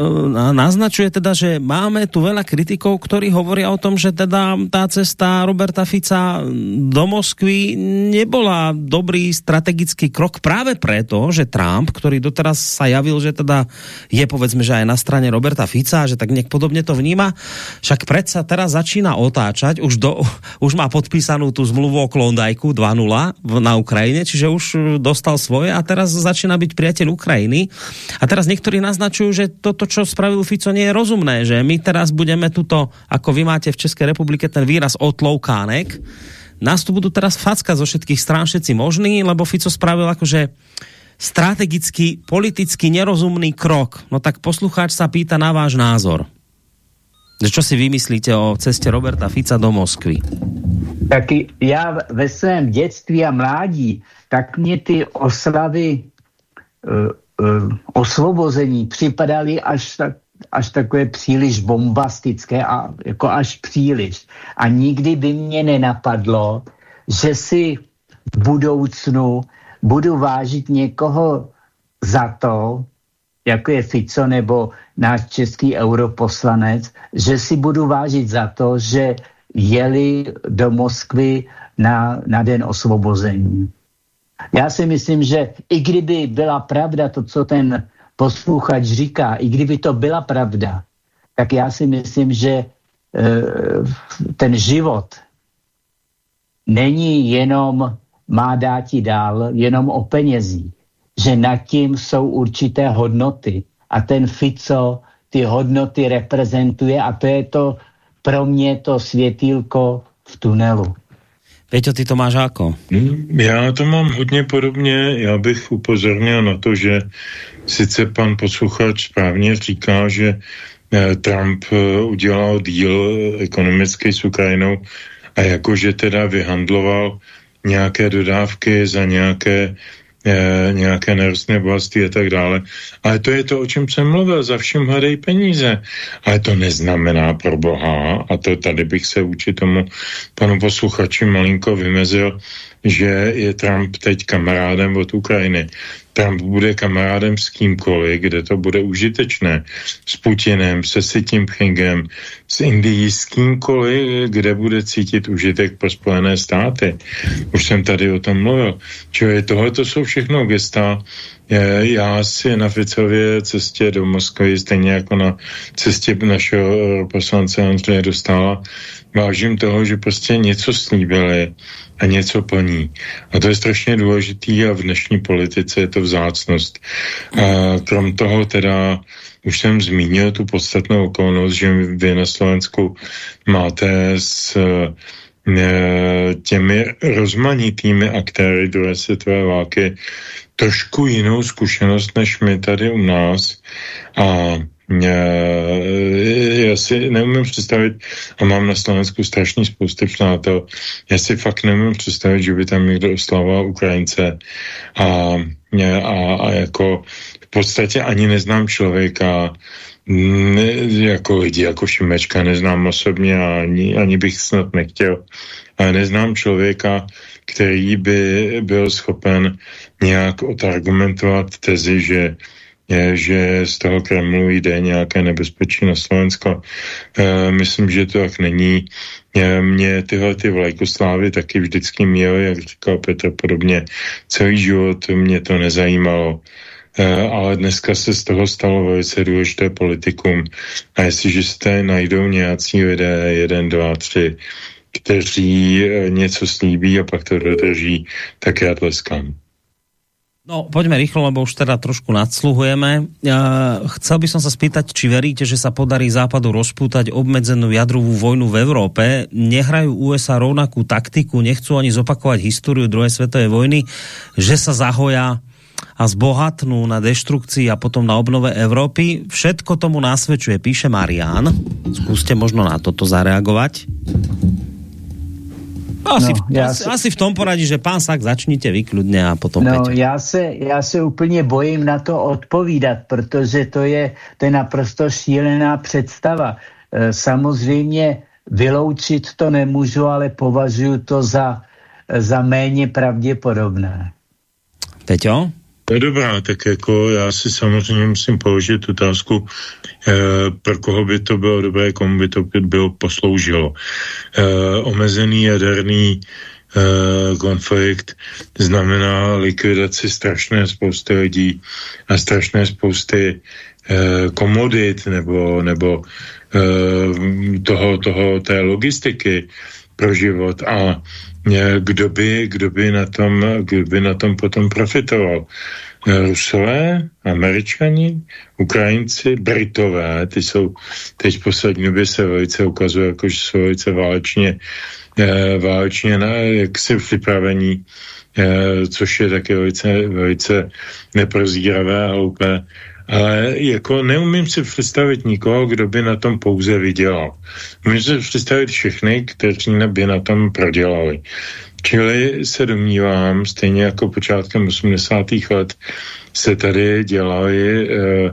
naznačuje teda, že máme tu veľa kritikov, ktorí hovoria o tom, že teda tá cesta Roberta Fica do Moskvy nebola dobrý strategický krok práve preto, že Trump, ktorý doteraz sa javil, že teda je povedzme, že aj na strane Roberta Fica, že tak nejak podobne to vníma, však predsa teraz začína otáčať, už, do, už má podpísanú tú zmluvu o Klondajku 2.0 na Ukrajine, čiže už dostal svoje a teraz začína byť priateľ Ukrajiny a teraz niektorí naznačujú, že toto, čo spravil Fico, nie je rozumné, že my teraz budeme tuto, ako vy máte v Českej republike ten výraz otloukánek, nás tu budú teraz facka zo všetkých strán všetci možní, lebo Fico spravil akože strategicky, politicky nerozumný krok. No tak poslucháč sa pýta na váš názor. Čo si vymyslíte o ceste Roberta Fica do Moskvy? Tak já ve svém dětství a mládí, tak mě ty oslavy uh, uh, osvobození připadaly až, tak, až takové příliš bombastické a jako až příliš. A nikdy by mě nenapadlo, že si v budoucnu budu vážit někoho za to, jako je Fico nebo náš český europoslanec, že si budu vážit za to, že jeli do Moskvy na, na den osvobození. Já si myslím, že i kdyby byla pravda to, co ten posluchač říká, i kdyby to byla pravda, tak já si myslím, že e, ten život není jenom má dáti dál, jenom o penězích, že nad tím jsou určité hodnoty a ten Fico ty hodnoty reprezentuje a to je to pro mě to světýlko v tunelu. Peťo, ty to máš jako? Já to mám hodně podobně. Já bych upozornil na to, že sice pan posluchač správně říká, že eh, Trump eh, udělal díl ekonomický s Ukrajinou a jakože teda vyhandloval nějaké dodávky za nějaké e, nějaké nerostné bohatství a tak dále. Ale to je to, o čem jsem mluvil, za všem hledej peníze. Ale to neznamená pro Boha, a to tady bych se vůči tomu panu posluchači malinko vymezil, že je Trump teď kamarádem od Ukrajiny. Trump bude kamarádem s kýmkoliv, kde to bude užitečné. S Putinem, se Sitím Pchingem, s Indií, s kýmkoliv, kde bude cítit užitek pro Spojené státy. Už jsem tady o tom mluvil. Čili tohle to jsou všechno gesta. Já si na Ficově cestě do Moskvy, stejně jako na cestě našeho poslance Andreje Dostála, vážím toho, že prostě něco slíbili a něco plní. A to je strašně důležitý a v dnešní politice je to vzácnost. A krom toho teda už jsem zmínil tu podstatnou okolnost, že vy na Slovensku máte s e, těmi rozmanitými aktéry druhé světové války trošku jinou zkušenost než my tady u nás. A já si neumím představit, a mám na Slovensku strašný spousty přátel, já si fakt neumím představit, že by tam někdo oslavoval Ukrajince. A, a, a jako v podstatě ani neznám člověka, ne, jako lidi, jako Šimečka, neznám osobně a ani, ani bych snad nechtěl, ale neznám člověka, který by byl schopen nějak odargumentovat tezi, že je, že z toho Kremlu jde nějaké nebezpečí na Slovensko. E, myslím, že to tak není. E, mě tyhle ty vlajkoslávy taky vždycky měly, jak říkal Petr podobně, celý život mě to nezajímalo. E, ale dneska se z toho stalo velice důležité politikum. A jestliže se najdou nějací lidé, jeden, dva, tři, kteří něco slíbí a pak to dodrží, tak já tleskám. No, poďme rýchlo, lebo už teda trošku nadsluhujeme. Chcel by som sa spýtať, či veríte, že sa podarí Západu rozpútať obmedzenú jadrovú vojnu v Európe. Nehrajú USA rovnakú taktiku, nechcú ani zopakovať históriu druhej svetovej vojny, že sa zahoja a zbohatnú na deštrukcii a potom na obnove Európy. Všetko tomu nasvedčuje, píše Marian. Skúste možno na toto zareagovať. Asi, no, já asi, se... asi v tom poradí, že pán Sak začnite vy kludně a potom No, já se, já se úplně bojím na to odpovídat, protože to je, to je naprosto šílená představa. E, samozřejmě vyloučit to nemůžu, ale považuji to za, za méně pravděpodobné. Peťo? Je dobrá, tak jako já si samozřejmě musím položit otázku, eh, pro koho by to bylo dobré, komu by to bylo posloužilo. Eh, omezený jaderný eh, konflikt znamená likvidaci strašné spousty lidí a strašné spousty eh, komodit nebo, nebo eh, toho, toho, té logistiky pro život a kdo by, kdo by, na tom, kdo by na tom potom profitoval. Rusové, Američani, Ukrajinci, Britové, ty jsou teď v poslední době se velice ukazují, jako že jsou velice válečně, eh, válečně na, jak se připravení, což je také velice, velice neprozíravé a hloupé. Ale jako neumím si představit nikoho, kdo by na tom pouze vydělal. Můžu si představit všechny, kteří by na tom prodělali. Čili se domnívám, stejně jako počátkem 80. let se tady dělaly e,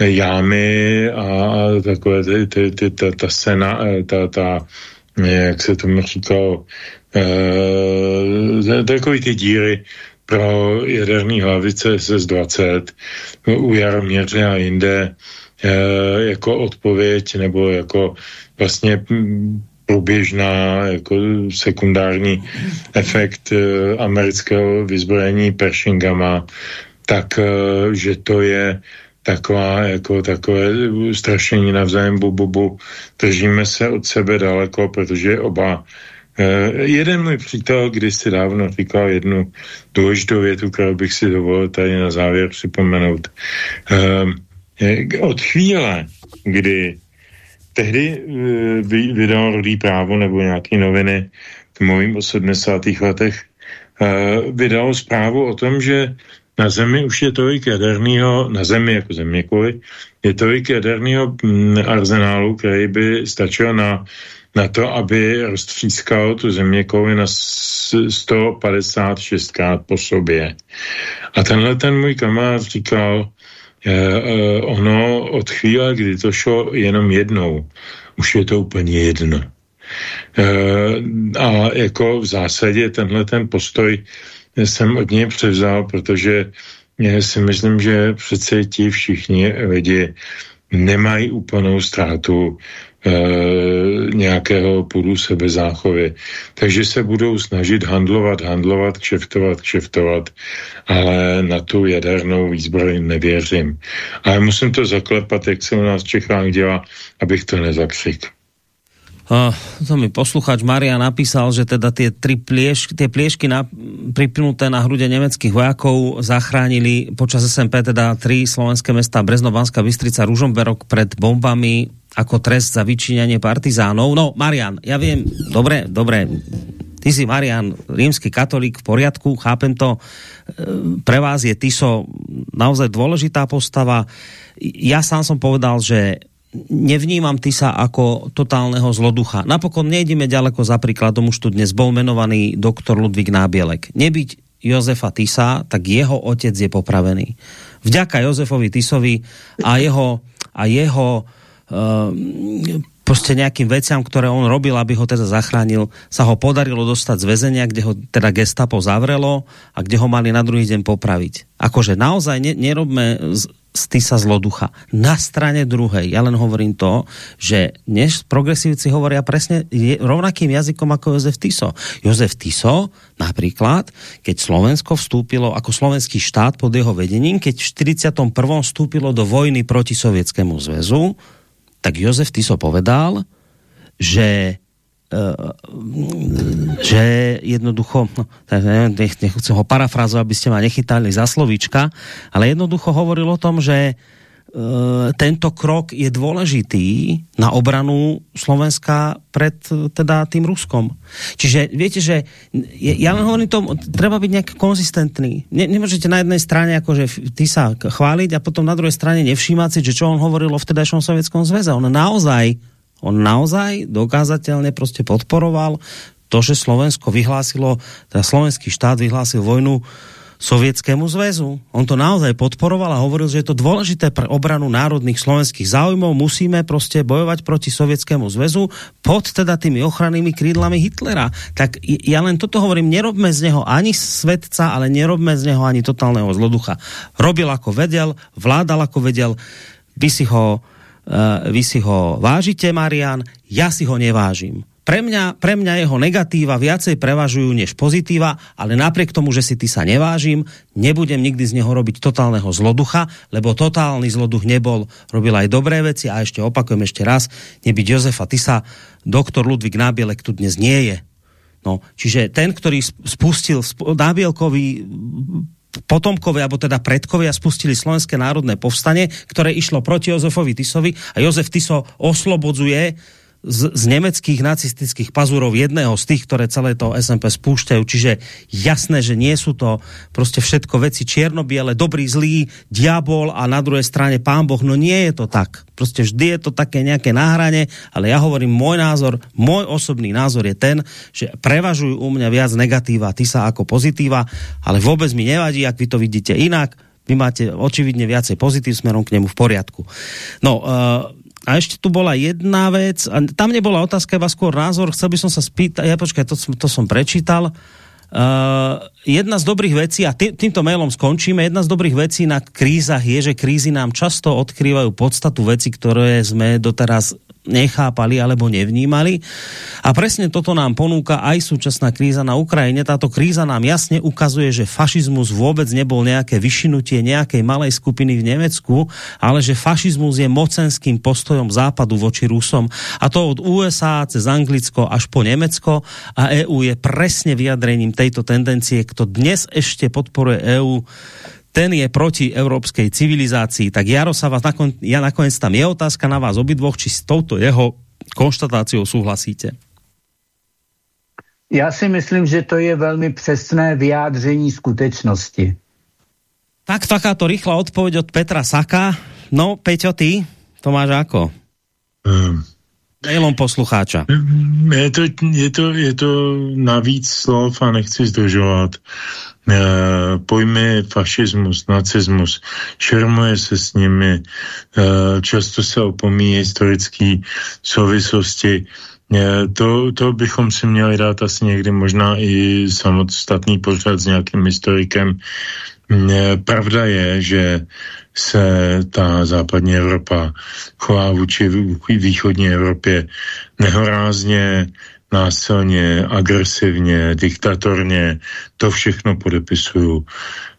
jámy a takové ty, ty, ty, ta, ta sena, eh, ta, ta, jak se tomu říkalo, e, takový ty díry pro jaderní hlavice SS-20 u Jaroměře a jinde e, jako odpověď nebo jako vlastně průběžná jako sekundární efekt e, amerického vyzbrojení Pershingama, tak e, že to je taková, jako takové strašení navzájem bu, bu, bu. Držíme se od sebe daleko, protože oba jeden můj přítel si dávno říkal jednu důležitou větu, kterou bych si dovolil tady na závěr připomenout. Uh, od chvíle, kdy tehdy vydal Rudý právo nebo nějaké noviny, mluvím o 70. letech, vydal zprávu o tom, že na Zemi už je tolik jaderného, na Zemi jako zeměkovi, je tolik jaderného mm, arzenálu, který by stačil na na to, aby roztřískal tu zeměkouli na 156 krát po sobě. A tenhle ten můj kamarád říkal, eh, ono od chvíle, kdy to šlo jenom jednou, už je to úplně jedno. Eh, a jako v zásadě tenhle ten postoj jsem od něj převzal, protože si myslím, že přece ti všichni lidi nemají úplnou ztrátu e, nějakého půdu sebezáchovy. Takže se budou snažit handlovat, handlovat, kšeftovat, kšeftovat, ale na tu jadernou výzbroj nevěřím. Ale musím to zaklepat, jak se u nás v Čechách dělá, abych to nezakřik. Uh, to mi posluchač Maria napísal, že teda tie, tri plieš, tie pliešky na, pripnuté na hrude nemeckých vojakov zachránili počas SMP teda tri slovenské mesta Brezno, Banská Bystrica, Ružomberok pred bombami ako trest za vyčíňanie partizánov. No, Marian, ja viem, dobre, dobre, ty si Marian, rímsky katolík, v poriadku, chápem to, e, pre vás je Tiso naozaj dôležitá postava. Ja sám som povedal, že nevnímam Tisa ako totálneho zloducha. Napokon nejdeme ďaleko za príkladom, už tu dnes bol menovaný doktor Ludvík Nábielek. Nebyť Jozefa Tisa, tak jeho otec je popravený. Vďaka Jozefovi Tisovi a jeho, a jeho uh, prostě nejakým veciam, ktoré on robil, aby ho teda zachránil, sa ho podarilo dostať z väzenia, kde ho teda gestapo zavrelo a kde ho mali na druhý deň popraviť. Akože naozaj ne, nerobme z Tisa zloducha. Na strane druhej, ja len hovorím to, že než progresívci hovoria presne rovnakým jazykom ako Jozef Tiso. Jozef Tiso napríklad, keď Slovensko vstúpilo ako slovenský štát pod jeho vedením, keď v 41. vstúpilo do vojny proti Sovietskému zväzu, tak Jozef Tiso povedal, že že jednoducho, no, nech, nechcem ho parafrazovať, aby ste ma nechytali za slovíčka, ale jednoducho hovoril o tom, že uh, tento krok je dôležitý na obranu Slovenska pred teda tým Ruskom. Čiže viete, že ja len hovorím tomu, treba byť nejak konzistentný. Ne, nemôžete na jednej strane akože ty sa chváliť a potom na druhej strane nevšímať si, že čo on hovoril o vtedajšom sovietskom zväze. On naozaj On naozaj dokázateľne prostě podporoval to, že Slovensko vyhlásilo, teda slovenský štát vyhlásil vojnu Sovietskému zväzu. On to naozaj podporoval a hovoril, že je to dôležité pre obranu národných slovenských záujmov. Musíme prostě bojovať proti Sovietskému zväzu pod teda tými ochrannými krídlami Hitlera. Tak ja len toto hovorím, nerobme z neho ani svetca, ale nerobme z neho ani totálneho zloducha. Robil ako vedel, vládal ako vedel, by si ho vy si ho vážite, Marian, ja si ho nevážim. Pre mňa, pre mňa jeho negatíva viacej prevažujú než pozitíva, ale napriek tomu, že si ty sa nevážim, nebudem nikdy z neho robiť totálneho zloducha, lebo totálny zloduch nebol, robil aj dobré veci a ešte opakujem ešte raz, nebyť Jozefa Tisa, doktor Ludvík Nábielek tu dnes nie je. No, čiže ten, ktorý spustil Nábielkovi potomkovia, alebo teda predkovia spustili Slovenské národné povstanie, ktoré išlo proti Jozefovi Tisovi a Jozef Tiso oslobodzuje z, z nemeckých nacistických pazurov jedného z tých, ktoré celé to SMP spúšťajú. Čiže jasné, že nie sú to prostě všetko veci čierno-biele, dobrý, zlý, diabol a na druhej strane pán Boh. No nie je to tak. Prostě vždy je to také nejaké náhranie, ale ja hovorím, môj názor, môj osobný názor je ten, že prevažujú u mňa viac negatíva, ty sa ako pozitíva, ale vôbec mi nevadí, ak vy to vidíte inak, vy máte očividne viacej pozitív smerom k nemu v poriadku. No, uh, a ešte tu bola jedna vec, a tam nebola otázka, iba skôr názor, chcel by som sa spýtať, ja počkaj, to, to som prečítal, Uh, jedna z dobrých vecí, a tý, týmto mailom skončíme, jedna z dobrých vecí na krízach je, že krízy nám často odkrývajú podstatu veci, ktoré sme doteraz nechápali alebo nevnímali. A presne toto nám ponúka aj súčasná kríza na Ukrajine. Táto kríza nám jasne ukazuje, že fašizmus vôbec nebol nejaké vyšinutie nejakej malej skupiny v Nemecku, ale že fašizmus je mocenským postojom západu voči Rusom. A to od USA cez Anglicko až po Nemecko. A EU je presne vyjadrením tejto tendencie. Kto dnes ešte podporuje EU, ten je proti európskej civilizácii. Tak Jaro sa vás nakon, ja nakoniec tam je otázka na vás obidvoch, či s touto jeho konštatáciou súhlasíte. Já si myslím, že to je velmi přesné vyjádření skutečnosti. Tak takáto rýchla odpoveď od Petra Saka. No, Peťo, ty? To máš ako? Um, Mailom poslucháča. Je to, je, to, je to navíc slov a nechci zdržovat. Eh, pojmy fašismus, nacismus, šermuje se s nimi, eh, často se opomíjí historické souvislosti. Eh, to, to bychom si měli dát asi někdy možná i samostatný pořad s nějakým historikem. Pravda je, že se ta západní Evropa chová vůči východní Evropě nehorázně, násilně, agresivně, diktatorně, to všechno podepisuju.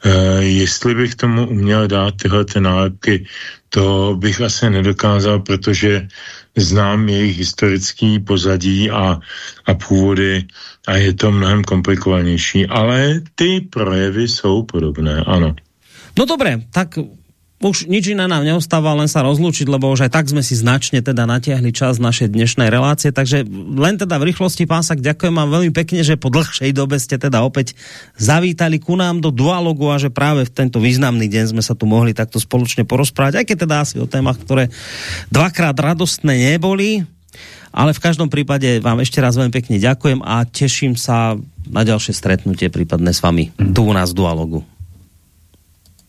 E, jestli bych tomu uměl dát tyhle ty nálepky, to bych asi nedokázal, protože znám jejich historický pozadí a, a původy a je to mnohem komplikovanější, ale ty projevy jsou podobné, ano. No dobré, tak už nič iné nám neostáva, len sa rozlúčiť, lebo už aj tak sme si značne teda natiahli čas našej dnešnej relácie, takže len teda v rýchlosti, pán Sak, ďakujem vám veľmi pekne, že po dlhšej dobe ste teda opäť zavítali ku nám do dualogu a že práve v tento významný deň sme sa tu mohli takto spoločne porozprávať, aj keď teda asi o témach, ktoré dvakrát radostné neboli, ale v každom prípade vám ešte raz veľmi pekne ďakujem a teším sa na ďalšie stretnutie prípadne s vami tu u nás v dualogu.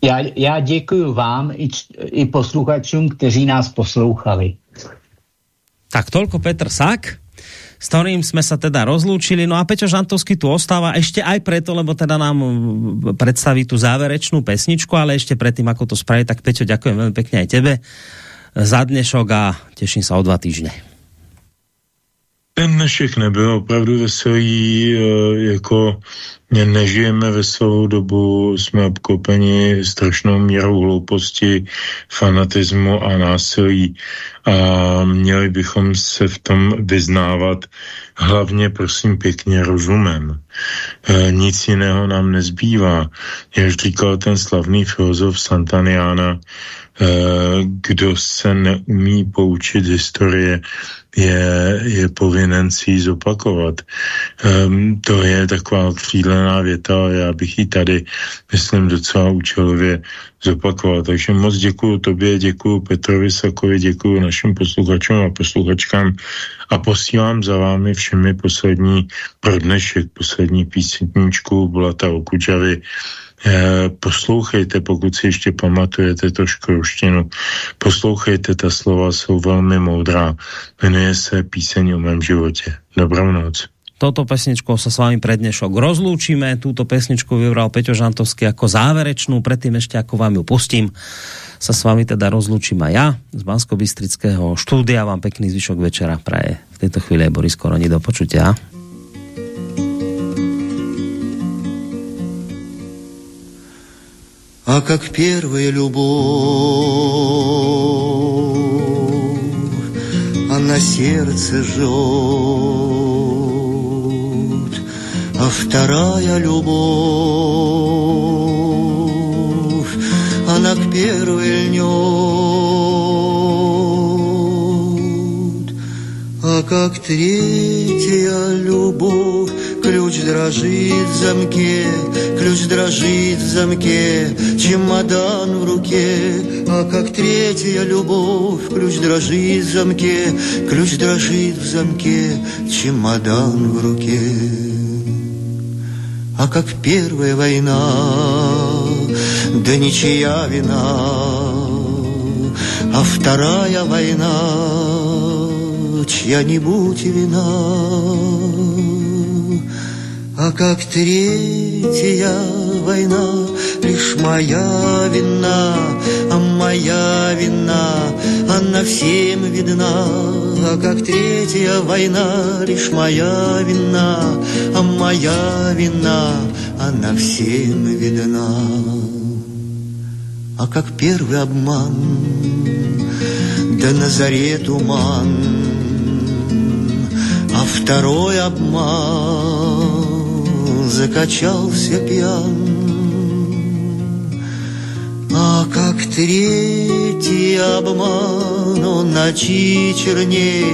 Já, já děkuji vám i, i posluchačům, kteří nás poslouchali. Tak tolko Petr Sak, s ktorým sme sa teda rozlúčili. No a Peťo Žantovský tu ostáva ešte aj preto, lebo teda nám predstaví tu záverečnú pesničku, ale ešte predtým, ako to spraví, tak Peťo, ďakujem veľmi pekne aj tebe za dnešok a teším sa o dva týždne. Ten dnešek nebyl opravdu veselý, e, jako nežijeme veselou dobu, jsme obklopeni strašnou mírou hlouposti, fanatismu a násilí a měli bychom se v tom vyznávat hlavně, prosím, pěkně rozumem. E, nic jiného nám nezbývá. Jak říkal ten slavný filozof Santaniana, e, kdo se neumí poučit historie, je, je povinen si ji zopakovat. Um, to je taková křídlená věta, já bych ji tady, myslím, docela účelově zopakoval. Takže moc děkuji tobě, děkuji Petrovi Sakovi, děkuji našim posluchačům a posluchačkám a posílám za vámi všemi poslední pro dnešek, poslední písničku Bulata Okučavy, poslouchejte, pokud si ještě pamatujete to škrouštinu, poslouchejte, ta slova jsou velmi moudrá. Jmenuje se Píseň o mém životě. Dobrou noc. Toto pesničkou sa s vami pre dnešok rozlúčime. Túto pesničku vybral Peťo Žantovský ako záverečnú. Predtým ešte, ako vám ju pustím, sa s vami teda rozlúčim aj ja z bansko štúdia. Vám pekný zvyšok večera praje. V tejto chvíli je Boris Koroni. Do počutia. А как первая любовь, Она сердце жжет, А вторая любовь, Она к первой льнет, А как третья любовь, Ключ дрожит в замке, ключ дрожит в замке, чемодан в руке, а как третья любовь, ключ дрожит в замке, ключ дрожит в замке, чемодан в руке. А как первая война, да ничья вина, а вторая война, чья-нибудь вина. А как третья война, лишь моя вина, а моя вина, она всем видна. А как третья война, лишь моя вина, а моя вина, она всем видна. А как первый обман, да на заре туман, а второй обман, закачался пьян. А как третий обман, он ночи черней,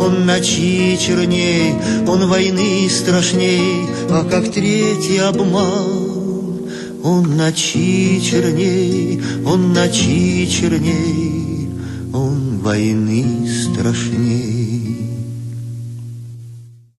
он ночи черней, он войны страшней. А как третий обман, он ночи черней, он ночи черней, он войны страшней.